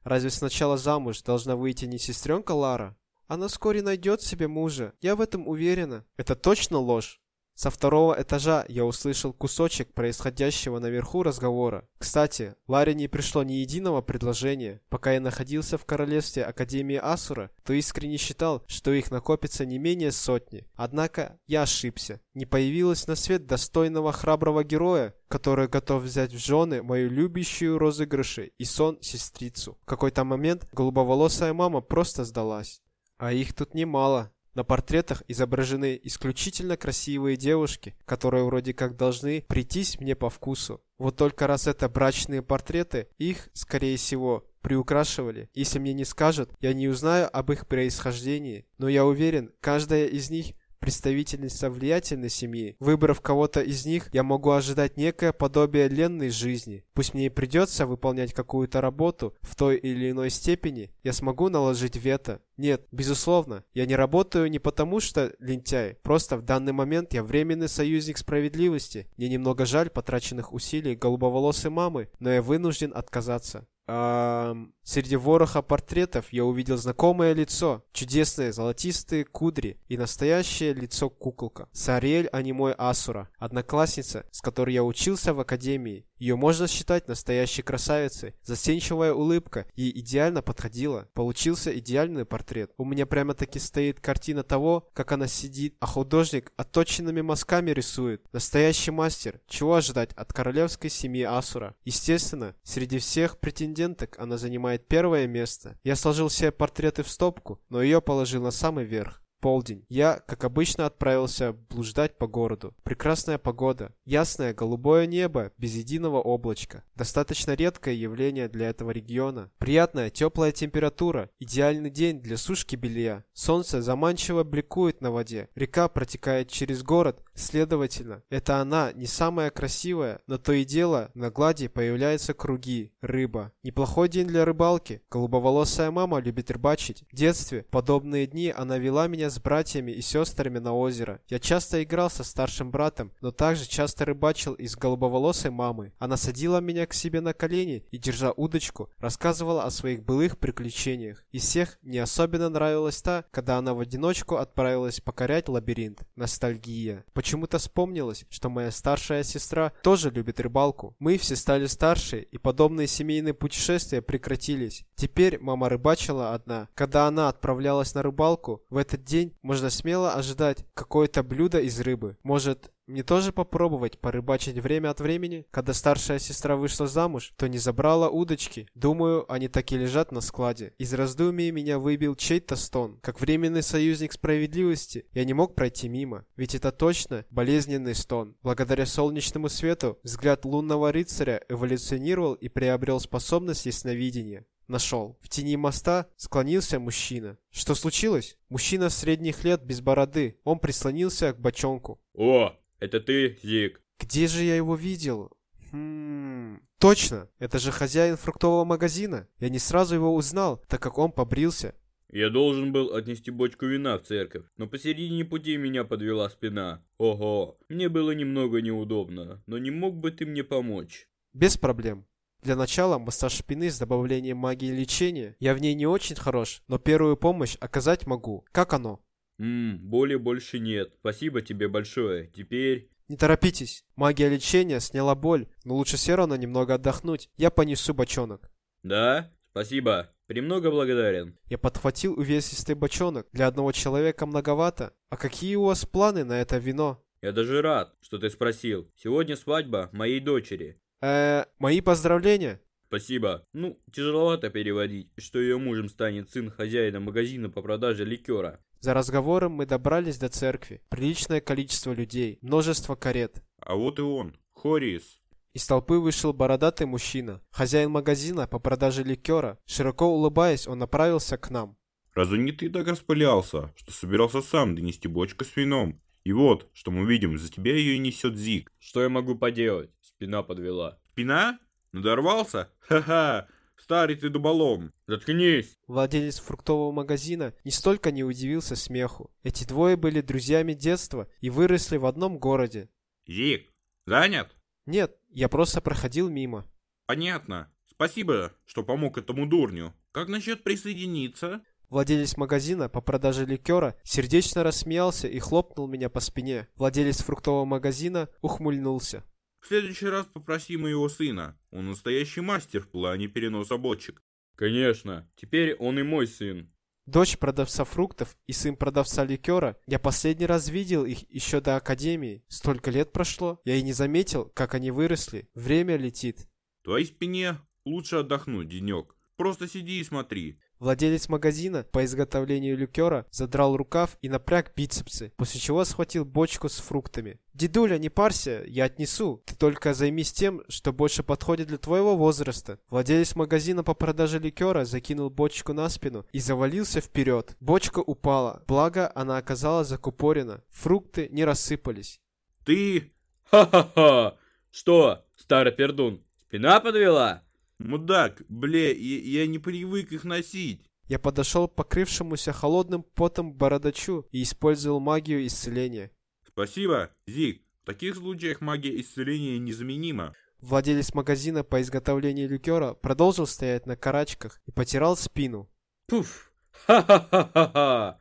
Разве сначала замуж должна выйти не сестренка Лара? Она вскоре найдет себе мужа, я в этом уверена. Это точно ложь. Со второго этажа я услышал кусочек происходящего наверху разговора. Кстати, Ларе не пришло ни единого предложения. Пока я находился в королевстве Академии Асура, то искренне считал, что их накопится не менее сотни. Однако я ошибся. Не появилось на свет достойного храброго героя, который готов взять в жены мою любящую розыгрыши и сон сестрицу. В какой-то момент голубоволосая мама просто сдалась. А их тут немало. На портретах изображены исключительно красивые девушки, которые вроде как должны прийтись мне по вкусу. Вот только раз это брачные портреты, их, скорее всего, приукрашивали. Если мне не скажут, я не узнаю об их происхождении, но я уверен, каждая из них представительница влиятельной семьи. Выбрав кого-то из них, я могу ожидать некое подобие ленной жизни. Пусть мне и придется выполнять какую-то работу в той или иной степени, я смогу наложить вето. Нет, безусловно, я не работаю не потому, что лентяй. Просто в данный момент я временный союзник справедливости. Мне немного жаль потраченных усилий голубоволосой мамы, но я вынужден отказаться. Среди вороха портретов я увидел знакомое лицо, чудесные золотистые кудри и настоящее лицо куколка. Сариэль Анимой Асура, одноклассница, с которой я учился в академии. Ее можно считать настоящей красавицей. Застенчивая улыбка ей идеально подходила. Получился идеальный портрет. У меня прямо-таки стоит картина того, как она сидит, а художник отточенными мазками рисует. Настоящий мастер. Чего ожидать от королевской семьи Асура? Естественно, среди всех претенденток она занимает первое место. Я сложил все портреты в стопку, но ее положил на самый верх. Полдень. Я, как обычно, отправился блуждать по городу. Прекрасная погода. Ясное голубое небо, без единого облачка. Достаточно редкое явление для этого региона. Приятная теплая температура. Идеальный день для сушки белья. Солнце заманчиво бликует на воде. Река протекает через город. Следовательно, это она не самая красивая, но то и дело на глади появляются круги, рыба. Неплохой день для рыбалки. Голубоволосая мама любит рыбачить. В детстве, подобные дни, она вела меня с братьями и сестрами на озеро. Я часто играл со старшим братом, но также часто рыбачил из голубоволосой мамы. Она садила меня к себе на колени и, держа удочку, рассказывала о своих былых приключениях. Из всех мне особенно нравилась та, когда она в одиночку отправилась покорять лабиринт. Ностальгия. Почему-то вспомнилось, что моя старшая сестра тоже любит рыбалку. Мы все стали старше, и подобные семейные путешествия прекратились. Теперь мама рыбачила одна. Когда она отправлялась на рыбалку, в этот день день можно смело ожидать какое-то блюдо из рыбы. Может, мне тоже попробовать порыбачить время от времени? Когда старшая сестра вышла замуж, то не забрала удочки. Думаю, они так и лежат на складе. Из раздумий меня выбил чей-то стон. Как временный союзник справедливости, я не мог пройти мимо. Ведь это точно болезненный стон. Благодаря солнечному свету, взгляд лунного рыцаря эволюционировал и приобрел способность ясновидения. Нашел. В тени моста склонился мужчина. Что случилось? Мужчина средних лет без бороды. Он прислонился к бочонку. О, это ты, Зик. Где же я его видел? Хм... Точно! Это же хозяин фруктового магазина. Я не сразу его узнал, так как он побрился. Я должен был отнести бочку вина в церковь, но посередине пути меня подвела спина. Ого, мне было немного неудобно, но не мог бы ты мне помочь? Без проблем. Для начала массаж спины с добавлением магии лечения. Я в ней не очень хорош, но первую помощь оказать могу. Как оно? Ммм, боли больше нет. Спасибо тебе большое. Теперь... Не торопитесь. Магия лечения сняла боль, но лучше все равно немного отдохнуть. Я понесу бочонок. Да? Спасибо. Премного благодарен. Я подхватил увесистый бочонок. Для одного человека многовато. А какие у вас планы на это вино? Я даже рад, что ты спросил. Сегодня свадьба моей дочери. Э, мои поздравления. Спасибо. Ну, тяжеловато переводить, что ее мужем станет сын хозяина магазина по продаже ликера. За разговором мы добрались до церкви. Приличное количество людей, множество карет. А вот и он, Хорис. Из толпы вышел бородатый мужчина, хозяин магазина по продаже ликера. Широко улыбаясь, он направился к нам. разве не ты так распылялся, что собирался сам донести бочку с вином? И вот, что мы видим, за тебя ее несет Зик. Что я могу поделать? Спина подвела. Спина? Надорвался? Ха-ха, старый ты дуболом. Заткнись! Владелец фруктового магазина не столько не удивился смеху. Эти двое были друзьями детства и выросли в одном городе. Зик, занят? Нет, я просто проходил мимо. Понятно. Спасибо, что помог этому дурню. Как насчет присоединиться? Владелец магазина по продаже ликера сердечно рассмеялся и хлопнул меня по спине. Владелец фруктового магазина ухмыльнулся. В следующий раз попроси моего сына. Он настоящий мастер в плане переноса бочек. Конечно, теперь он и мой сын. Дочь продавца фруктов и сын продавца ликера, я последний раз видел их еще до академии. Столько лет прошло, я и не заметил, как они выросли. Время летит. Твоей спине лучше отдохнуть, денек. Просто сиди и смотри. Владелец магазина по изготовлению ликера задрал рукав и напряг бицепсы, после чего схватил бочку с фруктами. «Дедуля, не парься, я отнесу. Ты только займись тем, что больше подходит для твоего возраста». Владелец магазина по продаже ликера закинул бочку на спину и завалился вперед. Бочка упала, благо она оказалась закупорена. Фрукты не рассыпались. Ты, Ха-ха-ха! Что, старый пердун, спина подвела? Мудак, бля, я, я не привык их носить. Я подошел к покрывшемуся холодным потом бородачу и использовал магию исцеления. Спасибо, Зик. В таких случаях магия исцеления незаменима. Владелец магазина по изготовлению ликера продолжил стоять на карачках и потирал спину. Пуф! Ха-ха-ха-ха-ха!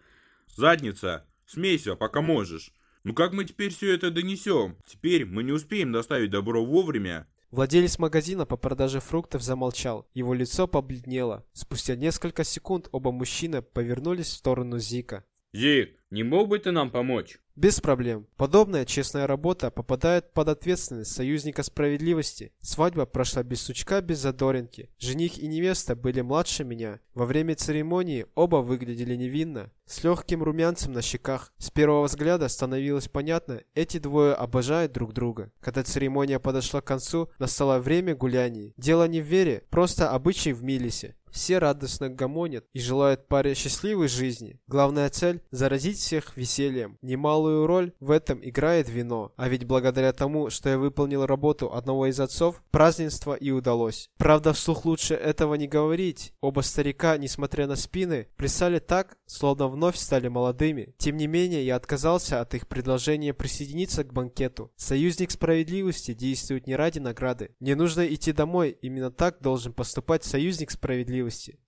Задница, смейся, пока можешь. Ну как мы теперь все это донесем? Теперь мы не успеем доставить добро вовремя. Владелец магазина по продаже фруктов замолчал. Его лицо побледнело. Спустя несколько секунд оба мужчины повернулись в сторону Зика. Зик, не мог бы ты нам помочь? Без проблем. Подобная честная работа попадает под ответственность союзника справедливости. Свадьба прошла без сучка, без задоринки. Жених и невеста были младше меня. Во время церемонии оба выглядели невинно, с легким румянцем на щеках. С первого взгляда становилось понятно, эти двое обожают друг друга. Когда церемония подошла к концу, настало время гуляний. Дело не в вере, просто обычай в Милисе. Все радостно гомонят и желают паре счастливой жизни. Главная цель – заразить всех весельем. Немалую роль в этом играет вино. А ведь благодаря тому, что я выполнил работу одного из отцов, празднество и удалось. Правда, вслух лучше этого не говорить. Оба старика, несмотря на спины, плясали так, словно вновь стали молодыми. Тем не менее, я отказался от их предложения присоединиться к банкету. Союзник справедливости действует не ради награды. Мне нужно идти домой, именно так должен поступать союзник справедливости.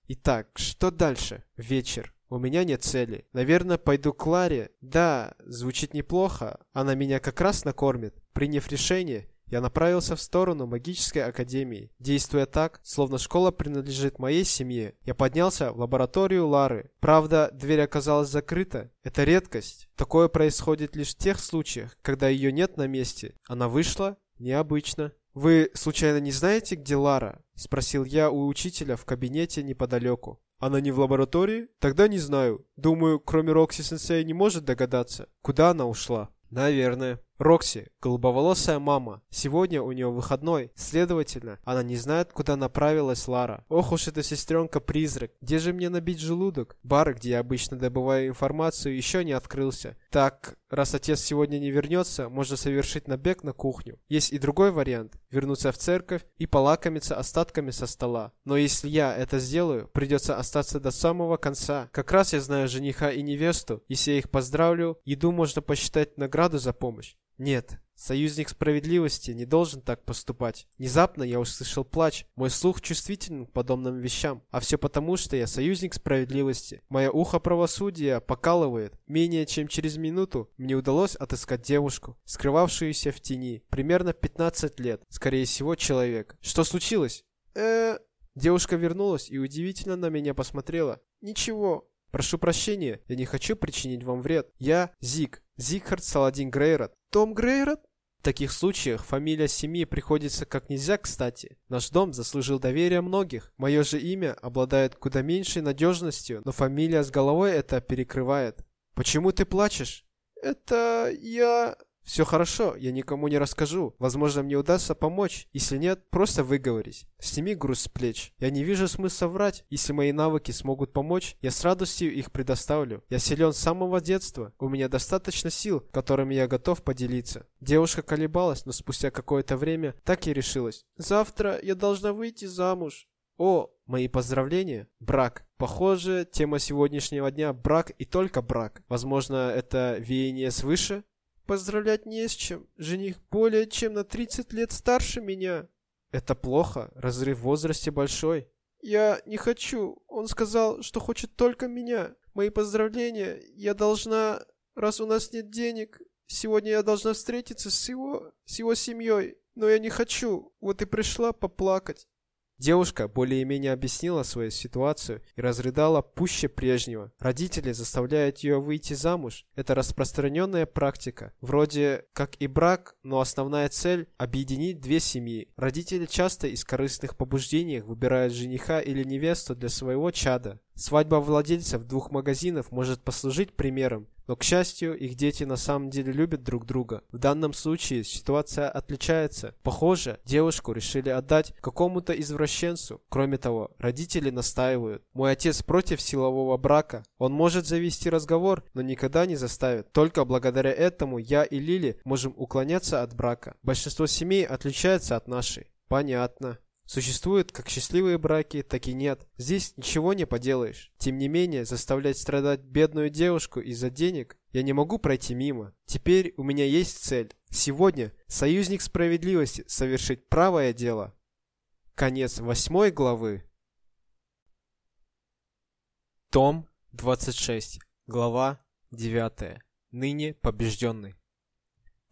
Итак, что дальше? Вечер. У меня нет цели. Наверное, пойду к Ларе. Да, звучит неплохо. Она меня как раз накормит. Приняв решение, я направился в сторону магической академии. Действуя так, словно школа принадлежит моей семье, я поднялся в лабораторию Лары. Правда, дверь оказалась закрыта. Это редкость. Такое происходит лишь в тех случаях, когда ее нет на месте. Она вышла необычно. «Вы, случайно, не знаете, где Лара?» — спросил я у учителя в кабинете неподалеку. «Она не в лаборатории? Тогда не знаю. Думаю, кроме Рокси-сенсей не может догадаться, куда она ушла». «Наверное». Рокси, голубоволосая мама. Сегодня у нее выходной, следовательно, она не знает, куда направилась Лара. Ох уж эта сестренка-призрак. Где же мне набить желудок? Бар, где я обычно добываю информацию, еще не открылся. Так, раз отец сегодня не вернется, можно совершить набег на кухню. Есть и другой вариант. Вернуться в церковь и полакомиться остатками со стола. Но если я это сделаю, придется остаться до самого конца. Как раз я знаю жениха и невесту. Если я их поздравлю, еду можно посчитать награду за помощь. Нет, союзник справедливости не должен так поступать. Внезапно я услышал плач. Мой слух чувствителен к подобным вещам. А все потому, что я союзник справедливости. Мое ухо правосудия покалывает. Менее чем через минуту мне удалось отыскать девушку, скрывавшуюся в тени. Примерно 15 лет. Скорее всего, человек. Что случилось? э Девушка вернулась и удивительно на меня посмотрела. Ничего. Прошу прощения, я не хочу причинить вам вред. Я Зиг. Зигхард Саладин Грейрот. Том Грейрот? В таких случаях фамилия семьи приходится как нельзя кстати. Наш дом заслужил доверие многих. Мое же имя обладает куда меньшей надежностью, но фамилия с головой это перекрывает. Почему ты плачешь? Это я... Все хорошо, я никому не расскажу. Возможно, мне удастся помочь. Если нет, просто выговорись. Сними груз с плеч. Я не вижу смысла врать. Если мои навыки смогут помочь, я с радостью их предоставлю. Я силен с самого детства. У меня достаточно сил, которыми я готов поделиться. Девушка колебалась, но спустя какое-то время так и решилась. Завтра я должна выйти замуж. О, мои поздравления. Брак. Похоже, тема сегодняшнего дня – брак и только брак. Возможно, это веяние свыше? Поздравлять не с чем. Жених более чем на 30 лет старше меня. Это плохо. Разрыв в возрасте большой. Я не хочу. Он сказал, что хочет только меня. Мои поздравления. Я должна... Раз у нас нет денег, сегодня я должна встретиться с его... с его семьей. Но я не хочу. Вот и пришла поплакать. Девушка более-менее объяснила свою ситуацию и разрыдала пуще прежнего. Родители заставляют ее выйти замуж. Это распространенная практика. Вроде как и брак, но основная цель – объединить две семьи. Родители часто из корыстных побуждений выбирают жениха или невесту для своего чада. Свадьба владельцев двух магазинов может послужить примером, но, к счастью, их дети на самом деле любят друг друга. В данном случае ситуация отличается. Похоже, девушку решили отдать какому-то извращенцу. Кроме того, родители настаивают. Мой отец против силового брака. Он может завести разговор, но никогда не заставит. Только благодаря этому я и Лили можем уклоняться от брака. Большинство семей отличается от нашей. Понятно. Существуют как счастливые браки, так и нет. Здесь ничего не поделаешь. Тем не менее, заставлять страдать бедную девушку из-за денег я не могу пройти мимо. Теперь у меня есть цель. Сегодня союзник справедливости совершить правое дело. Конец восьмой главы. Том 26. Глава 9. Ныне побежденный.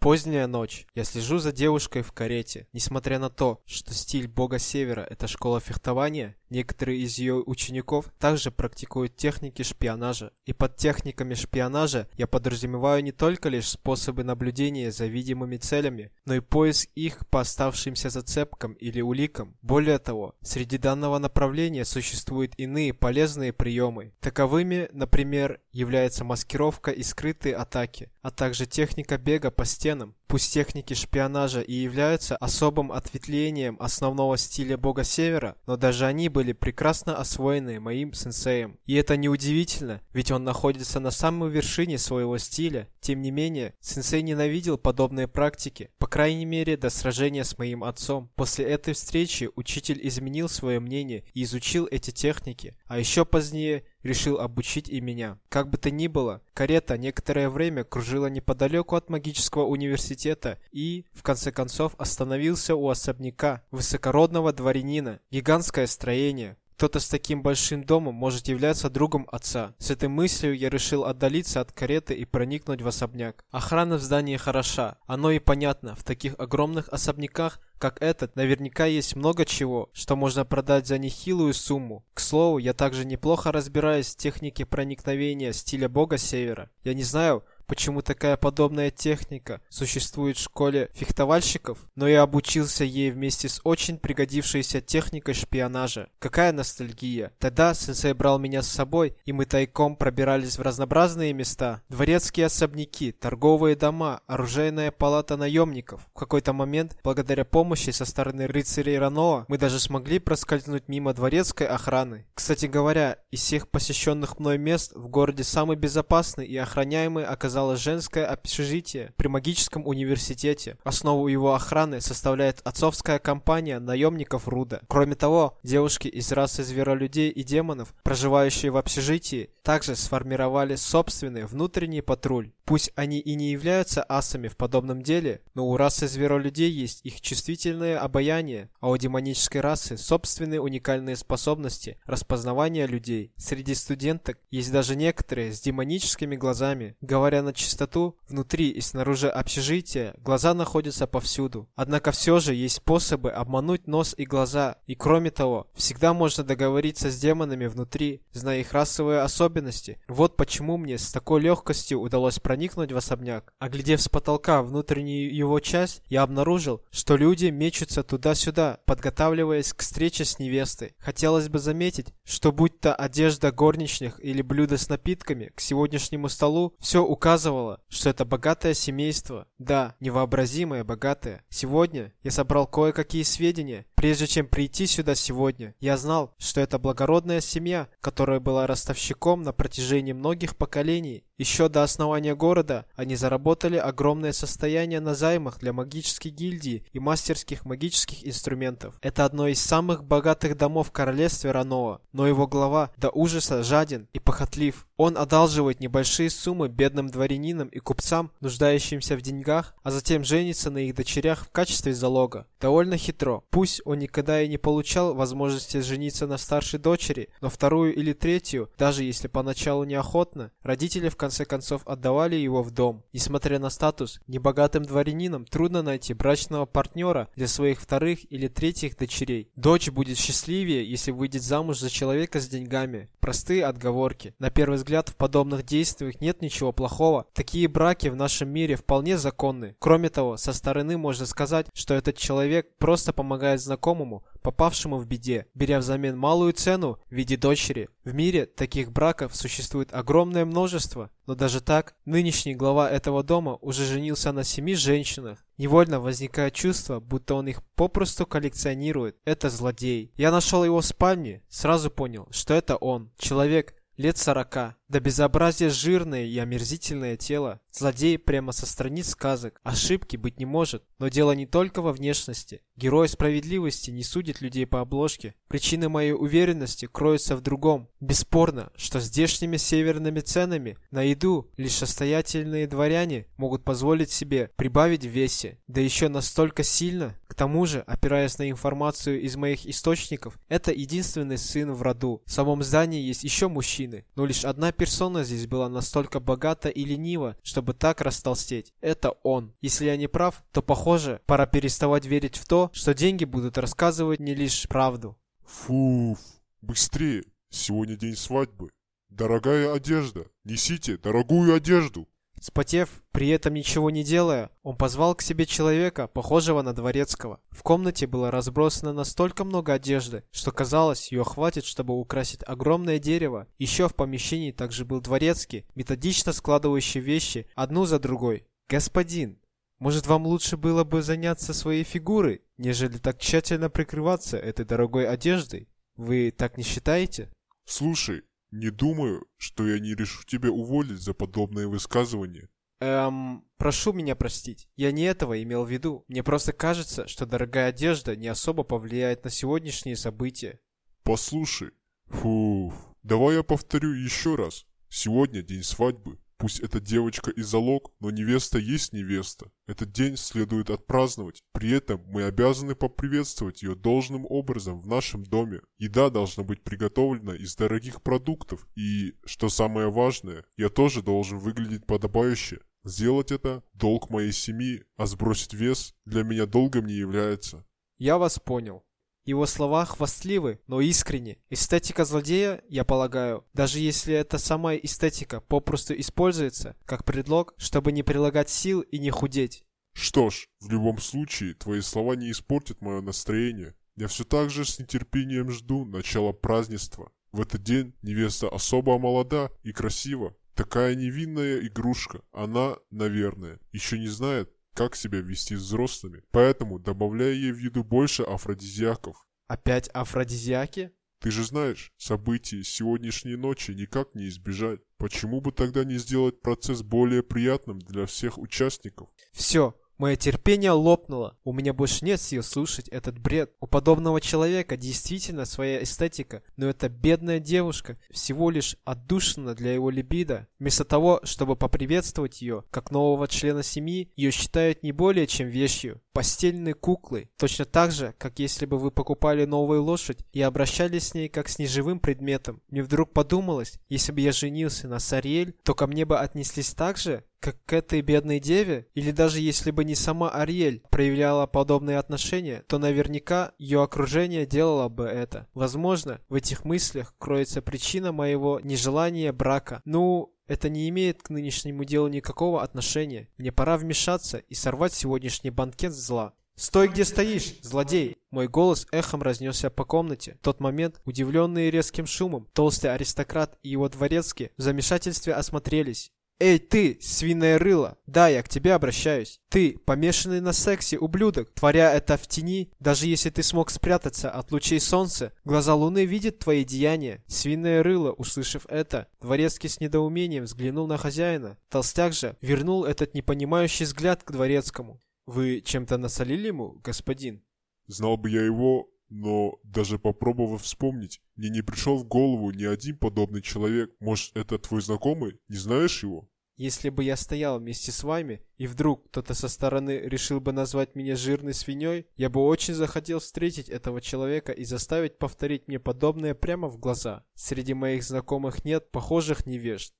Поздняя ночь. Я слежу за девушкой в карете. Несмотря на то, что стиль бога севера – это школа фехтования, некоторые из ее учеников также практикуют техники шпионажа. И под техниками шпионажа я подразумеваю не только лишь способы наблюдения за видимыми целями, но и поиск их по оставшимся зацепкам или уликам. Более того, среди данного направления существуют иные полезные приемы. Таковыми, например, является маскировка и скрытые атаки, а также техника бега по стенам. Пусть техники шпионажа и являются особым ответвлением основного стиля бога Севера, но даже они были прекрасно освоены моим сенсеем. И это неудивительно, ведь он находится на самой вершине своего стиля. Тем не менее, сенсей ненавидел подобные практики, по крайней мере до сражения с моим отцом. После этой встречи учитель изменил свое мнение и изучил эти техники, а еще позднее решил обучить и меня. Как бы то ни было, карета некоторое время кружила неподалеку от магического университета и, в конце концов, остановился у особняка высокородного дворянина. Гигантское строение, кто-то с таким большим домом может являться другом отца. С этой мыслью я решил отдалиться от кареты и проникнуть в особняк. Охрана в здании хороша. Оно и понятно, в таких огромных особняках, как этот, наверняка есть много чего, что можно продать за нехилую сумму. К слову, я также неплохо разбираюсь в технике проникновения стиля бога севера. Я не знаю, почему такая подобная техника существует в школе фехтовальщиков, но я обучился ей вместе с очень пригодившейся техникой шпионажа. Какая ностальгия. Тогда сенсей брал меня с собой, и мы тайком пробирались в разнообразные места. Дворецкие особняки, торговые дома, оружейная палата наемников. В какой-то момент, благодаря помощи со стороны рыцарей Раноа, мы даже смогли проскользнуть мимо дворецкой охраны. Кстати говоря, из всех посещенных мной мест в городе самый безопасный и охраняемый оказался оказалось женское общежитие при магическом университете. Основу его охраны составляет отцовская компания наемников Руда. Кроме того, девушки из расы зверолюдей и демонов, проживающие в общежитии, также сформировали собственный внутренний патруль. Пусть они и не являются асами в подобном деле, но у расы зверолюдей есть их чувствительное обаяние, а у демонической расы собственные уникальные способности распознавания людей. Среди студенток есть даже некоторые с демоническими глазами. Говоря на чистоту, внутри и снаружи общежития глаза находятся повсюду. Однако все же есть способы обмануть нос и глаза, и кроме того, всегда можно договориться с демонами внутри, зная их расовые особенности. Вот почему мне с такой легкостью удалось проникнуть в особняк. Оглядев с потолка внутреннюю его часть, я обнаружил, что люди мечутся туда-сюда, подготавливаясь к встрече с невестой. Хотелось бы заметить, что будь то одежда горничных или блюдо с напитками, к сегодняшнему столу все указывает подсказывало, что это богатое семейство. Да, невообразимое богатое. Сегодня я собрал кое-какие сведения. Прежде чем прийти сюда сегодня, я знал, что это благородная семья, которая была ростовщиком на протяжении многих поколений. Еще до основания города они заработали огромное состояние на займах для магической гильдии и мастерских магических инструментов. Это одно из самых богатых домов в королевстве Раноа, но его глава до ужаса жаден и похотлив. Он одалживает небольшие суммы бедным дворянинам и купцам, нуждающимся в деньгах, а затем женится на их дочерях в качестве залога. Довольно хитро. Пусть он никогда и не получал возможности жениться на старшей дочери, но вторую или третью, даже если поначалу неохотно, родители в конце концов отдавали его в дом. Несмотря на статус, небогатым дворянинам трудно найти брачного партнера для своих вторых или третьих дочерей. Дочь будет счастливее, если выйдет замуж за человека с деньгами. Простые отговорки. На первый взгляд в подобных действиях нет ничего плохого. Такие браки в нашем мире вполне законны. Кроме того, со стороны можно сказать, что этот человек просто помогает знакомому, попавшему в беде, беря взамен малую цену в виде дочери. В мире таких браков существует огромное множество, но даже так, нынешний глава этого дома уже женился на семи женщинах. Невольно возникает чувство, будто он их попросту коллекционирует. Это злодей. Я нашел его в спальне, сразу понял, что это он. Человек лет сорока, до безобразия жирное и омерзительное тело. Злодей прямо со страниц сказок. Ошибки быть не может. Но дело не только во внешности. Герой справедливости не судит людей по обложке. Причины моей уверенности кроются в другом. Бесспорно, что здешними северными ценами на еду лишь состоятельные дворяне могут позволить себе прибавить в весе. Да еще настолько сильно. Тому же, опираясь на информацию из моих источников, это единственный сын в роду. В самом здании есть еще мужчины, но лишь одна персона здесь была настолько богата и ленива, чтобы так растолстеть. Это он. Если я не прав, то похоже, пора переставать верить в то, что деньги будут рассказывать не лишь правду. Фуф, быстрее, сегодня день свадьбы. Дорогая одежда, несите дорогую одежду. Спотев, при этом ничего не делая, он позвал к себе человека, похожего на дворецкого. В комнате было разбросано настолько много одежды, что казалось, ее хватит, чтобы украсить огромное дерево. Еще в помещении также был дворецкий, методично складывающий вещи одну за другой. «Господин, может вам лучше было бы заняться своей фигурой, нежели так тщательно прикрываться этой дорогой одеждой? Вы так не считаете?» Слушай, не думаю, что я не решу тебя уволить за подобные высказывания. Эм, прошу меня простить. Я не этого имел в виду. Мне просто кажется, что дорогая одежда не особо повлияет на сегодняшние события. Послушай, фуф, давай я повторю еще раз. Сегодня день свадьбы. Пусть эта девочка и залог, но невеста есть невеста. Этот день следует отпраздновать. При этом мы обязаны поприветствовать ее должным образом в нашем доме. Еда должна быть приготовлена из дорогих продуктов. И, что самое важное, я тоже должен выглядеть подобающе. Сделать это – долг моей семьи, а сбросить вес для меня долгом не является. Я вас понял. Его слова хвастливы, но искренни. Эстетика злодея, я полагаю, даже если эта самая эстетика попросту используется как предлог, чтобы не прилагать сил и не худеть. Что ж, в любом случае, твои слова не испортят мое настроение. Я все так же с нетерпением жду начала празднества. В этот день невеста особо молода и красива. Такая невинная игрушка. Она, наверное, еще не знает, как себя вести с взрослыми. Поэтому добавляй ей в еду больше афродизиаков. Опять афродизиаки? Ты же знаешь, событий сегодняшней ночи никак не избежать. Почему бы тогда не сделать процесс более приятным для всех участников? Все, Мое терпение лопнуло. У меня больше нет сил слушать этот бред. У подобного человека действительно своя эстетика, но эта бедная девушка всего лишь отдушина для его либидо. Вместо того, чтобы поприветствовать ее, как нового члена семьи, ее считают не более чем вещью, постельной куклой. Точно так же, как если бы вы покупали новую лошадь и обращались с ней как с неживым предметом. Мне вдруг подумалось, если бы я женился на Сариэль, то ко мне бы отнеслись так же, как к этой бедной деве, или даже если бы не сама Ариэль проявляла подобные отношения, то наверняка ее окружение делало бы это. Возможно, в этих мыслях кроется причина моего нежелания брака. Ну, это не имеет к нынешнему делу никакого отношения. Мне пора вмешаться и сорвать сегодняшний банкет зла. «Стой, где стоишь, злодей!» Мой голос эхом разнесся по комнате. В тот момент, удивленные резким шумом, толстый аристократ и его дворецкие в замешательстве осмотрелись. «Эй, ты, свиное рыло! Да, я к тебе обращаюсь. Ты, помешанный на сексе, ублюдок, творя это в тени, даже если ты смог спрятаться от лучей солнца, глаза луны видят твои деяния. Свиное рыло, услышав это, дворецкий с недоумением взглянул на хозяина. Толстяк же вернул этот непонимающий взгляд к дворецкому. «Вы чем-то насолили ему, господин?» Знал бы я его, но даже попробовав вспомнить, мне не пришел в голову ни один подобный человек. Может, это твой знакомый? Не знаешь его? Если бы я стоял вместе с вами, и вдруг кто-то со стороны решил бы назвать меня жирной свиньей, я бы очень захотел встретить этого человека и заставить повторить мне подобное прямо в глаза. Среди моих знакомых нет похожих невежд.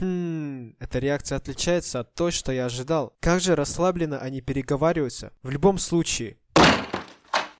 Хм, эта реакция отличается от той, что я ожидал. Как же расслабленно они переговариваются. В любом случае,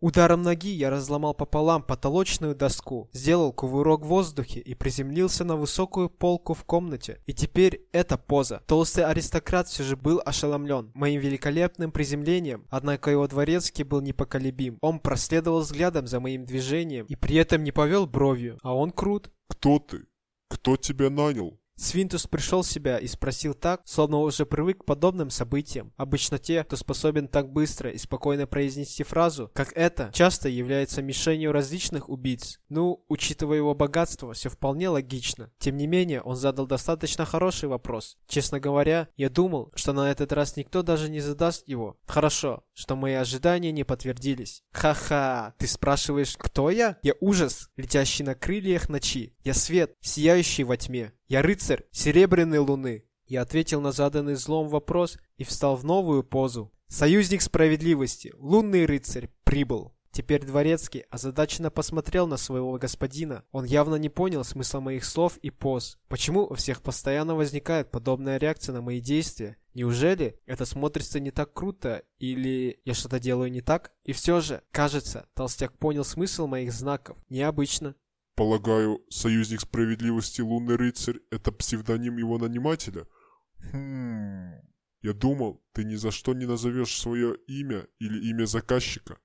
Ударом ноги я разломал пополам потолочную доску, сделал кувырок в воздухе и приземлился на высокую полку в комнате. И теперь эта поза. Толстый аристократ все же был ошеломлен моим великолепным приземлением, однако его дворецкий был непоколебим. Он проследовал взглядом за моим движением и при этом не повел бровью, а он крут. Кто ты? Кто тебя нанял? Свинтус пришел в себя и спросил так, словно уже привык к подобным событиям. Обычно те, кто способен так быстро и спокойно произнести фразу, как это, часто являются мишенью различных убийц. Ну, учитывая его богатство, все вполне логично. Тем не менее, он задал достаточно хороший вопрос. Честно говоря, я думал, что на этот раз никто даже не задаст его. Хорошо, что мои ожидания не подтвердились. Ха-ха, ты спрашиваешь, кто я? Я ужас, летящий на крыльях ночи. Я свет, сияющий во тьме. Я рыцарь серебряной луны. Я ответил на заданный злом вопрос и встал в новую позу. Союзник справедливости, лунный рыцарь, прибыл. Теперь дворецкий озадаченно посмотрел на своего господина. Он явно не понял смысла моих слов и поз. Почему у всех постоянно возникает подобная реакция на мои действия? Неужели это смотрится не так круто, или я что-то делаю не так? И все же, кажется, толстяк понял смысл моих знаков. Необычно. Полагаю, союзник справедливости Лунный Рыцарь – это псевдоним его нанимателя? Хм... Я думал, ты ни за что не назовешь свое имя или имя заказчика.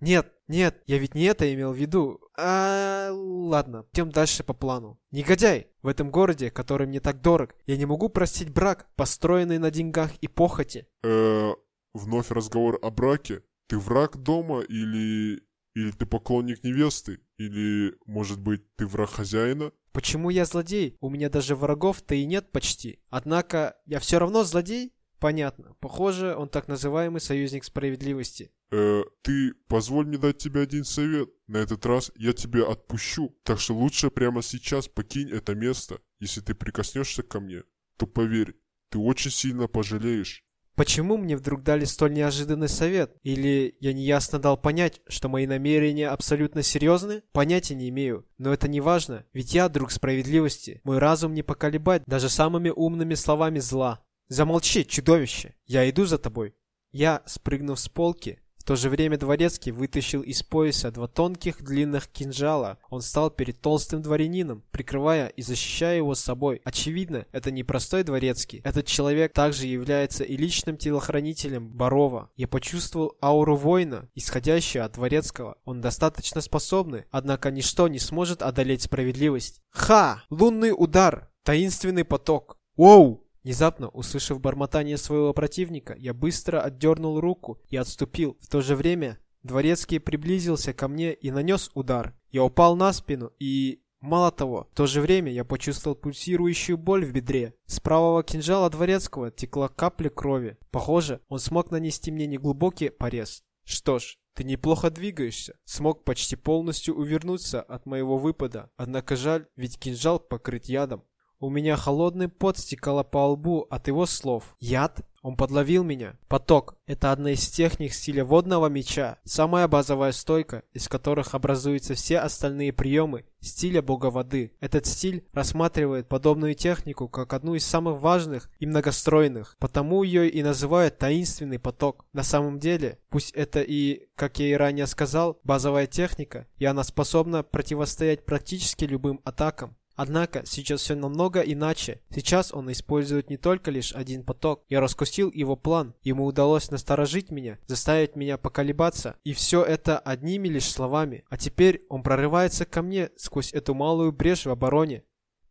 Нет, нет, я ведь не это имел в виду. А, ладно, идем дальше по плану. Негодяй! В этом городе, который мне так дорог, я не могу простить брак, построенный на деньгах и похоти. Э, вновь разговор о браке? Ты враг дома или... Или ты поклонник невесты? Или, может быть, ты враг хозяина? Почему я злодей? У меня даже врагов-то и нет почти. Однако, я все равно злодей? Понятно. Похоже, он так называемый союзник справедливости. Э, ты позволь мне дать тебе один совет. На этот раз я тебя отпущу. Так что лучше прямо сейчас покинь это место. Если ты прикоснешься ко мне, то поверь, ты очень сильно пожалеешь. Почему мне вдруг дали столь неожиданный совет? Или я неясно дал понять, что мои намерения абсолютно серьезны? Понятия не имею. Но это не важно, ведь я друг справедливости. Мой разум не поколебать даже самыми умными словами зла. Замолчи, чудовище! Я иду за тобой. Я, спрыгнув с полки, в то же время дворецкий вытащил из пояса два тонких длинных кинжала. Он стал перед толстым дворянином, прикрывая и защищая его собой. Очевидно, это не простой дворецкий. Этот человек также является и личным телохранителем Барова. Я почувствовал ауру воина, исходящую от дворецкого. Он достаточно способный, однако ничто не сможет одолеть справедливость. Ха! Лунный удар! Таинственный поток! Воу! Внезапно, услышав бормотание своего противника, я быстро отдернул руку и отступил. В то же время Дворецкий приблизился ко мне и нанес удар. Я упал на спину и... Мало того, в то же время я почувствовал пульсирующую боль в бедре. С правого кинжала Дворецкого текла капля крови. Похоже, он смог нанести мне неглубокий порез. Что ж, ты неплохо двигаешься. Смог почти полностью увернуться от моего выпада. Однако жаль, ведь кинжал покрыт ядом. У меня холодный пот стекало по лбу от его слов. Яд? Он подловил меня. Поток – это одна из техник стиля водного меча, самая базовая стойка, из которых образуются все остальные приемы стиля бога воды. Этот стиль рассматривает подобную технику как одну из самых важных и многостройных, потому ее и называют таинственный поток. На самом деле, пусть это и, как я и ранее сказал, базовая техника, и она способна противостоять практически любым атакам. Однако сейчас все намного иначе. Сейчас он использует не только лишь один поток. Я раскусил его план. Ему удалось насторожить меня, заставить меня поколебаться. И все это одними лишь словами. А теперь он прорывается ко мне сквозь эту малую брешь в обороне.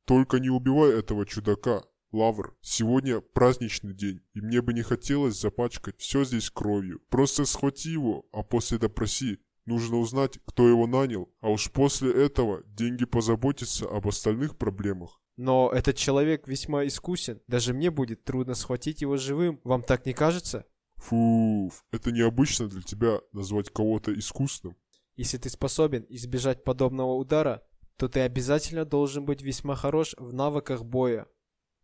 Только не убивай этого чудака. Лавр, сегодня праздничный день, и мне бы не хотелось запачкать все здесь кровью. Просто схвати его, а после допроси. Нужно узнать, кто его нанял, а уж после этого деньги позаботятся об остальных проблемах. Но этот человек весьма искусен. Даже мне будет трудно схватить его живым. Вам так не кажется? Фуф, это необычно для тебя назвать кого-то искусным. Если ты способен избежать подобного удара, то ты обязательно должен быть весьма хорош в навыках боя.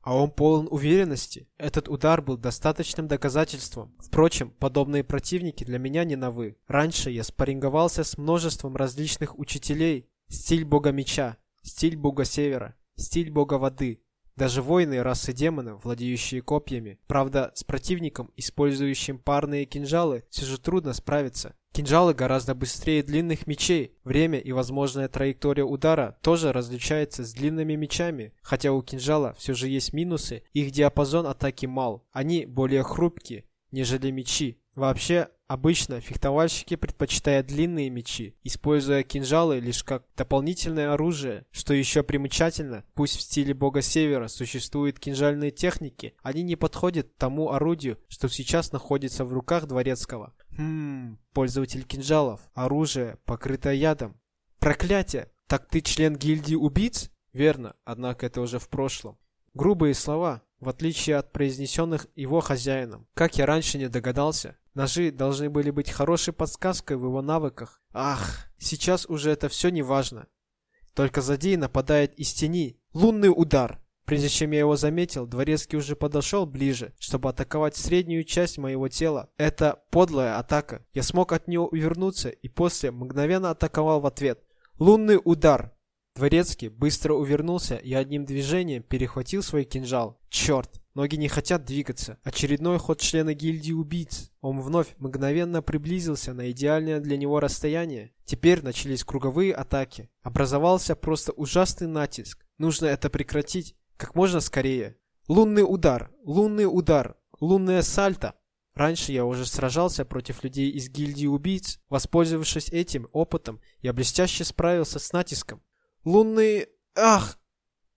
А он полон уверенности. Этот удар был достаточным доказательством. Впрочем, подобные противники для меня не новы. Раньше я спарринговался с множеством различных учителей. Стиль бога меча, стиль бога севера, стиль бога воды. Даже воины расы демонов, владеющие копьями. Правда, с противником, использующим парные кинжалы, все же трудно справиться. Кинжалы гораздо быстрее длинных мечей. Время и возможная траектория удара тоже различается с длинными мечами. Хотя у кинжала все же есть минусы, их диапазон атаки мал. Они более хрупкие, нежели мечи. Вообще, обычно фехтовальщики предпочитают длинные мечи, используя кинжалы лишь как дополнительное оружие. Что еще примечательно, пусть в стиле бога севера существуют кинжальные техники, они не подходят тому орудию, что сейчас находится в руках дворецкого. Хм, пользователь кинжалов, оружие, покрытое ядом. Проклятие! Так ты член гильдии убийц? Верно, однако это уже в прошлом. Грубые слова, в отличие от произнесенных его хозяином. Как я раньше не догадался, Ножи должны были быть хорошей подсказкой в его навыках. Ах, сейчас уже это все не важно. Только злодей нападает из тени. Лунный удар. Прежде чем я его заметил, Дворецкий уже подошел ближе, чтобы атаковать среднюю часть моего тела. Это подлая атака. Я смог от нее увернуться и после мгновенно атаковал в ответ. Лунный удар. Дворецкий быстро увернулся и одним движением перехватил свой кинжал. Черт! Ноги не хотят двигаться. Очередной ход члена гильдии убийц. Он вновь мгновенно приблизился на идеальное для него расстояние. Теперь начались круговые атаки. Образовался просто ужасный натиск. Нужно это прекратить как можно скорее. Лунный удар, лунный удар, лунное сальто. Раньше я уже сражался против людей из гильдии убийц. Воспользовавшись этим опытом, я блестяще справился с натиском. Лунные... Ах!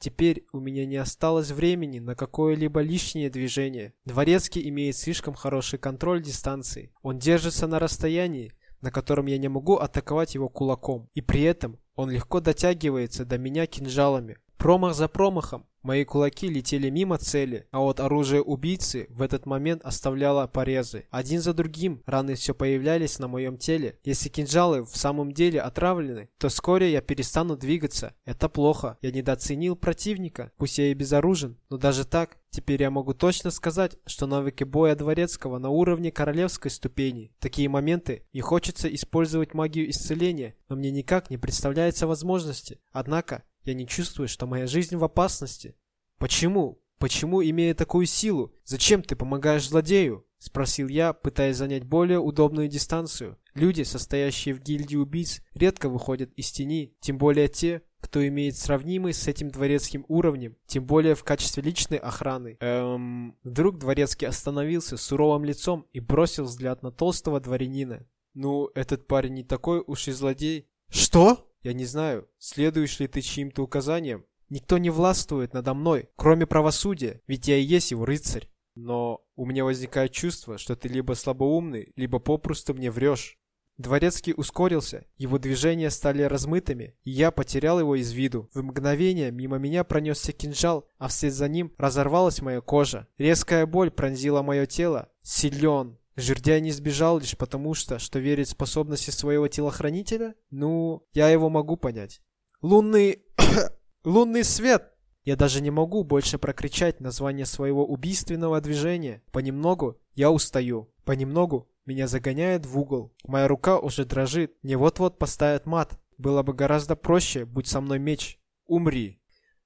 Теперь у меня не осталось времени на какое-либо лишнее движение. Дворецкий имеет слишком хороший контроль дистанции. Он держится на расстоянии, на котором я не могу атаковать его кулаком. И при этом он легко дотягивается до меня кинжалами. Промах за промахом. Мои кулаки летели мимо цели, а вот оружие убийцы в этот момент оставляло порезы. Один за другим раны все появлялись на моем теле. Если кинжалы в самом деле отравлены, то вскоре я перестану двигаться. Это плохо. Я недооценил противника, пусть я и безоружен, но даже так, теперь я могу точно сказать, что навыки боя дворецкого на уровне королевской ступени. Такие моменты не хочется использовать магию исцеления, но мне никак не представляется возможности. Однако, я не чувствую, что моя жизнь в опасности. Почему? Почему, имея такую силу, зачем ты помогаешь злодею? Спросил я, пытаясь занять более удобную дистанцию. Люди, состоящие в гильдии убийц, редко выходят из тени, тем более те, кто имеет сравнимый с этим дворецким уровнем, тем более в качестве личной охраны. Эм... Вдруг дворецкий остановился суровым лицом и бросил взгляд на толстого дворянина. Ну, этот парень не такой уж и злодей. Что? Я не знаю, следуешь ли ты чьим-то указаниям. Никто не властвует надо мной, кроме правосудия, ведь я и есть его рыцарь. Но у меня возникает чувство, что ты либо слабоумный, либо попросту мне врешь. Дворецкий ускорился, его движения стали размытыми, и я потерял его из виду. В мгновение мимо меня пронесся кинжал, а вслед за ним разорвалась моя кожа. Резкая боль пронзила мое тело. Силен, Жердяй не сбежал лишь потому, что, что верит в способности своего телохранителя? Ну, я его могу понять. Лунный... Лунный свет! Я даже не могу больше прокричать название своего убийственного движения. Понемногу я устаю. Понемногу меня загоняет в угол. Моя рука уже дрожит. Мне вот-вот поставят мат. Было бы гораздо проще, будь со мной меч. Умри.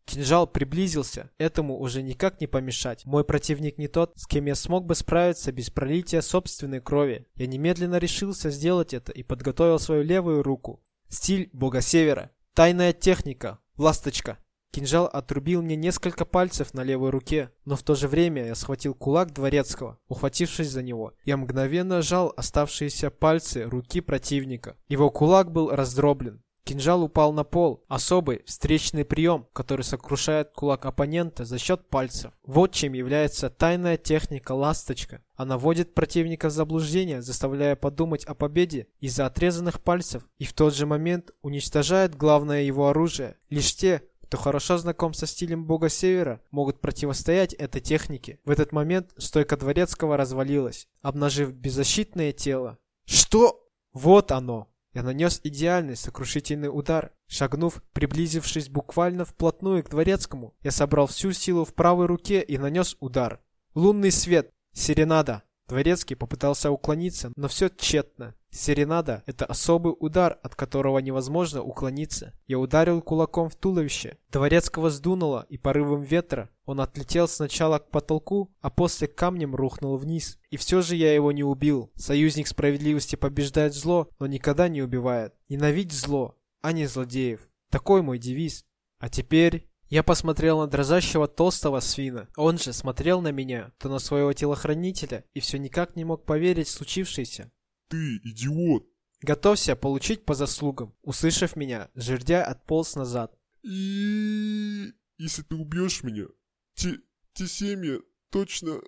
Кинжал приблизился, этому уже никак не помешать. Мой противник не тот, с кем я смог бы справиться без пролития собственной крови. Я немедленно решился сделать это и подготовил свою левую руку. Стиль бога севера. Тайная техника. Ласточка. Кинжал отрубил мне несколько пальцев на левой руке, но в то же время я схватил кулак дворецкого, ухватившись за него. Я мгновенно сжал оставшиеся пальцы руки противника. Его кулак был раздроблен. Кинжал упал на пол. Особый встречный прием, который сокрушает кулак оппонента за счет пальцев. Вот чем является тайная техника «Ласточка». Она вводит противника в заблуждение, заставляя подумать о победе из-за отрезанных пальцев, и в тот же момент уничтожает главное его оружие. Лишь те, кто хорошо знаком со стилем бога Севера, могут противостоять этой технике. В этот момент стойка Дворецкого развалилась, обнажив беззащитное тело. Что? Вот оно! Я нанес идеальный сокрушительный удар. Шагнув, приблизившись буквально вплотную к дворецкому, я собрал всю силу в правой руке и нанес удар. Лунный свет. Серенада. Дворецкий попытался уклониться, но все тщетно. Серенада – это особый удар, от которого невозможно уклониться. Я ударил кулаком в туловище. Дворецкого сдунуло, и порывом ветра он отлетел сначала к потолку, а после камнем рухнул вниз. И все же я его не убил. Союзник справедливости побеждает зло, но никогда не убивает. Ненавидь зло, а не злодеев. Такой мой девиз. А теперь... Я посмотрел на дрожащего толстого свина. Он же смотрел на меня, то на своего телохранителя, и все никак не мог поверить в случившееся. Ты идиот! Готовься получить по заслугам. Услышав меня, жердя отполз назад. И если ты убьешь меня, те, те семьи, точно,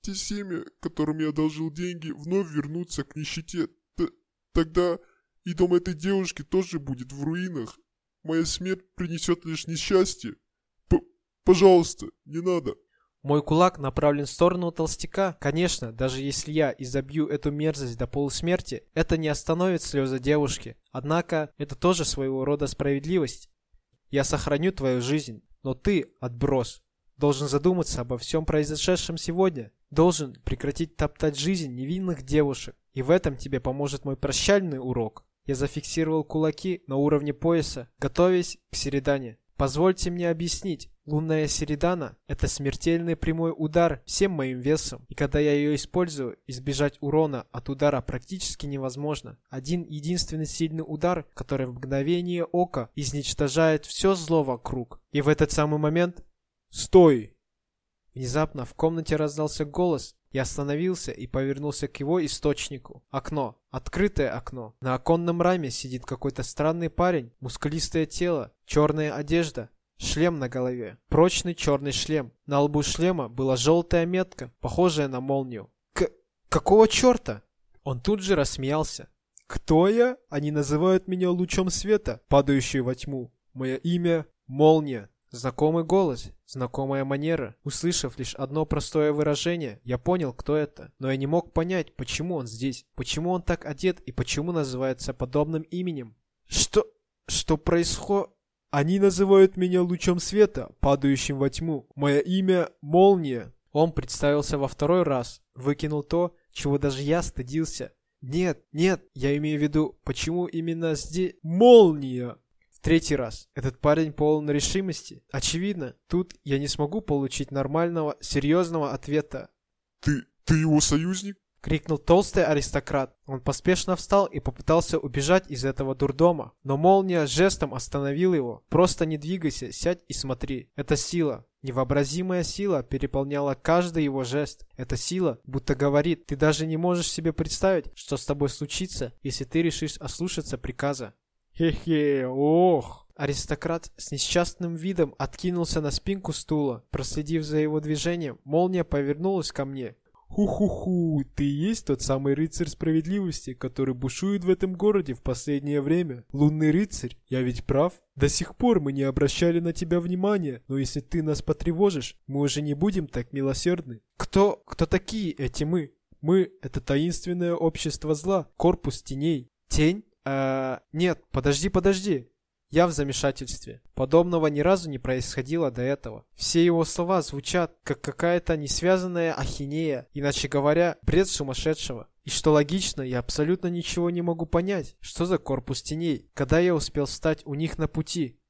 те семьи, которым я одолжил деньги, вновь вернутся к нищете. Т тогда и дом этой девушки тоже будет в руинах. Моя смерть принесет лишь несчастье. Пожалуйста, не надо. Мой кулак направлен в сторону толстяка. Конечно, даже если я изобью эту мерзость до полусмерти, это не остановит слезы девушки. Однако, это тоже своего рода справедливость. Я сохраню твою жизнь, но ты, отброс, должен задуматься обо всем произошедшем сегодня. Должен прекратить топтать жизнь невинных девушек. И в этом тебе поможет мой прощальный урок. Я зафиксировал кулаки на уровне пояса, готовясь к середане. Позвольте мне объяснить. Лунная Середана – это смертельный прямой удар всем моим весом, и когда я ее использую, избежать урона от удара практически невозможно. Один единственный сильный удар, который в мгновение ока изничтожает все зло вокруг. И в этот самый момент «Стой!» Внезапно в комнате раздался голос, я остановился и повернулся к его источнику. Окно. Открытое окно. На оконном раме сидит какой-то странный парень. Мускулистое тело. Черная одежда. Шлем на голове. Прочный черный шлем. На лбу шлема была желтая метка, похожая на молнию. К... какого черта? Он тут же рассмеялся. Кто я? Они называют меня лучом света, падающий во тьму. Мое имя — Молния. Знакомый голос, знакомая манера. Услышав лишь одно простое выражение, я понял, кто это. Но я не мог понять, почему он здесь, почему он так одет и почему называется подобным именем. Что... что происходит? Они называют меня лучом света, падающим во тьму. Мое имя — Молния. Он представился во второй раз, выкинул то, чего даже я стыдился. Нет, нет, я имею в виду, почему именно здесь... Молния! Третий раз. Этот парень полон решимости. Очевидно, тут я не смогу получить нормального, серьезного ответа. Ты... ты его союзник? Крикнул толстый аристократ. Он поспешно встал и попытался убежать из этого дурдома. Но молния жестом остановил его. Просто не двигайся, сядь и смотри. Это сила. Невообразимая сила переполняла каждый его жест. Эта сила будто говорит, ты даже не можешь себе представить, что с тобой случится, если ты решишь ослушаться приказа. Хе-хе, ох. Аристократ с несчастным видом откинулся на спинку стула. Проследив за его движением, молния повернулась ко мне. «Ху-ху-ху, ты и есть тот самый рыцарь справедливости, который бушует в этом городе в последнее время. Лунный рыцарь, я ведь прав? До сих пор мы не обращали на тебя внимания, но если ты нас потревожишь, мы уже не будем так милосердны. Кто, кто такие эти мы? Мы — это таинственное общество зла, корпус теней. Тень? Э, нет, подожди, подожди. Я в замешательстве. Подобного ни разу не происходило до этого. Все его слова звучат, как какая-то несвязанная ахинея, иначе говоря, бред сумасшедшего. И что логично, я абсолютно ничего не могу понять, что за корпус теней, когда я успел встать у них на пути.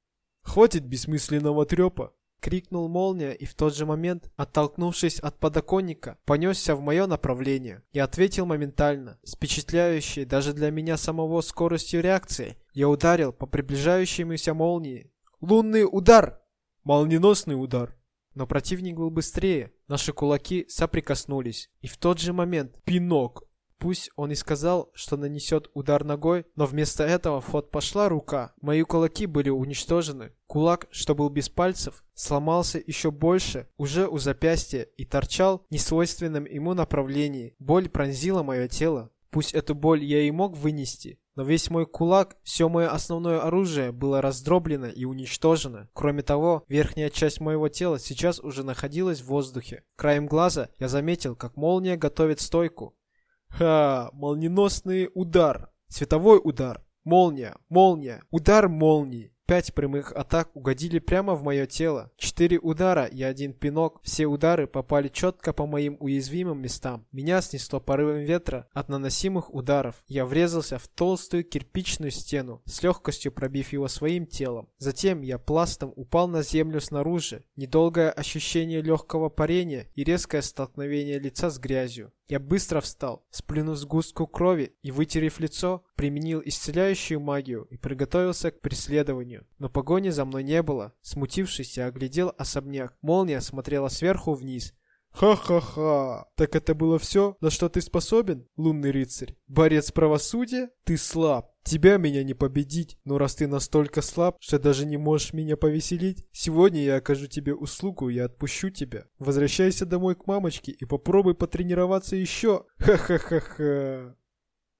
Хватит бессмысленного трепа крикнул молния и в тот же момент, оттолкнувшись от подоконника, понесся в мое направление. Я ответил моментально, с впечатляющей даже для меня самого скоростью реакции. Я ударил по приближающемуся молнии. Лунный удар! Молниеносный удар! Но противник был быстрее. Наши кулаки соприкоснулись. И в тот же момент пинок. Пусть он и сказал, что нанесет удар ногой, но вместо этого в ход пошла рука. Мои кулаки были уничтожены. Кулак, что был без пальцев, сломался еще больше, уже у запястья, и торчал в несвойственном ему направлении. Боль пронзила мое тело. Пусть эту боль я и мог вынести, но весь мой кулак, все мое основное оружие было раздроблено и уничтожено. Кроме того, верхняя часть моего тела сейчас уже находилась в воздухе. Краем глаза я заметил, как молния готовит стойку. Ха, молниеносный удар, световой удар, молния, молния, удар молнии. Пять прямых атак угодили прямо в мое тело. Четыре удара и один пинок. Все удары попали четко по моим уязвимым местам. Меня снесло порывом ветра от наносимых ударов. Я врезался в толстую кирпичную стену, с легкостью пробив его своим телом. Затем я пластом упал на землю снаружи. Недолгое ощущение легкого парения и резкое столкновение лица с грязью. Я быстро встал, сплюнув сгустку крови и, вытерев лицо, применил исцеляющую магию и приготовился к преследованию. Но погони за мной не было. Смутившись, я оглядел особняк. Молния смотрела сверху вниз. «Ха-ха-ха! Так это было все, на что ты способен, лунный рыцарь? Борец правосудия? Ты слаб. Тебя меня не победить, но раз ты настолько слаб, что даже не можешь меня повеселить, сегодня я окажу тебе услугу и отпущу тебя. Возвращайся домой к мамочке и попробуй потренироваться еще. Ха-ха-ха-ха!»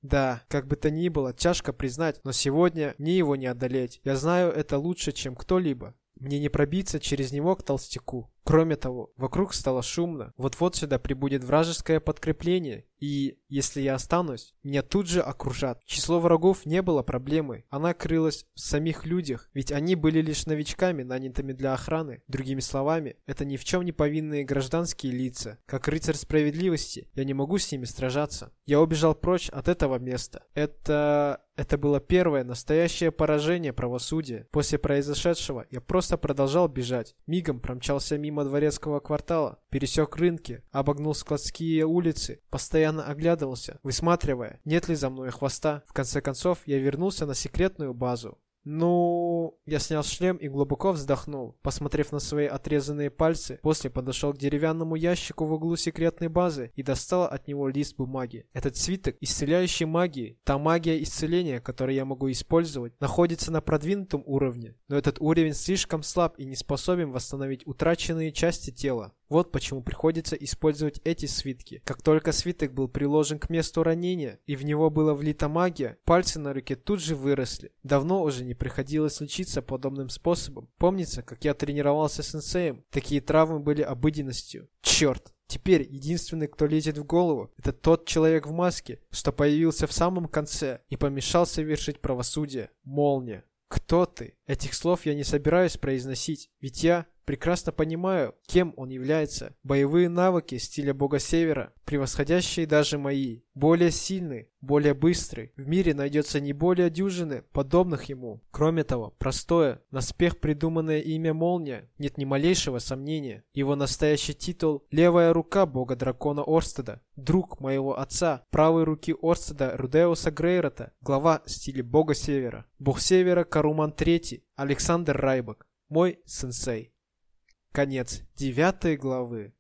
Да, как бы то ни было, тяжко признать, но сегодня мне его не одолеть. Я знаю это лучше, чем кто-либо. Мне не пробиться через него к толстяку. Кроме того, вокруг стало шумно. Вот-вот сюда прибудет вражеское подкрепление, и, если я останусь, меня тут же окружат. Число врагов не было проблемой. Она крылась в самих людях, ведь они были лишь новичками, нанятыми для охраны. Другими словами, это ни в чем не повинные гражданские лица. Как рыцарь справедливости, я не могу с ними сражаться. Я убежал прочь от этого места. Это... Это было первое настоящее поражение правосудия. После произошедшего я просто продолжал бежать. Мигом промчался мимо мимо дворецкого квартала, пересек рынки, обогнул складские улицы, постоянно оглядывался, высматривая, нет ли за мной хвоста. В конце концов, я вернулся на секретную базу. Ну, я снял шлем и глубоко вздохнул, посмотрев на свои отрезанные пальцы. После подошел к деревянному ящику в углу секретной базы и достал от него лист бумаги. Этот свиток исцеляющей магии, та магия исцеления, которую я могу использовать, находится на продвинутом уровне. Но этот уровень слишком слаб и не способен восстановить утраченные части тела. Вот почему приходится использовать эти свитки. Как только свиток был приложен к месту ранения и в него была влита магия, пальцы на руке тут же выросли. Давно уже не приходилось лечиться подобным способом. Помнится, как я тренировался с сенсеем? Такие травмы были обыденностью. Черт! Теперь единственный, кто лезет в голову, это тот человек в маске, что появился в самом конце и помешал совершить правосудие. Молния. Кто ты? Этих слов я не собираюсь произносить, ведь я прекрасно понимаю, кем он является. Боевые навыки стиля бога севера, превосходящие даже мои, более сильный, более быстрый. В мире найдется не более дюжины, подобных ему. Кроме того, простое, наспех придуманное имя Молния нет ни малейшего сомнения. Его настоящий титул – левая рука бога дракона Орстеда, друг моего отца, правой руки Орстеда Рудеуса Грейрота, глава стиля бога севера. Бог севера Каруман III, Александр Райбок, мой сенсей. Конец девятой главы.